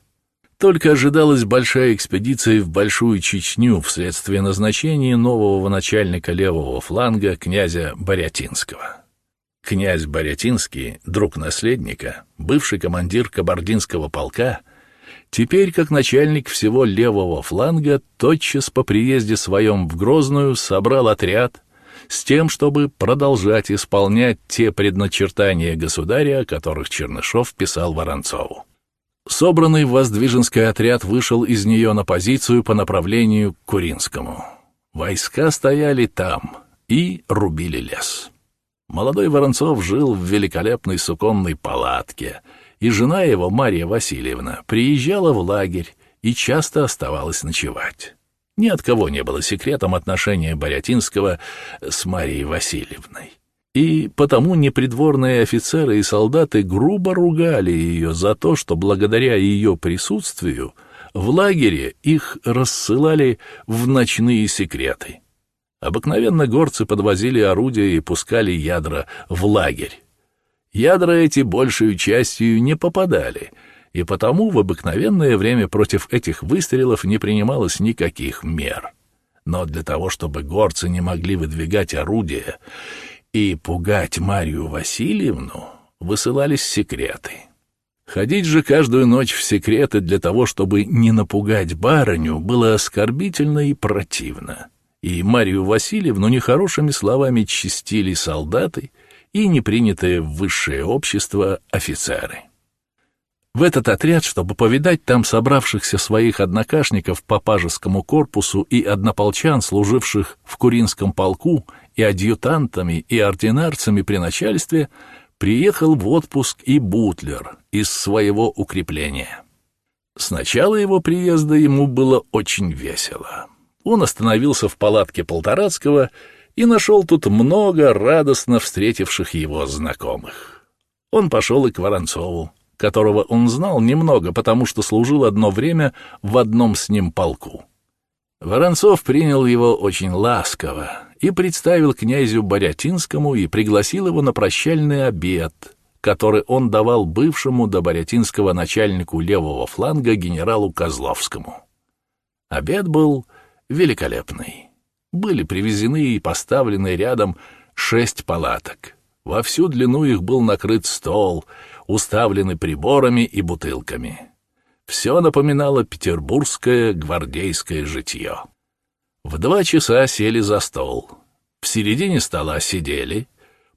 [SPEAKER 2] Только ожидалась большая экспедиция в Большую Чечню вследствие назначения нового начальника левого фланга князя Борятинского. князь Борятинский, друг наследника, бывший командир кабардинского полка, теперь, как начальник всего левого фланга, тотчас по приезде своем в Грозную собрал отряд с тем, чтобы продолжать исполнять те предначертания государя, о которых Чернышов писал Воронцову. Собранный Воздвиженский отряд вышел из нее на позицию по направлению к Куринскому. Войска стояли там и рубили лес. Молодой Воронцов жил в великолепной суконной палатке, и жена его, Мария Васильевна, приезжала в лагерь и часто оставалась ночевать. Ни от кого не было секретом отношения Борятинского с Марией Васильевной. И потому непридворные офицеры и солдаты грубо ругали ее за то, что благодаря ее присутствию в лагере их рассылали в ночные секреты. Обыкновенно горцы подвозили орудия и пускали ядра в лагерь. Ядра эти большей частью не попадали, и потому в обыкновенное время против этих выстрелов не принималось никаких мер. Но для того, чтобы горцы не могли выдвигать орудия и пугать Марию Васильевну, высылались секреты. Ходить же каждую ночь в секреты для того, чтобы не напугать барыню, было оскорбительно и противно и Марию Васильевну нехорошими словами чистили солдаты и непринятые в высшее общество офицеры. В этот отряд, чтобы повидать там собравшихся своих однокашников по пажескому корпусу и однополчан, служивших в Куринском полку, и адъютантами, и ординарцами при начальстве, приехал в отпуск и Бутлер из своего укрепления. С начала его приезда ему было очень весело он остановился в палатке Полторацкого и нашел тут много радостно встретивших его знакомых. Он пошел и к Воронцову, которого он знал немного, потому что служил одно время в одном с ним полку. Воронцов принял его очень ласково и представил князю Борятинскому и пригласил его на прощальный обед, который он давал бывшему до Борятинского начальнику левого фланга генералу Козловскому. Обед был великолепный. Были привезены и поставлены рядом шесть палаток. Во всю длину их был накрыт стол, уставленный приборами и бутылками. Все напоминало петербургское гвардейское житье. В два часа сели за стол. В середине стола сидели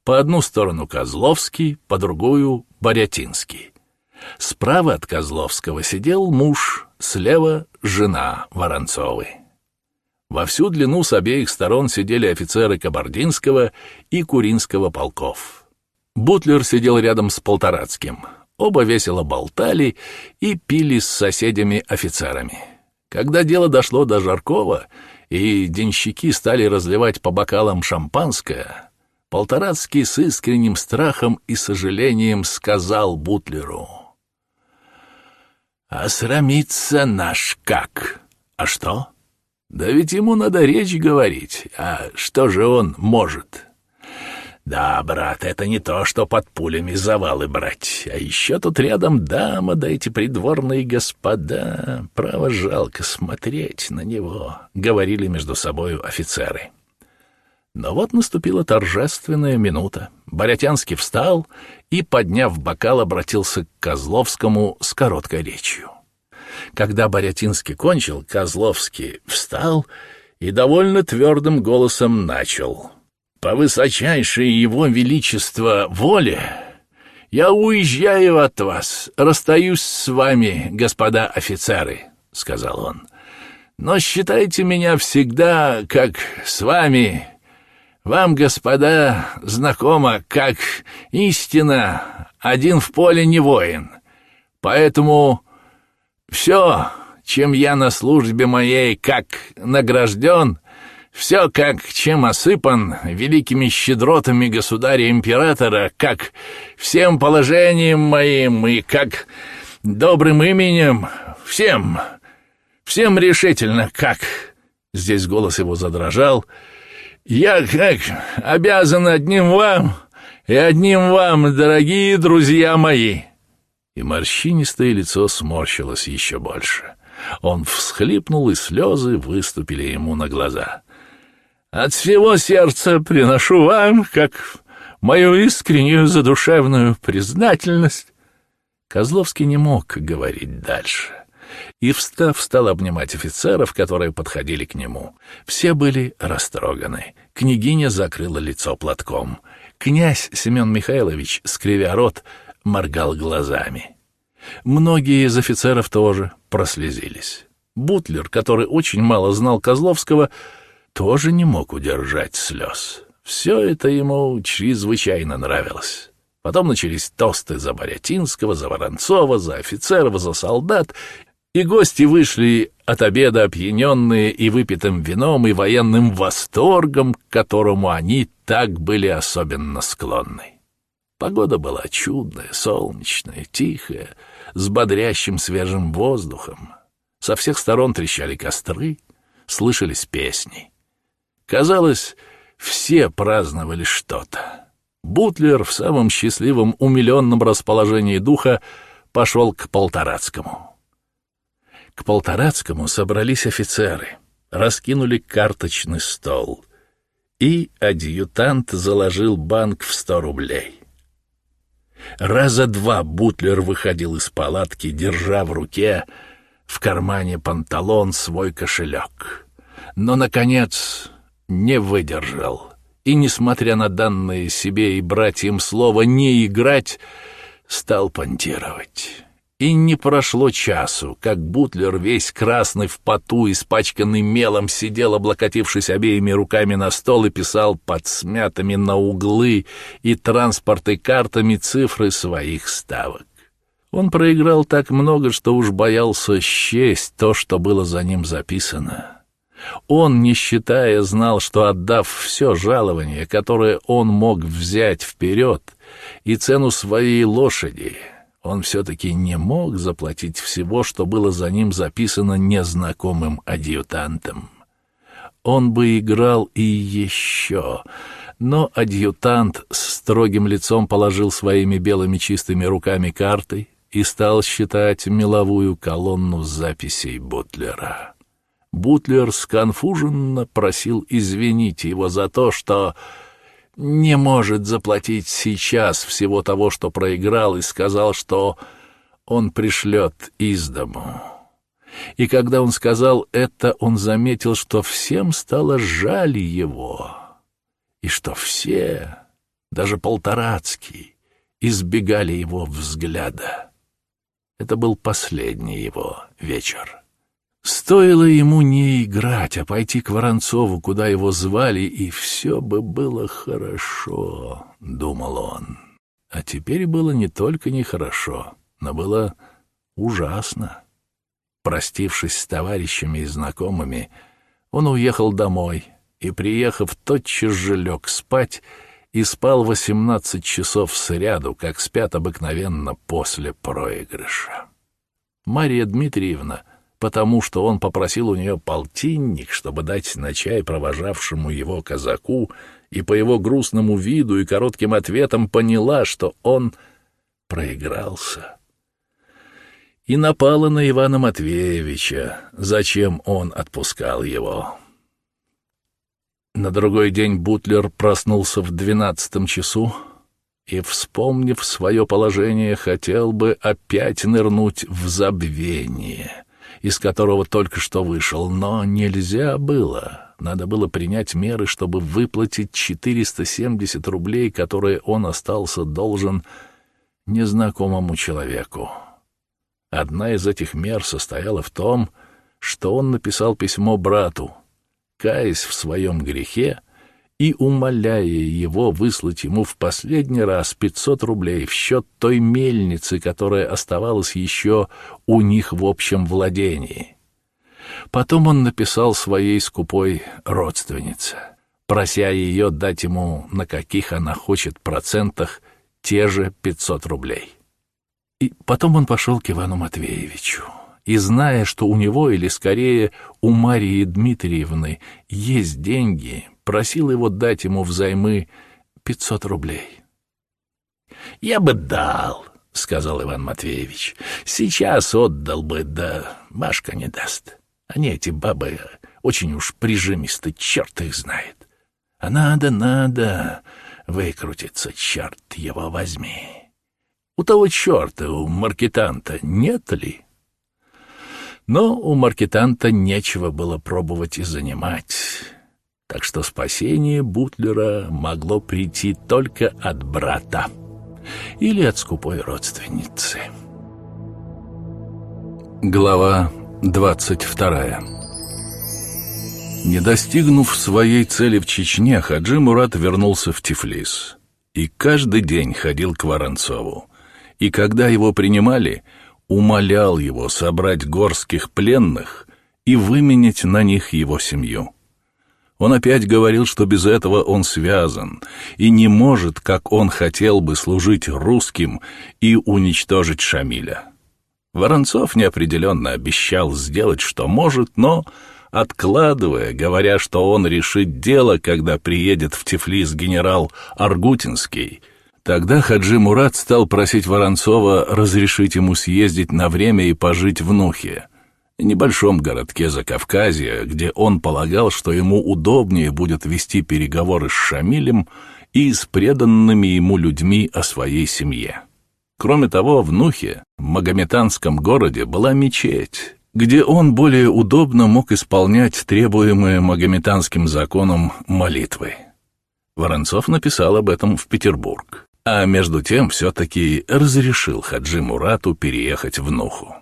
[SPEAKER 2] по одну сторону Козловский, по другую — Борятинский. Справа от Козловского сидел муж, слева — жена Воронцовой. Во всю длину с обеих сторон сидели офицеры Кабардинского и Куринского полков. Бутлер сидел рядом с Полторацким. Оба весело болтали и пили с соседями-офицерами. Когда дело дошло до Жаркова, и денщики стали разливать по бокалам шампанское, Полторацкий с искренним страхом и сожалением сказал Бутлеру. «А наш как? А что?» Да ведь ему надо речь говорить, а что же он может? Да, брат, это не то, что под пулями завалы брать. А еще тут рядом дама, да эти придворные господа. Право жалко смотреть на него, — говорили между собою офицеры. Но вот наступила торжественная минута. Борятянский встал и, подняв бокал, обратился к Козловскому с короткой речью. Когда Борятинский кончил, Козловский встал и довольно твердым голосом начал. «По высочайшей его величество воле я уезжаю от вас, расстаюсь с вами, господа офицеры», — сказал он. «Но считайте меня всегда, как с вами, вам, господа, знакомо, как истина, один в поле не воин. Поэтому все, чем я на службе моей как награжден, все, как чем осыпан великими щедротами государя-императора, как всем положением моим и как добрым именем, всем, всем решительно, как...» Здесь голос его задрожал. «Я как обязан одним вам и одним вам, дорогие друзья мои!» и морщинистое лицо сморщилось еще больше. Он всхлипнул, и слезы выступили ему на глаза. «От всего сердца приношу вам, как мою искреннюю задушевную признательность. Козловский не мог говорить дальше. И, встав, стал обнимать офицеров, которые подходили к нему. Все были растроганы. Княгиня закрыла лицо платком. Князь Семен Михайлович, скривя рот, моргал глазами. Многие из офицеров тоже прослезились. Бутлер, который очень мало знал Козловского, тоже не мог удержать слез. Все это ему чрезвычайно нравилось. Потом начались тосты за Борятинского, за Воронцова, за офицеров, за солдат, и гости вышли от обеда опьяненные и выпитым вином, и военным восторгом, к которому они так были особенно склонны. Погода была чудная, солнечная, тихая, с бодрящим свежим воздухом. Со всех сторон трещали костры, слышались песни. Казалось, все праздновали что-то. Бутлер в самом счастливом, умиленном расположении духа пошел к Полторацкому. К Полторацкому собрались офицеры, раскинули карточный стол, и адъютант заложил банк в сто рублей. Раза два Бутлер выходил из палатки, держа в руке в кармане панталон свой кошелек. Но, наконец, не выдержал. И, несмотря на данное себе и братьям слово «не играть», стал понтировать. И не прошло часу, как Бутлер, весь красный в поту, испачканный мелом, сидел, облокотившись обеими руками на стол и писал под смятыми на углы и транспорты картами цифры своих ставок. Он проиграл так много, что уж боялся счесть то, что было за ним записано. Он, не считая, знал, что отдав все жалование, которое он мог взять вперед, и цену своей лошади — он все-таки не мог заплатить всего, что было за ним записано незнакомым адъютантом. Он бы играл и еще, но адъютант с строгим лицом положил своими белыми чистыми руками карты и стал считать меловую колонну записей Бутлера. Бутлер сконфуженно просил извинить его за то, что не может заплатить сейчас всего того, что проиграл, и сказал, что он пришлет из дому. И когда он сказал это, он заметил, что всем стало жаль его, и что все, даже Полторацкий, избегали его взгляда. Это был последний его вечер. Стоило ему не играть, а пойти к Воронцову, куда его звали, и все бы было хорошо, — думал он. А теперь было не только нехорошо, но было ужасно. Простившись с товарищами и знакомыми, он уехал домой и, приехав, тотчас же лег спать и спал восемнадцать часов сряду, как спят обыкновенно после проигрыша. Мария Дмитриевна — потому что он попросил у нее полтинник, чтобы дать на чай провожавшему его казаку, и по его грустному виду и коротким ответам поняла, что он проигрался. И напала на Ивана Матвеевича, зачем он отпускал его. На другой день Бутлер проснулся в двенадцатом часу и, вспомнив свое положение, хотел бы опять нырнуть в забвение — из которого только что вышел, но нельзя было. Надо было принять меры, чтобы выплатить 470 рублей, которые он остался должен незнакомому человеку. Одна из этих мер состояла в том, что он написал письмо брату, каясь в своем грехе, и умоляя его выслать ему в последний раз 500 рублей в счет той мельницы, которая оставалась еще у них в общем владении. Потом он написал своей скупой родственнице, прося ее дать ему, на каких она хочет процентах, те же 500 рублей. И потом он пошел к Ивану Матвеевичу и, зная, что у него, или скорее у Марии Дмитриевны, есть деньги, просил его дать ему взаймы пятьсот рублей. «Я бы дал», — сказал Иван Матвеевич. «Сейчас отдал бы, да Машка не даст. Они, эти бабы, очень уж прижимисты, черт их знает. А надо, надо. выкрутиться, черт его возьми. У того черта, у маркетанта, нет ли? Но у маркетанта нечего было пробовать и занимать, так что спасение Бутлера могло прийти только от брата или от скупой родственницы. Глава двадцать вторая Не достигнув своей цели в Чечне, Хаджи Мурат вернулся в Тифлис и каждый день ходил к Воронцову. И когда его принимали, умолял его собрать горских пленных и выменять на них его семью. Он опять говорил, что без этого он связан и не может, как он хотел бы, служить русским и уничтожить Шамиля. Воронцов неопределенно обещал сделать, что может, но, откладывая, говоря, что он решит дело, когда приедет в Тифлис генерал Аргутинский, Тогда Хаджи Мурат стал просить Воронцова разрешить ему съездить на время и пожить в Нухе, небольшом городке Закавказья, где он полагал, что ему удобнее будет вести переговоры с Шамилем и с преданными ему людьми о своей семье. Кроме того, в Нухе, магометанском городе, была мечеть, где он более удобно мог исполнять требуемые магометанским законом молитвы. Воронцов написал об этом в Петербург а между тем все-таки разрешил Хаджи Мурату переехать в Нуху.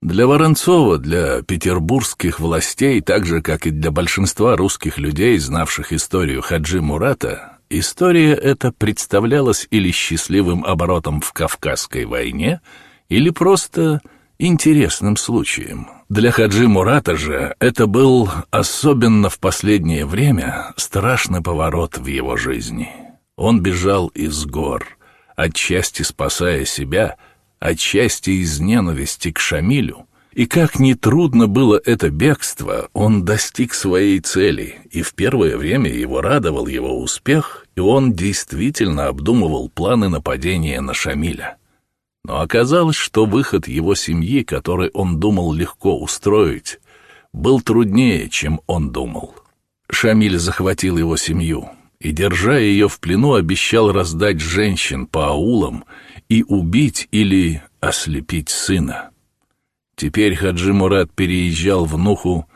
[SPEAKER 2] Для Воронцова, для петербургских властей, так же, как и для большинства русских людей, знавших историю Хаджи Мурата, история эта представлялась или счастливым оборотом в Кавказской войне, или просто интересным случаем. Для Хаджи Мурата же это был, особенно в последнее время, страшный поворот в его жизни — он бежал из гор, отчасти спасая себя, отчасти из ненависти к Шамилю. И как ни трудно было это бегство, он достиг своей цели, и в первое время его радовал его успех, и он действительно обдумывал планы нападения на Шамиля. Но оказалось, что выход его семьи, который он думал легко устроить, был труднее, чем он думал. Шамиль захватил его семью, и, держа ее в плену, обещал раздать женщин по аулам и убить или ослепить сына. Теперь Хаджи Мурат переезжал в Нуху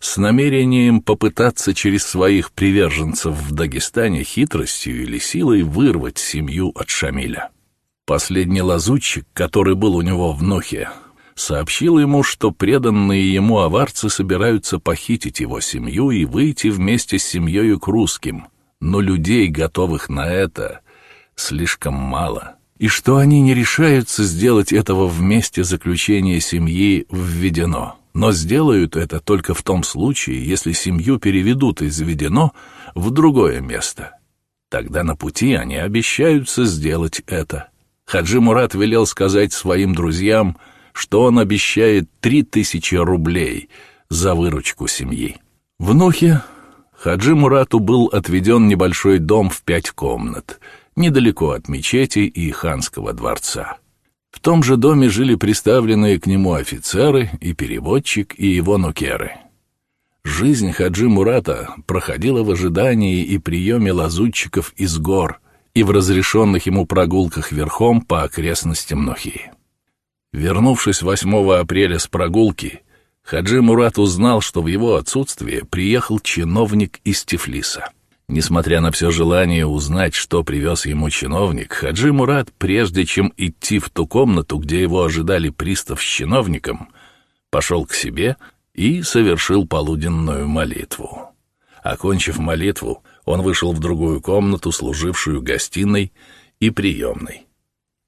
[SPEAKER 2] с намерением попытаться через своих приверженцев в Дагестане хитростью или силой вырвать семью от Шамиля. Последний лазутчик, который был у него в Нухе, сообщил ему, что преданные ему аварцы собираются похитить его семью и выйти вместе с семьей к русским — но людей, готовых на это, слишком мало, и что они не решаются сделать этого вместе заключения семьи введено, но сделают это только в том случае, если семью переведут из введено в другое место. Тогда на пути они обещаются сделать это. Хаджи Мурат велел сказать своим друзьям, что он обещает три тысячи рублей за выручку семьи. В Нухе Хаджи Мурату был отведен небольшой дом в пять комнат, недалеко от мечети и ханского дворца. В том же доме жили приставленные к нему офицеры и переводчик и его нукеры. Жизнь Хаджи Мурата проходила в ожидании и приеме лазутчиков из гор и в разрешенных ему прогулках верхом по окрестностям Нухи. Вернувшись 8 апреля с прогулки, Хаджи Мурат узнал, что в его отсутствие приехал чиновник из Тифлиса. Несмотря на все желание узнать, что привез ему чиновник, Хаджи Мурат, прежде чем идти в ту комнату, где его ожидали пристав с чиновником, пошел к себе и совершил полуденную молитву. Окончив молитву, он вышел в другую комнату, служившую гостиной и приемной.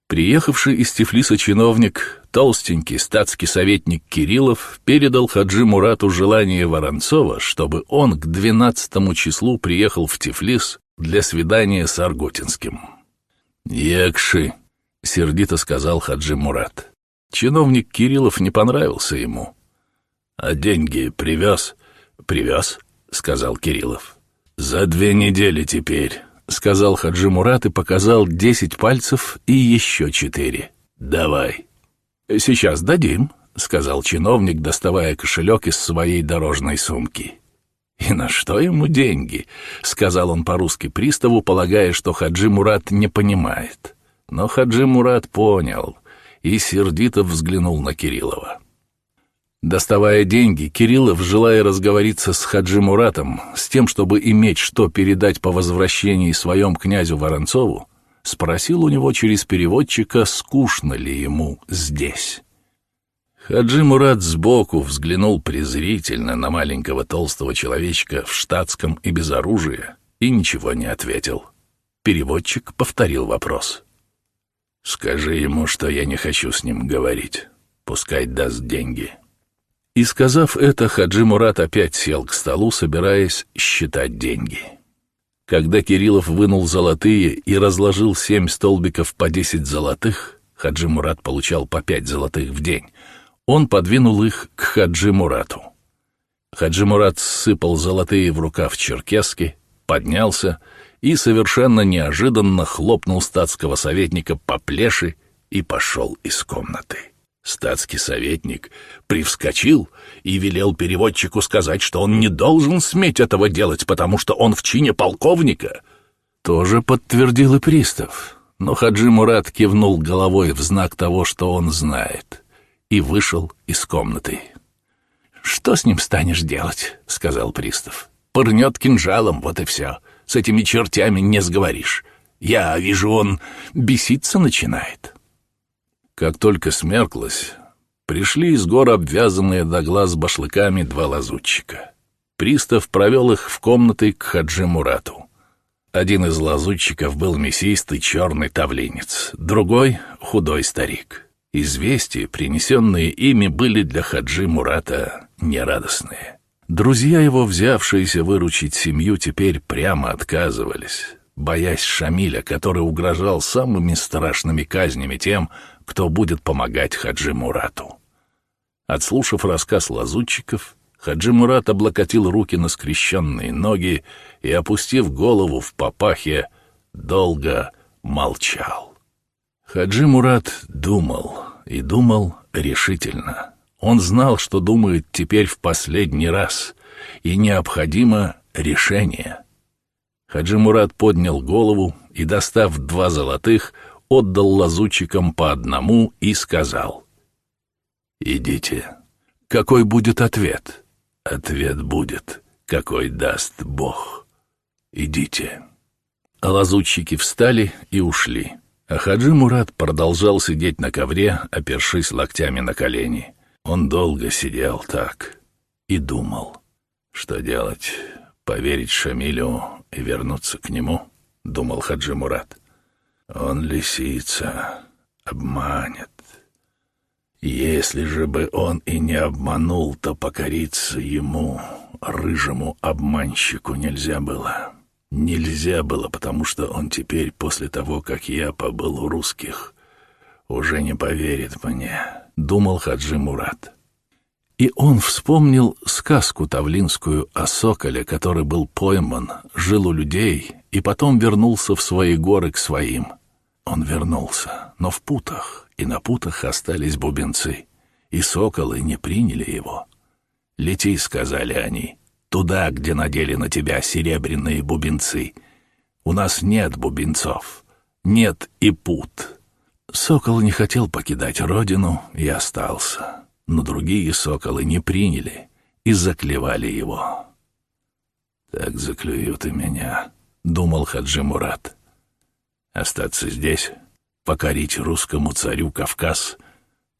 [SPEAKER 2] Приехавший из Тифлиса чиновник, толстенький статский советник Кириллов, передал Хаджи Мурату желание Воронцова, чтобы он к 12 числу приехал в Тифлис для свидания с Аргутинским. «Якши», — сердито сказал Хаджи Мурат. Чиновник Кириллов не понравился ему. «А деньги привез?» «Привез», — сказал Кириллов. «За две недели теперь». — сказал Хаджи Мурат и показал десять пальцев и еще четыре. «Давай». «Сейчас дадим», — сказал чиновник, доставая кошелек из своей дорожной сумки. «И на что ему деньги?» — сказал он по-русски приставу, полагая, что Хаджи Мурат не понимает. Но Хаджи Мурат понял и сердито взглянул на Кириллова. Доставая деньги, Кириллов, желая разговориться с Хаджи Муратом, с тем, чтобы иметь что передать по возвращении своем князю Воронцову, спросил у него через переводчика, скучно ли ему здесь. Хаджи Мурат сбоку взглянул презрительно на маленького толстого человечка в штатском и без оружия и ничего не ответил. Переводчик повторил вопрос. «Скажи ему, что я не хочу с ним говорить. Пускай даст деньги». И сказав это, Хаджи Мурат опять сел к столу, собираясь считать деньги. Когда Кириллов вынул золотые и разложил семь столбиков по десять золотых, Хаджи Мурат получал по пять золотых в день, он подвинул их к Хаджи Мурату. Хаджи Мурат сыпал золотые в рукав черкески, поднялся и совершенно неожиданно хлопнул статского советника по плеши и пошел из комнаты. Статский советник привскочил и велел переводчику сказать, что он не должен сметь этого делать, потому что он в чине полковника. Тоже подтвердил и пристав, но Хаджи Мурат кивнул головой в знак того, что он знает, и вышел из комнаты. «Что с ним станешь делать?» — сказал пристав. «Пырнет кинжалом, вот и все. С этими чертями не сговоришь. Я вижу, он беситься начинает». Как только смерклось, пришли из гор обвязанные до глаз башлыками два лазутчика. Пристав провел их в комнаты к Хаджи Мурату. Один из лазутчиков был мясистый черный тавлинец, другой — худой старик. Известия, принесенные ими, были для Хаджи Мурата нерадостные. Друзья его, взявшиеся выручить семью, теперь прямо отказывались, боясь Шамиля, который угрожал самыми страшными казнями тем, кто будет помогать Хаджи Мурату. Отслушав рассказ лазутчиков, Хаджи Мурат облокотил руки на скрещенные ноги и, опустив голову в папахе, долго молчал. Хаджи Мурат думал, и думал решительно. Он знал, что думает теперь в последний раз, и необходимо решение. Хаджи Мурат поднял голову и, достав два золотых, отдал лазутчикам по одному и сказал. «Идите. Какой будет ответ?» «Ответ будет, какой даст Бог. Идите». лазутчики встали и ушли. А Хаджи Мурат продолжал сидеть на ковре, опершись локтями на колени. Он долго сидел так и думал, что делать, поверить Шамилю и вернуться к нему, думал Хаджи Мурат. Он лисица, обманет. Если же бы он и не обманул, то покориться ему, рыжему обманщику, нельзя было. Нельзя было, потому что он теперь, после того, как я побыл у русских, уже не поверит мне, — думал Хаджи Мурат. И он вспомнил сказку тавлинскую о соколе, который был пойман, жил у людей и потом вернулся в свои горы к своим. Он вернулся, но в путах, и на путах остались бубенцы, и соколы не приняли его. «Лети», — сказали они, — «туда, где надели на тебя серебряные бубенцы. У нас нет бубенцов, нет и пут». Сокол не хотел покидать родину и остался, но другие соколы не приняли и заклевали его. «Так заклюют и меня», — думал Хаджи Мурат. Остаться здесь, покорить русскому царю Кавказ,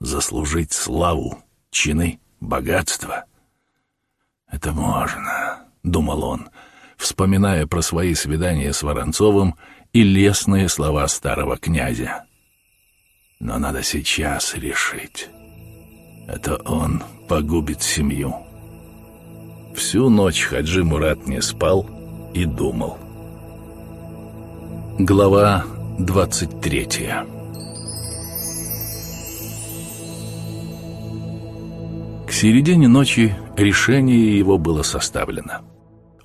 [SPEAKER 2] заслужить славу, чины, богатство. Это можно, — думал он, вспоминая про свои свидания с Воронцовым и лестные слова старого князя. Но надо сейчас решить. Это он погубит семью. Всю ночь Хаджи Мурат не спал и думал — Глава 23 К середине ночи решение его было составлено.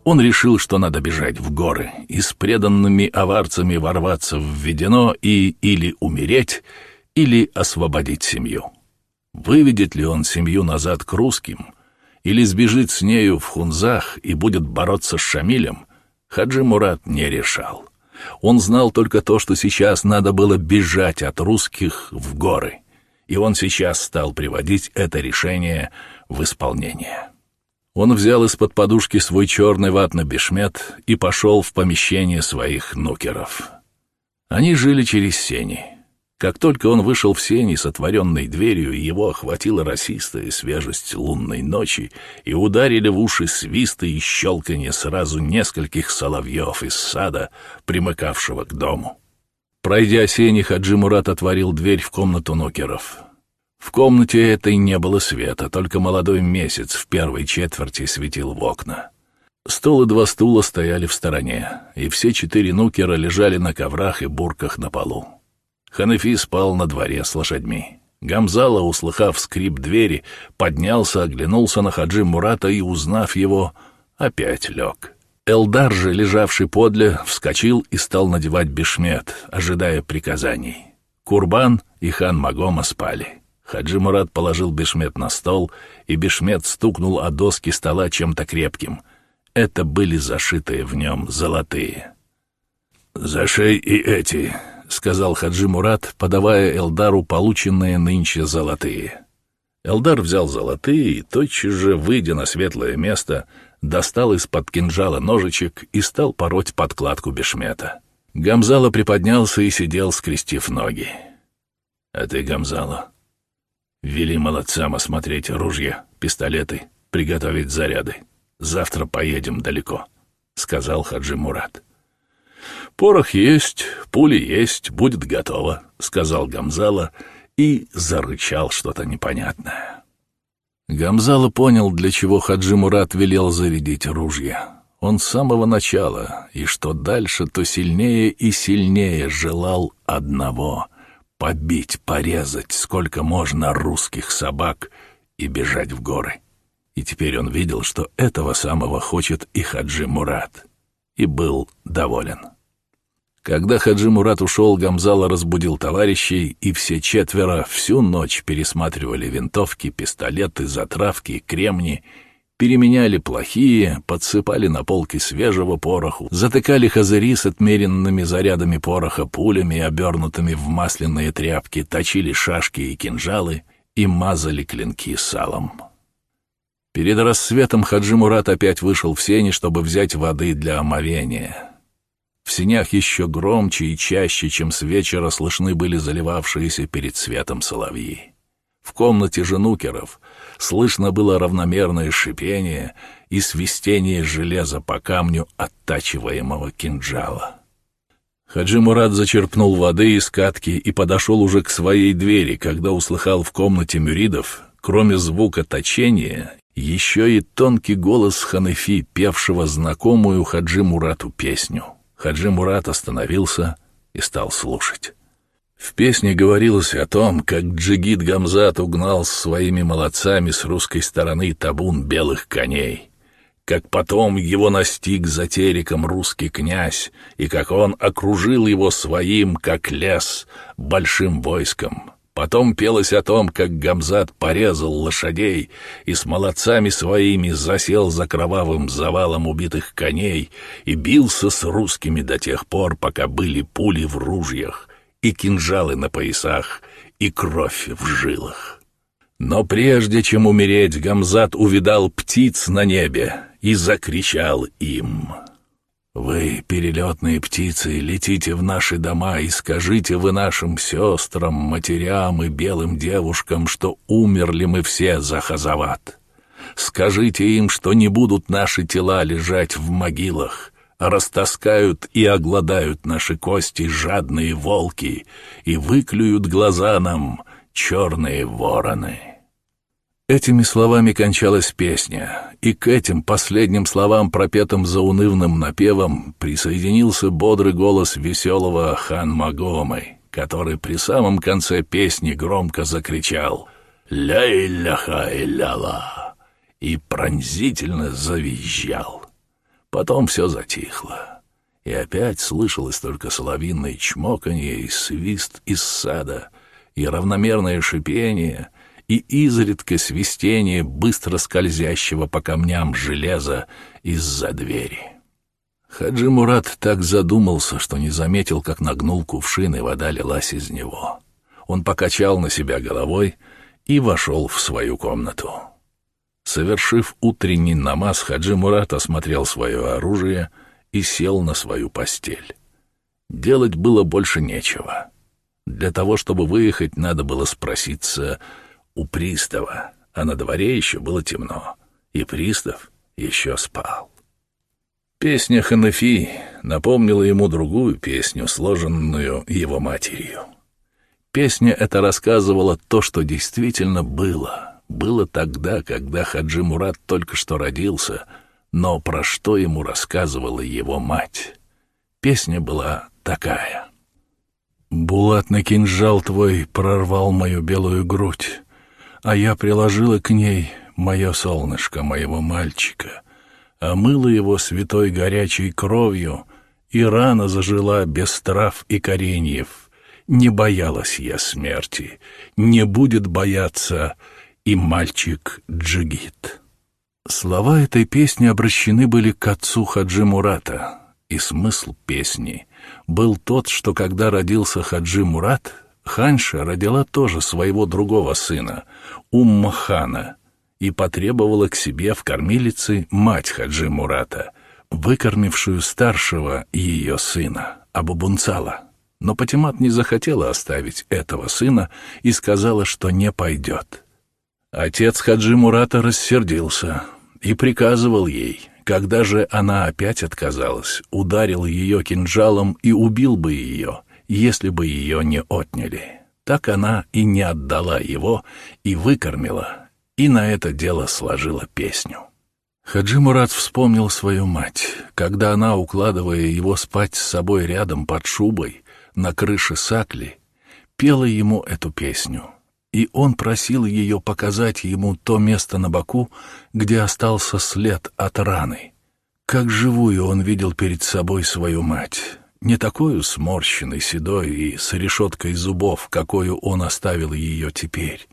[SPEAKER 2] Он решил, что надо бежать в горы и с преданными аварцами ворваться в Ведено и или умереть, или освободить семью. Выведет ли он семью назад к русским, или сбежит с нею в Хунзах и будет бороться с Шамилем, Хаджи Мурат не решал. Он знал только то, что сейчас надо было бежать от русских в горы, и он сейчас стал приводить это решение в исполнение. Он взял из-под подушки свой черный ватный бешмет и пошел в помещение своих нукеров. Они жили через сени. Как только он вышел в сени отворенной дверью, его охватила расистая свежесть лунной ночи, и ударили в уши свисты и щелканье сразу нескольких соловьев из сада, примыкавшего к дому. Пройдя сени, Хаджи Мурат отворил дверь в комнату нокеров. В комнате этой не было света, только молодой месяц в первой четверти светил в окна. Стол и два стула стояли в стороне, и все четыре нукера лежали на коврах и бурках на полу. Ханафи спал на дворе с лошадьми. Гамзала, услыхав скрип двери, поднялся, оглянулся на Хаджи Мурата и, узнав его, опять лег. Элдар же, лежавший подле, вскочил и стал надевать бешмет, ожидая приказаний. Курбан и хан Магома спали. Хаджи Мурат положил бешмет на стол, и бешмет стукнул о доски стола чем-то крепким. Это были зашитые в нем золотые. «Зашей и эти», — сказал Хаджи Мурат, подавая Элдару полученные нынче золотые. Элдар взял золотые и, тотчас же, выйдя на светлое место, достал из-под кинжала ножичек и стал пороть подкладку бешмета. Гамзала приподнялся и сидел, скрестив ноги. — А ты, Гамзала, вели молодцам осмотреть ружья, пистолеты, приготовить заряды. Завтра поедем далеко, — сказал Хаджи Мурат. — «Порох есть, пули есть, будет готово», — сказал Гамзала и зарычал что-то непонятное. Гамзала понял, для чего Хаджи Мурат велел зарядить ружья. Он с самого начала, и что дальше, то сильнее и сильнее желал одного — побить, порезать сколько можно русских собак и бежать в горы. И теперь он видел, что этого самого хочет и Хаджи Мурат, и был доволен. Когда Хаджи Мурат ушел, Гамзала разбудил товарищей, и все четверо всю ночь пересматривали винтовки, пистолеты, затравки, кремни, переменяли плохие, подсыпали на полки свежего пороху, затыкали хазыри с отмеренными зарядами пороха пулями, обернутыми в масляные тряпки, точили шашки и кинжалы и мазали клинки салом. Перед рассветом Хаджи Мурат опять вышел в сени, чтобы взять воды для омовения — в синях еще громче и чаще, чем с вечера, слышны были заливавшиеся перед светом соловьи. В комнате женукеров слышно было равномерное шипение и свистение железа по камню оттачиваемого кинжала. Хаджи Мурат зачерпнул воды из катки и подошел уже к своей двери, когда услыхал в комнате мюридов, кроме звука точения, еще и тонкий голос Ханефи, певшего знакомую Хаджи Мурату песню. Хаджи Мурат остановился и стал слушать. В песне говорилось о том, как Джигит Гамзат угнал с своими молодцами с русской стороны табун белых коней, как потом его настиг за тереком русский князь, и как он окружил его своим, как лес, большим войском, Потом пелось о том, как Гамзат порезал лошадей и с молодцами своими засел за кровавым завалом убитых коней и бился с русскими до тех пор, пока были пули в ружьях и кинжалы на поясах и кровь в жилах. Но прежде чем умереть, Гамзат увидал птиц на небе и закричал им — вы, перелетные птицы, летите в наши дома и скажите вы нашим сестрам, матерям и белым девушкам, что умерли мы все за Хазават. Скажите им, что не будут наши тела лежать в могилах, а растаскают и огладают наши кости жадные волки и выклюют глаза нам черные вороны». Этими словами кончалась песня, и к этим последним словам, пропетым заунывным напевом, присоединился бодрый голос веселого хан Магомы, который при самом конце песни громко закричал «Ля-илляха-илляла» и пронзительно завизжал. Потом все затихло, и опять слышалось только соловинное чмоканье и свист из сада, и равномерное шипение — и изредка свистение быстро скользящего по камням железа из-за двери. Хаджи Мурат так задумался, что не заметил, как нагнул кувшин, и вода лилась из него. Он покачал на себя головой и вошел в свою комнату. Совершив утренний намаз, Хаджи Мурат осмотрел свое оружие и сел на свою постель. Делать было больше нечего. Для того, чтобы выехать, надо было спроситься у пристава, а на дворе еще было темно, и пристав еще спал. Песня Ханафи напомнила ему другую песню, сложенную его матерью. Песня эта рассказывала то, что действительно было. Было тогда, когда Хаджи Мурат только что родился, но про что ему рассказывала его мать. Песня была такая. «Булатный кинжал твой прорвал мою белую грудь, а я приложила к ней мое солнышко моего мальчика, омыла его святой горячей кровью, и рана зажила без трав и кореньев. Не боялась я смерти, не будет бояться и мальчик Джигит». Слова этой песни обращены были к отцу Хаджи Мурата, и смысл песни был тот, что когда родился Хаджи Мурат, Ханша родила тоже своего другого сына, Уммахана, и потребовала к себе в кормилице мать Хаджи Мурата, выкормившую старшего ее сына, Абубунцала. Но Патимат не захотела оставить этого сына и сказала, что не пойдет. Отец Хаджи Мурата рассердился и приказывал ей, когда же она опять отказалась, ударил ее кинжалом и убил бы ее, если бы ее не отняли. Так она и не отдала его, и выкормила, и на это дело сложила песню. Хаджи Мурат вспомнил свою мать, когда она, укладывая его спать с собой рядом под шубой на крыше сакли, пела ему эту песню — и он просил ее показать ему то место на боку, где остался след от раны. Как живую он видел перед собой свою мать, не такую сморщенной, седой и с решеткой зубов, какую он оставил ее теперь,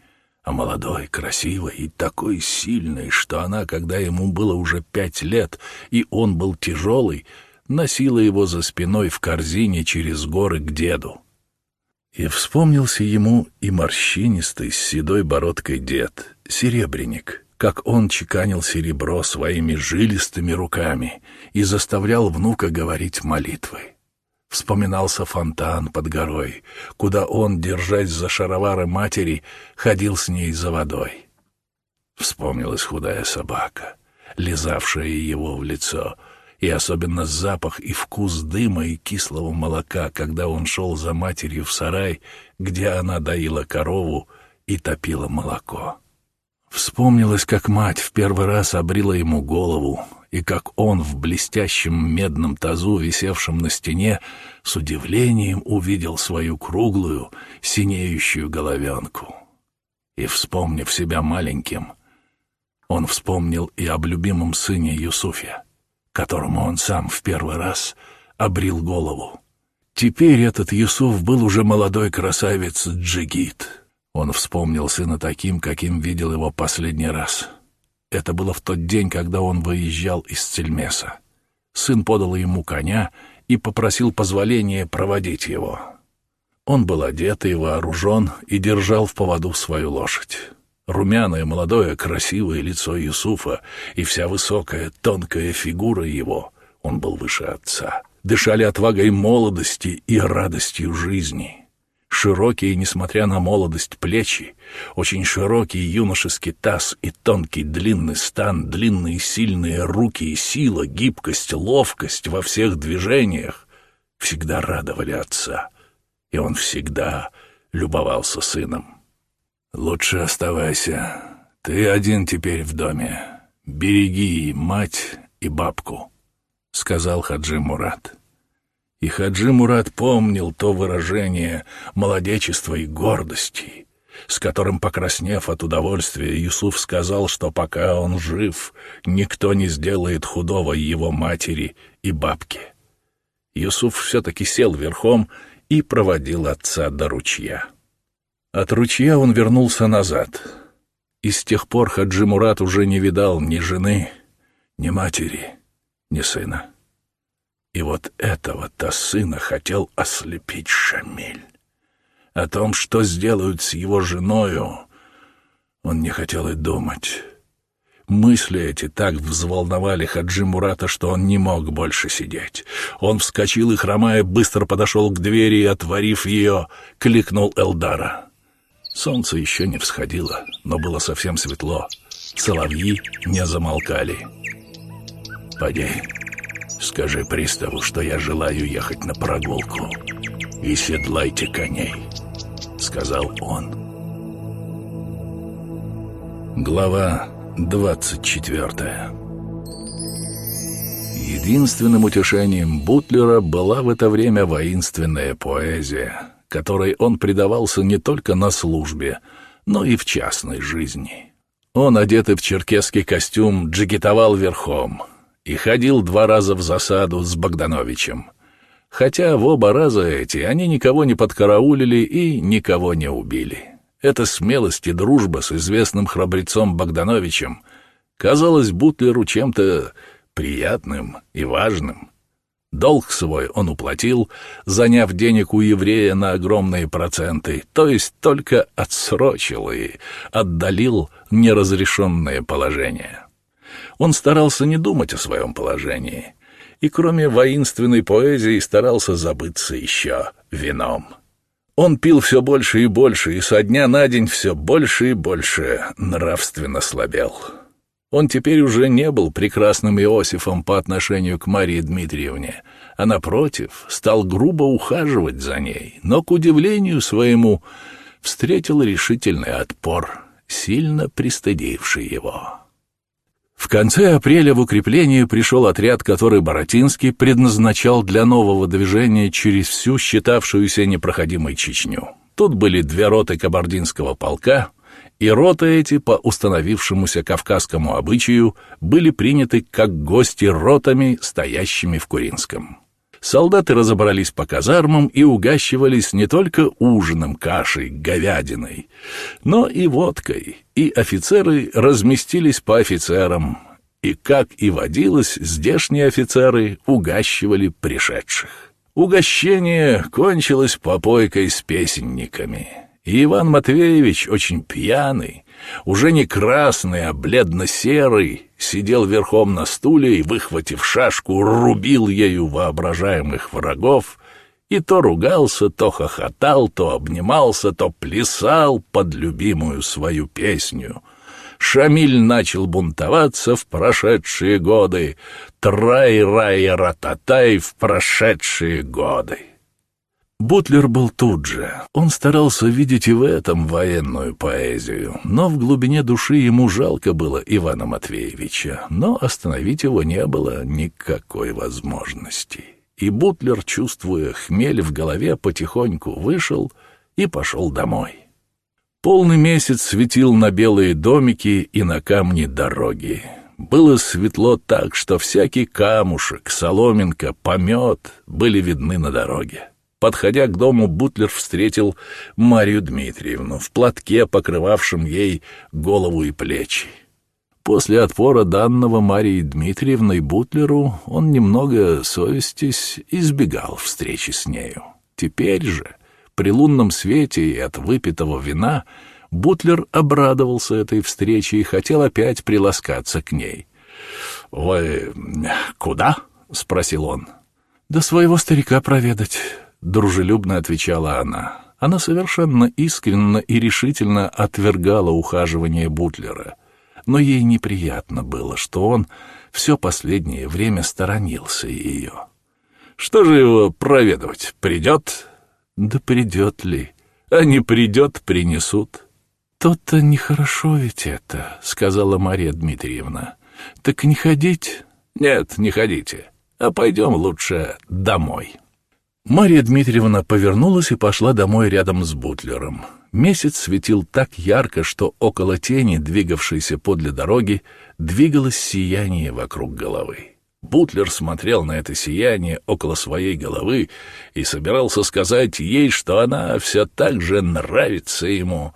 [SPEAKER 2] а молодой, красивой и такой сильной, что она, когда ему было уже пять лет, и он был тяжелый, носила его за спиной в корзине через горы к деду. И вспомнился ему и морщинистый с седой бородкой дед, серебряник, как он чеканил серебро своими жилистыми руками и заставлял внука говорить молитвы. Вспоминался фонтан под горой, куда он, держась за шаровары матери, ходил с ней за водой. Вспомнилась худая собака, лизавшая его в лицо — и особенно запах и вкус дыма и кислого молока, когда он шел за матерью в сарай, где она доила корову и топила молоко. Вспомнилось, как мать в первый раз обрила ему голову, и как он в блестящем медном тазу, висевшем на стене, с удивлением увидел свою круглую, синеющую головенку. И, вспомнив себя маленьким, он вспомнил и об любимом сыне Юсуфе которому он сам в первый раз обрил голову. Теперь этот Юсуф был уже молодой красавец Джигит. Он вспомнил сына таким, каким видел его последний раз. Это было в тот день, когда он выезжал из Цельмеса. Сын подал ему коня и попросил позволения проводить его. Он был одет и вооружен и держал в поводу свою лошадь. Румяное, молодое, красивое лицо Юсуфа и вся высокая, тонкая фигура его, он был выше отца, дышали отвагой молодости и радостью жизни. Широкие, несмотря на молодость, плечи, очень широкий юношеский таз и тонкий длинный стан, длинные сильные руки и сила, гибкость, ловкость во всех движениях всегда радовали отца, и он всегда любовался сыном. «Лучше оставайся. Ты один теперь в доме. Береги мать и бабку», — сказал Хаджи Мурат. И Хаджи Мурат помнил то выражение молодечества и гордости, с которым, покраснев от удовольствия, Юсуф сказал, что пока он жив, никто не сделает худого его матери и бабке. Юсуф все-таки сел верхом и проводил отца до ручья. От ручья он вернулся назад. И с тех пор Хаджи Мурат уже не видал ни жены, ни матери, ни сына. И вот этого-то сына хотел ослепить Шамиль. О том, что сделают с его женою, он не хотел и думать. Мысли эти так взволновали Хаджи Мурата, что он не мог больше сидеть. Он вскочил и, хромая, быстро подошел к двери и, отворив ее, кликнул Элдара. Солнце еще не всходило, но было совсем светло. Соловьи не замолкали. «Поди, скажи приставу, что я желаю ехать на прогулку, и седлайте коней», — сказал он. Глава двадцать четвертая Единственным утешением Бутлера была в это время воинственная поэзия, которой он предавался не только на службе, но и в частной жизни. Он, одетый в черкесский костюм, джигитовал верхом и ходил два раза в засаду с Богдановичем. Хотя в оба раза эти они никого не подкараулили и никого не убили. Эта смелость и дружба с известным храбрецом Богдановичем казалась Бутлеру чем-то приятным и важным. Долг свой он уплатил, заняв денег у еврея на огромные проценты, то есть только отсрочил и отдалил неразрешенное положение. Он старался не думать о своем положении, и кроме воинственной поэзии старался забыться еще вином. Он пил все больше и больше, и со дня на день все больше и больше нравственно слабел. Он теперь уже не был прекрасным Иосифом по отношению к Марии Дмитриевне, а, напротив, стал грубо ухаживать за ней, но, к удивлению своему, встретил решительный отпор, сильно пристыдивший его. В конце апреля в укрепление пришел отряд, который Боротинский предназначал для нового движения через всю считавшуюся непроходимой Чечню. Тут были две роты кабардинского полка, и роты эти, по установившемуся кавказскому обычаю, были приняты как гости ротами, стоящими в Куринском. Солдаты разобрались по казармам и угащивались не только ужином, кашей, говядиной, но и водкой, и офицеры разместились по офицерам, и, как и водилось, здешние офицеры угащивали пришедших. Угощение кончилось попойкой с песенниками, и Иван Матвеевич, очень пьяный, уже не красный, а бледно-серый, сидел верхом на стуле и, выхватив шашку, рубил ею воображаемых врагов, и то ругался, то хохотал, то обнимался, то плясал под любимую свою песню. Шамиль начал бунтоваться в прошедшие годы, трай-рай-рататай в прошедшие годы. Бутлер был тут же. Он старался видеть и в этом военную поэзию, но в глубине души ему жалко было Ивана Матвеевича, но остановить его не было никакой возможности. И Бутлер, чувствуя хмель в голове, потихоньку вышел и пошел домой. Полный месяц светил на белые домики и на камни дороги. Было светло так, что всякий камушек, соломинка, помет были видны на дороге. Подходя к дому, Бутлер встретил Марию Дмитриевну в платке, покрывавшем ей голову и плечи. После отпора данного Марии Дмитриевной Бутлеру он немного, совестись, избегал встречи с нею. Теперь же, при лунном свете и от выпитого вина, Бутлер обрадовался этой встрече и хотел опять приласкаться к ней. «Вы куда?» — спросил он. «До своего старика проведать». — дружелюбно отвечала она. Она совершенно искренне и решительно отвергала ухаживание Бутлера, но ей неприятно было, что он все последнее время сторонился ее. «Что же его проведывать? Придет?» «Да придет ли? А не придет, принесут». «То-то нехорошо ведь это», — сказала Мария Дмитриевна. «Так не ходить?» «Нет, не ходите, а пойдем лучше домой». Мария Дмитриевна повернулась и пошла домой рядом с Бутлером. Месяц светил так ярко, что около тени, двигавшейся подле дороги, двигалось сияние вокруг головы. Бутлер смотрел на это сияние около своей головы и собирался сказать ей, что она все так же нравится ему,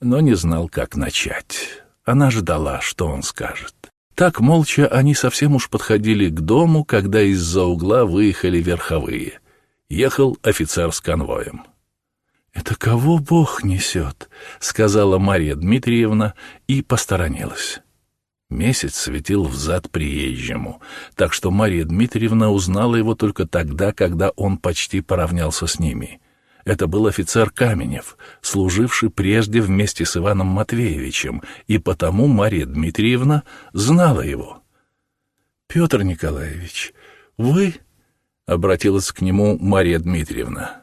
[SPEAKER 2] но не знал, как начать. Она ждала, что он скажет. Так молча они совсем уж подходили к дому, когда из-за угла выехали верховые. Ехал офицер с конвоем. «Это кого Бог несет?» — сказала Мария Дмитриевна и посторонилась. Месяц светил взад приезжему, так что Мария Дмитриевна узнала его только тогда, когда он почти поравнялся с ними. Это был офицер Каменев, служивший прежде вместе с Иваном Матвеевичем, и потому Мария Дмитриевна знала его. «Петр Николаевич, вы...» — обратилась к нему Мария Дмитриевна.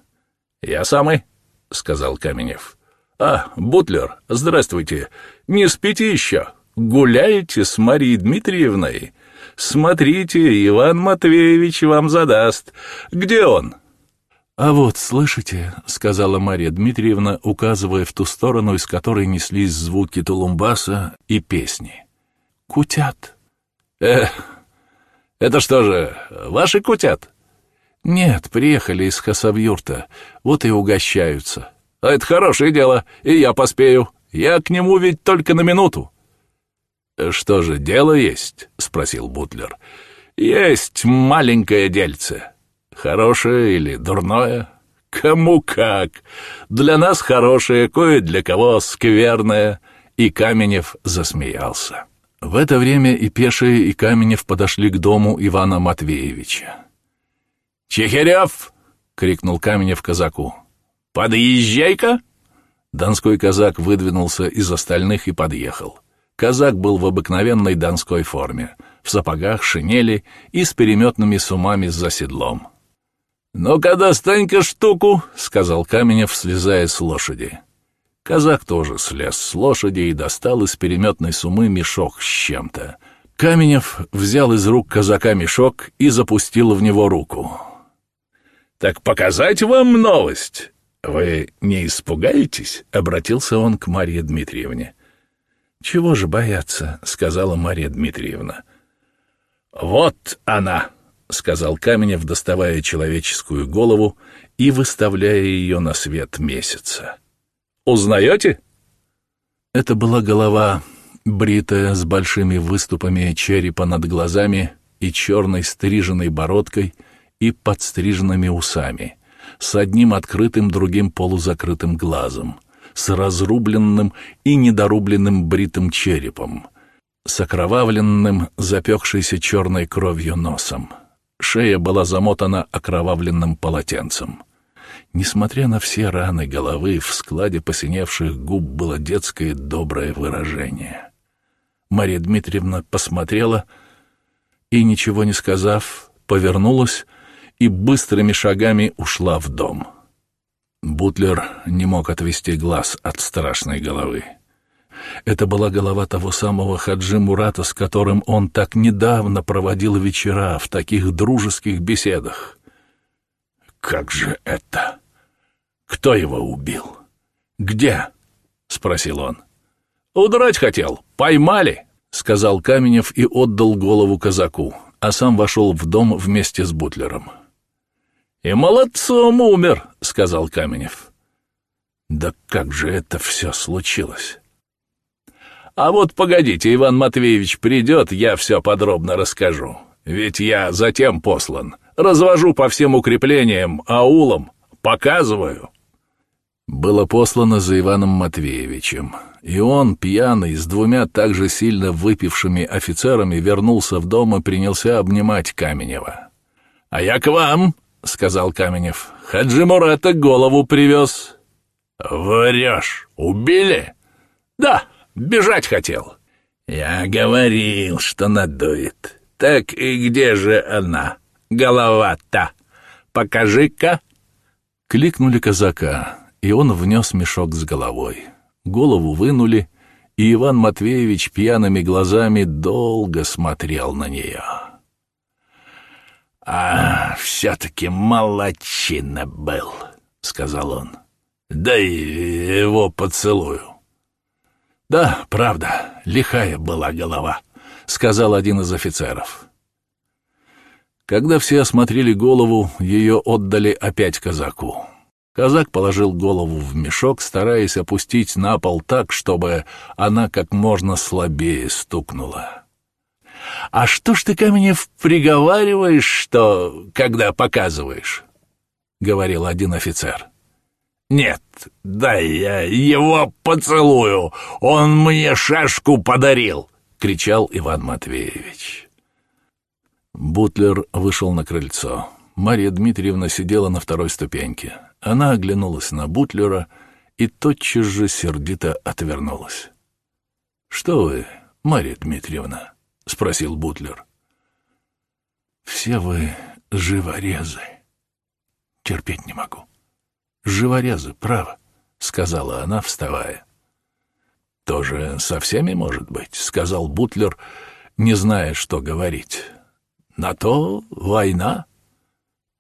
[SPEAKER 2] «Я самый», — сказал Каменев. «А, Бутлер, здравствуйте. Не спите еще? Гуляете с Марией Дмитриевной? Смотрите, Иван Матвеевич вам задаст. Где он?» «А вот, слышите», — сказала Мария Дмитриевна, указывая в ту сторону, из которой неслись звуки тулумбаса и песни. «Кутят». «Эх, это что же, ваши кутят?» «Нет, приехали из Хасавюрта, вот и угощаются». «А это хорошее дело, и я поспею. Я к нему ведь только на минуту». «Что же, дело есть?» — спросил Бутлер. «Есть маленькое дельце. Хорошее или дурное? Кому как. Для нас хорошее, кое для кого скверное». И Каменев засмеялся. В это время и Пешие, и Каменев подошли к дому Ивана Матвеевича. «Чехерев!» — крикнул Каменев казаку. «Подъезжай-ка!» Донской казак выдвинулся из остальных и подъехал. Казак был в обыкновенной донской форме, в сапогах, шинели и с переметными сумами за седлом. «Ну-ка, достань-ка штуку!» — сказал Каменев, слезая с лошади. Казак тоже слез с лошади и достал из переметной сумы мешок с чем-то. Каменев взял из рук казака мешок и запустил в него руку. «Так показать вам новость!» «Вы не испугаетесь?» — обратился он к Марье Дмитриевне. «Чего же бояться?» — сказала Марья Дмитриевна. «Вот она!» — сказал Каменев, доставая человеческую голову и выставляя ее на свет месяца. «Узнаете?» Это была голова, бритая, с большими выступами черепа над глазами и черной стриженной бородкой — и подстриженными усами, с одним открытым, другим полузакрытым глазом, с разрубленным и недорубленным бритым черепом, с окровавленным, запекшейся черной кровью носом. Шея была замотана окровавленным полотенцем. Несмотря на все раны головы, в складе посиневших губ было детское доброе выражение. Мария Дмитриевна посмотрела и, ничего не сказав, повернулась и быстрыми шагами ушла в дом. Бутлер не мог отвести глаз от страшной головы. Это была голова того самого Хаджи Мурата, с которым он так недавно проводил вечера в таких дружеских беседах. «Как же это? Кто его убил? Где?» — спросил он. «Удрать хотел. Поймали!» — сказал Каменев и отдал голову казаку, а сам вошел в дом вместе с Бутлером. «И молодцом умер», — сказал Каменев. «Да как же это все случилось?» «А вот погодите, Иван Матвеевич придет, я все подробно расскажу. Ведь я затем послан. Развожу по всем укреплениям, аулам, показываю». Было послано за Иваном Матвеевичем, и он, пьяный, с двумя также сильно выпившими офицерами, вернулся в дом и принялся обнимать Каменева. «А я к вам!» — сказал Каменев. «Хаджи Мурата голову привез». «Врешь! Убили?» «Да, бежать хотел». «Я говорил, что надует. Так и где же она, голова-то? Покажи-ка». Кликнули казака, и он внес мешок с головой. Голову вынули, и Иван Матвеевич пьяными глазами долго смотрел на нее. «А, все-таки молодчина был», — сказал он. «Дай его поцелую». «Да, правда, лихая была голова», — сказал один из офицеров. Когда все осмотрели голову, ее отдали опять казаку. Казак положил голову в мешок, стараясь опустить на пол так, чтобы она как можно слабее стукнула. «А что ж ты, Каменев, приговариваешь, что, когда показываешь?» — говорил один офицер.
[SPEAKER 1] «Нет, да я его поцелую, он мне шашку подарил!» — кричал Иван Матвеевич.
[SPEAKER 2] Бутлер вышел на крыльцо. Мария Дмитриевна сидела на второй ступеньке. Она оглянулась на Бутлера и тотчас же сердито отвернулась. «Что вы, Мария Дмитриевна?» — спросил Бутлер. «Все вы живорезы. Терпеть не могу. Живорезы, право», — сказала она, вставая. «Тоже со всеми, может быть», — сказал Бутлер, не зная, что говорить. «На то война».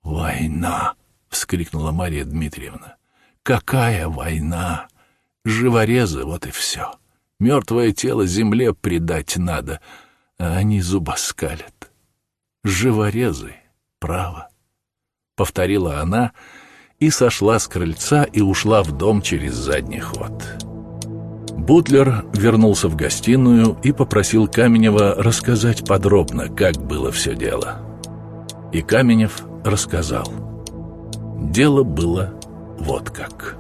[SPEAKER 2] «Война!» — вскрикнула Мария Дмитриевна. «Какая война! Живорезы, вот и все. Мертвое тело земле предать надо, а они зубоскалят. Живорезы, право!» Повторила она и сошла с крыльца и ушла в дом через задний ход. Бутлер вернулся в гостиную и попросил Каменева рассказать подробно, как было все дело. И Каменев рассказал. Дело было вот как.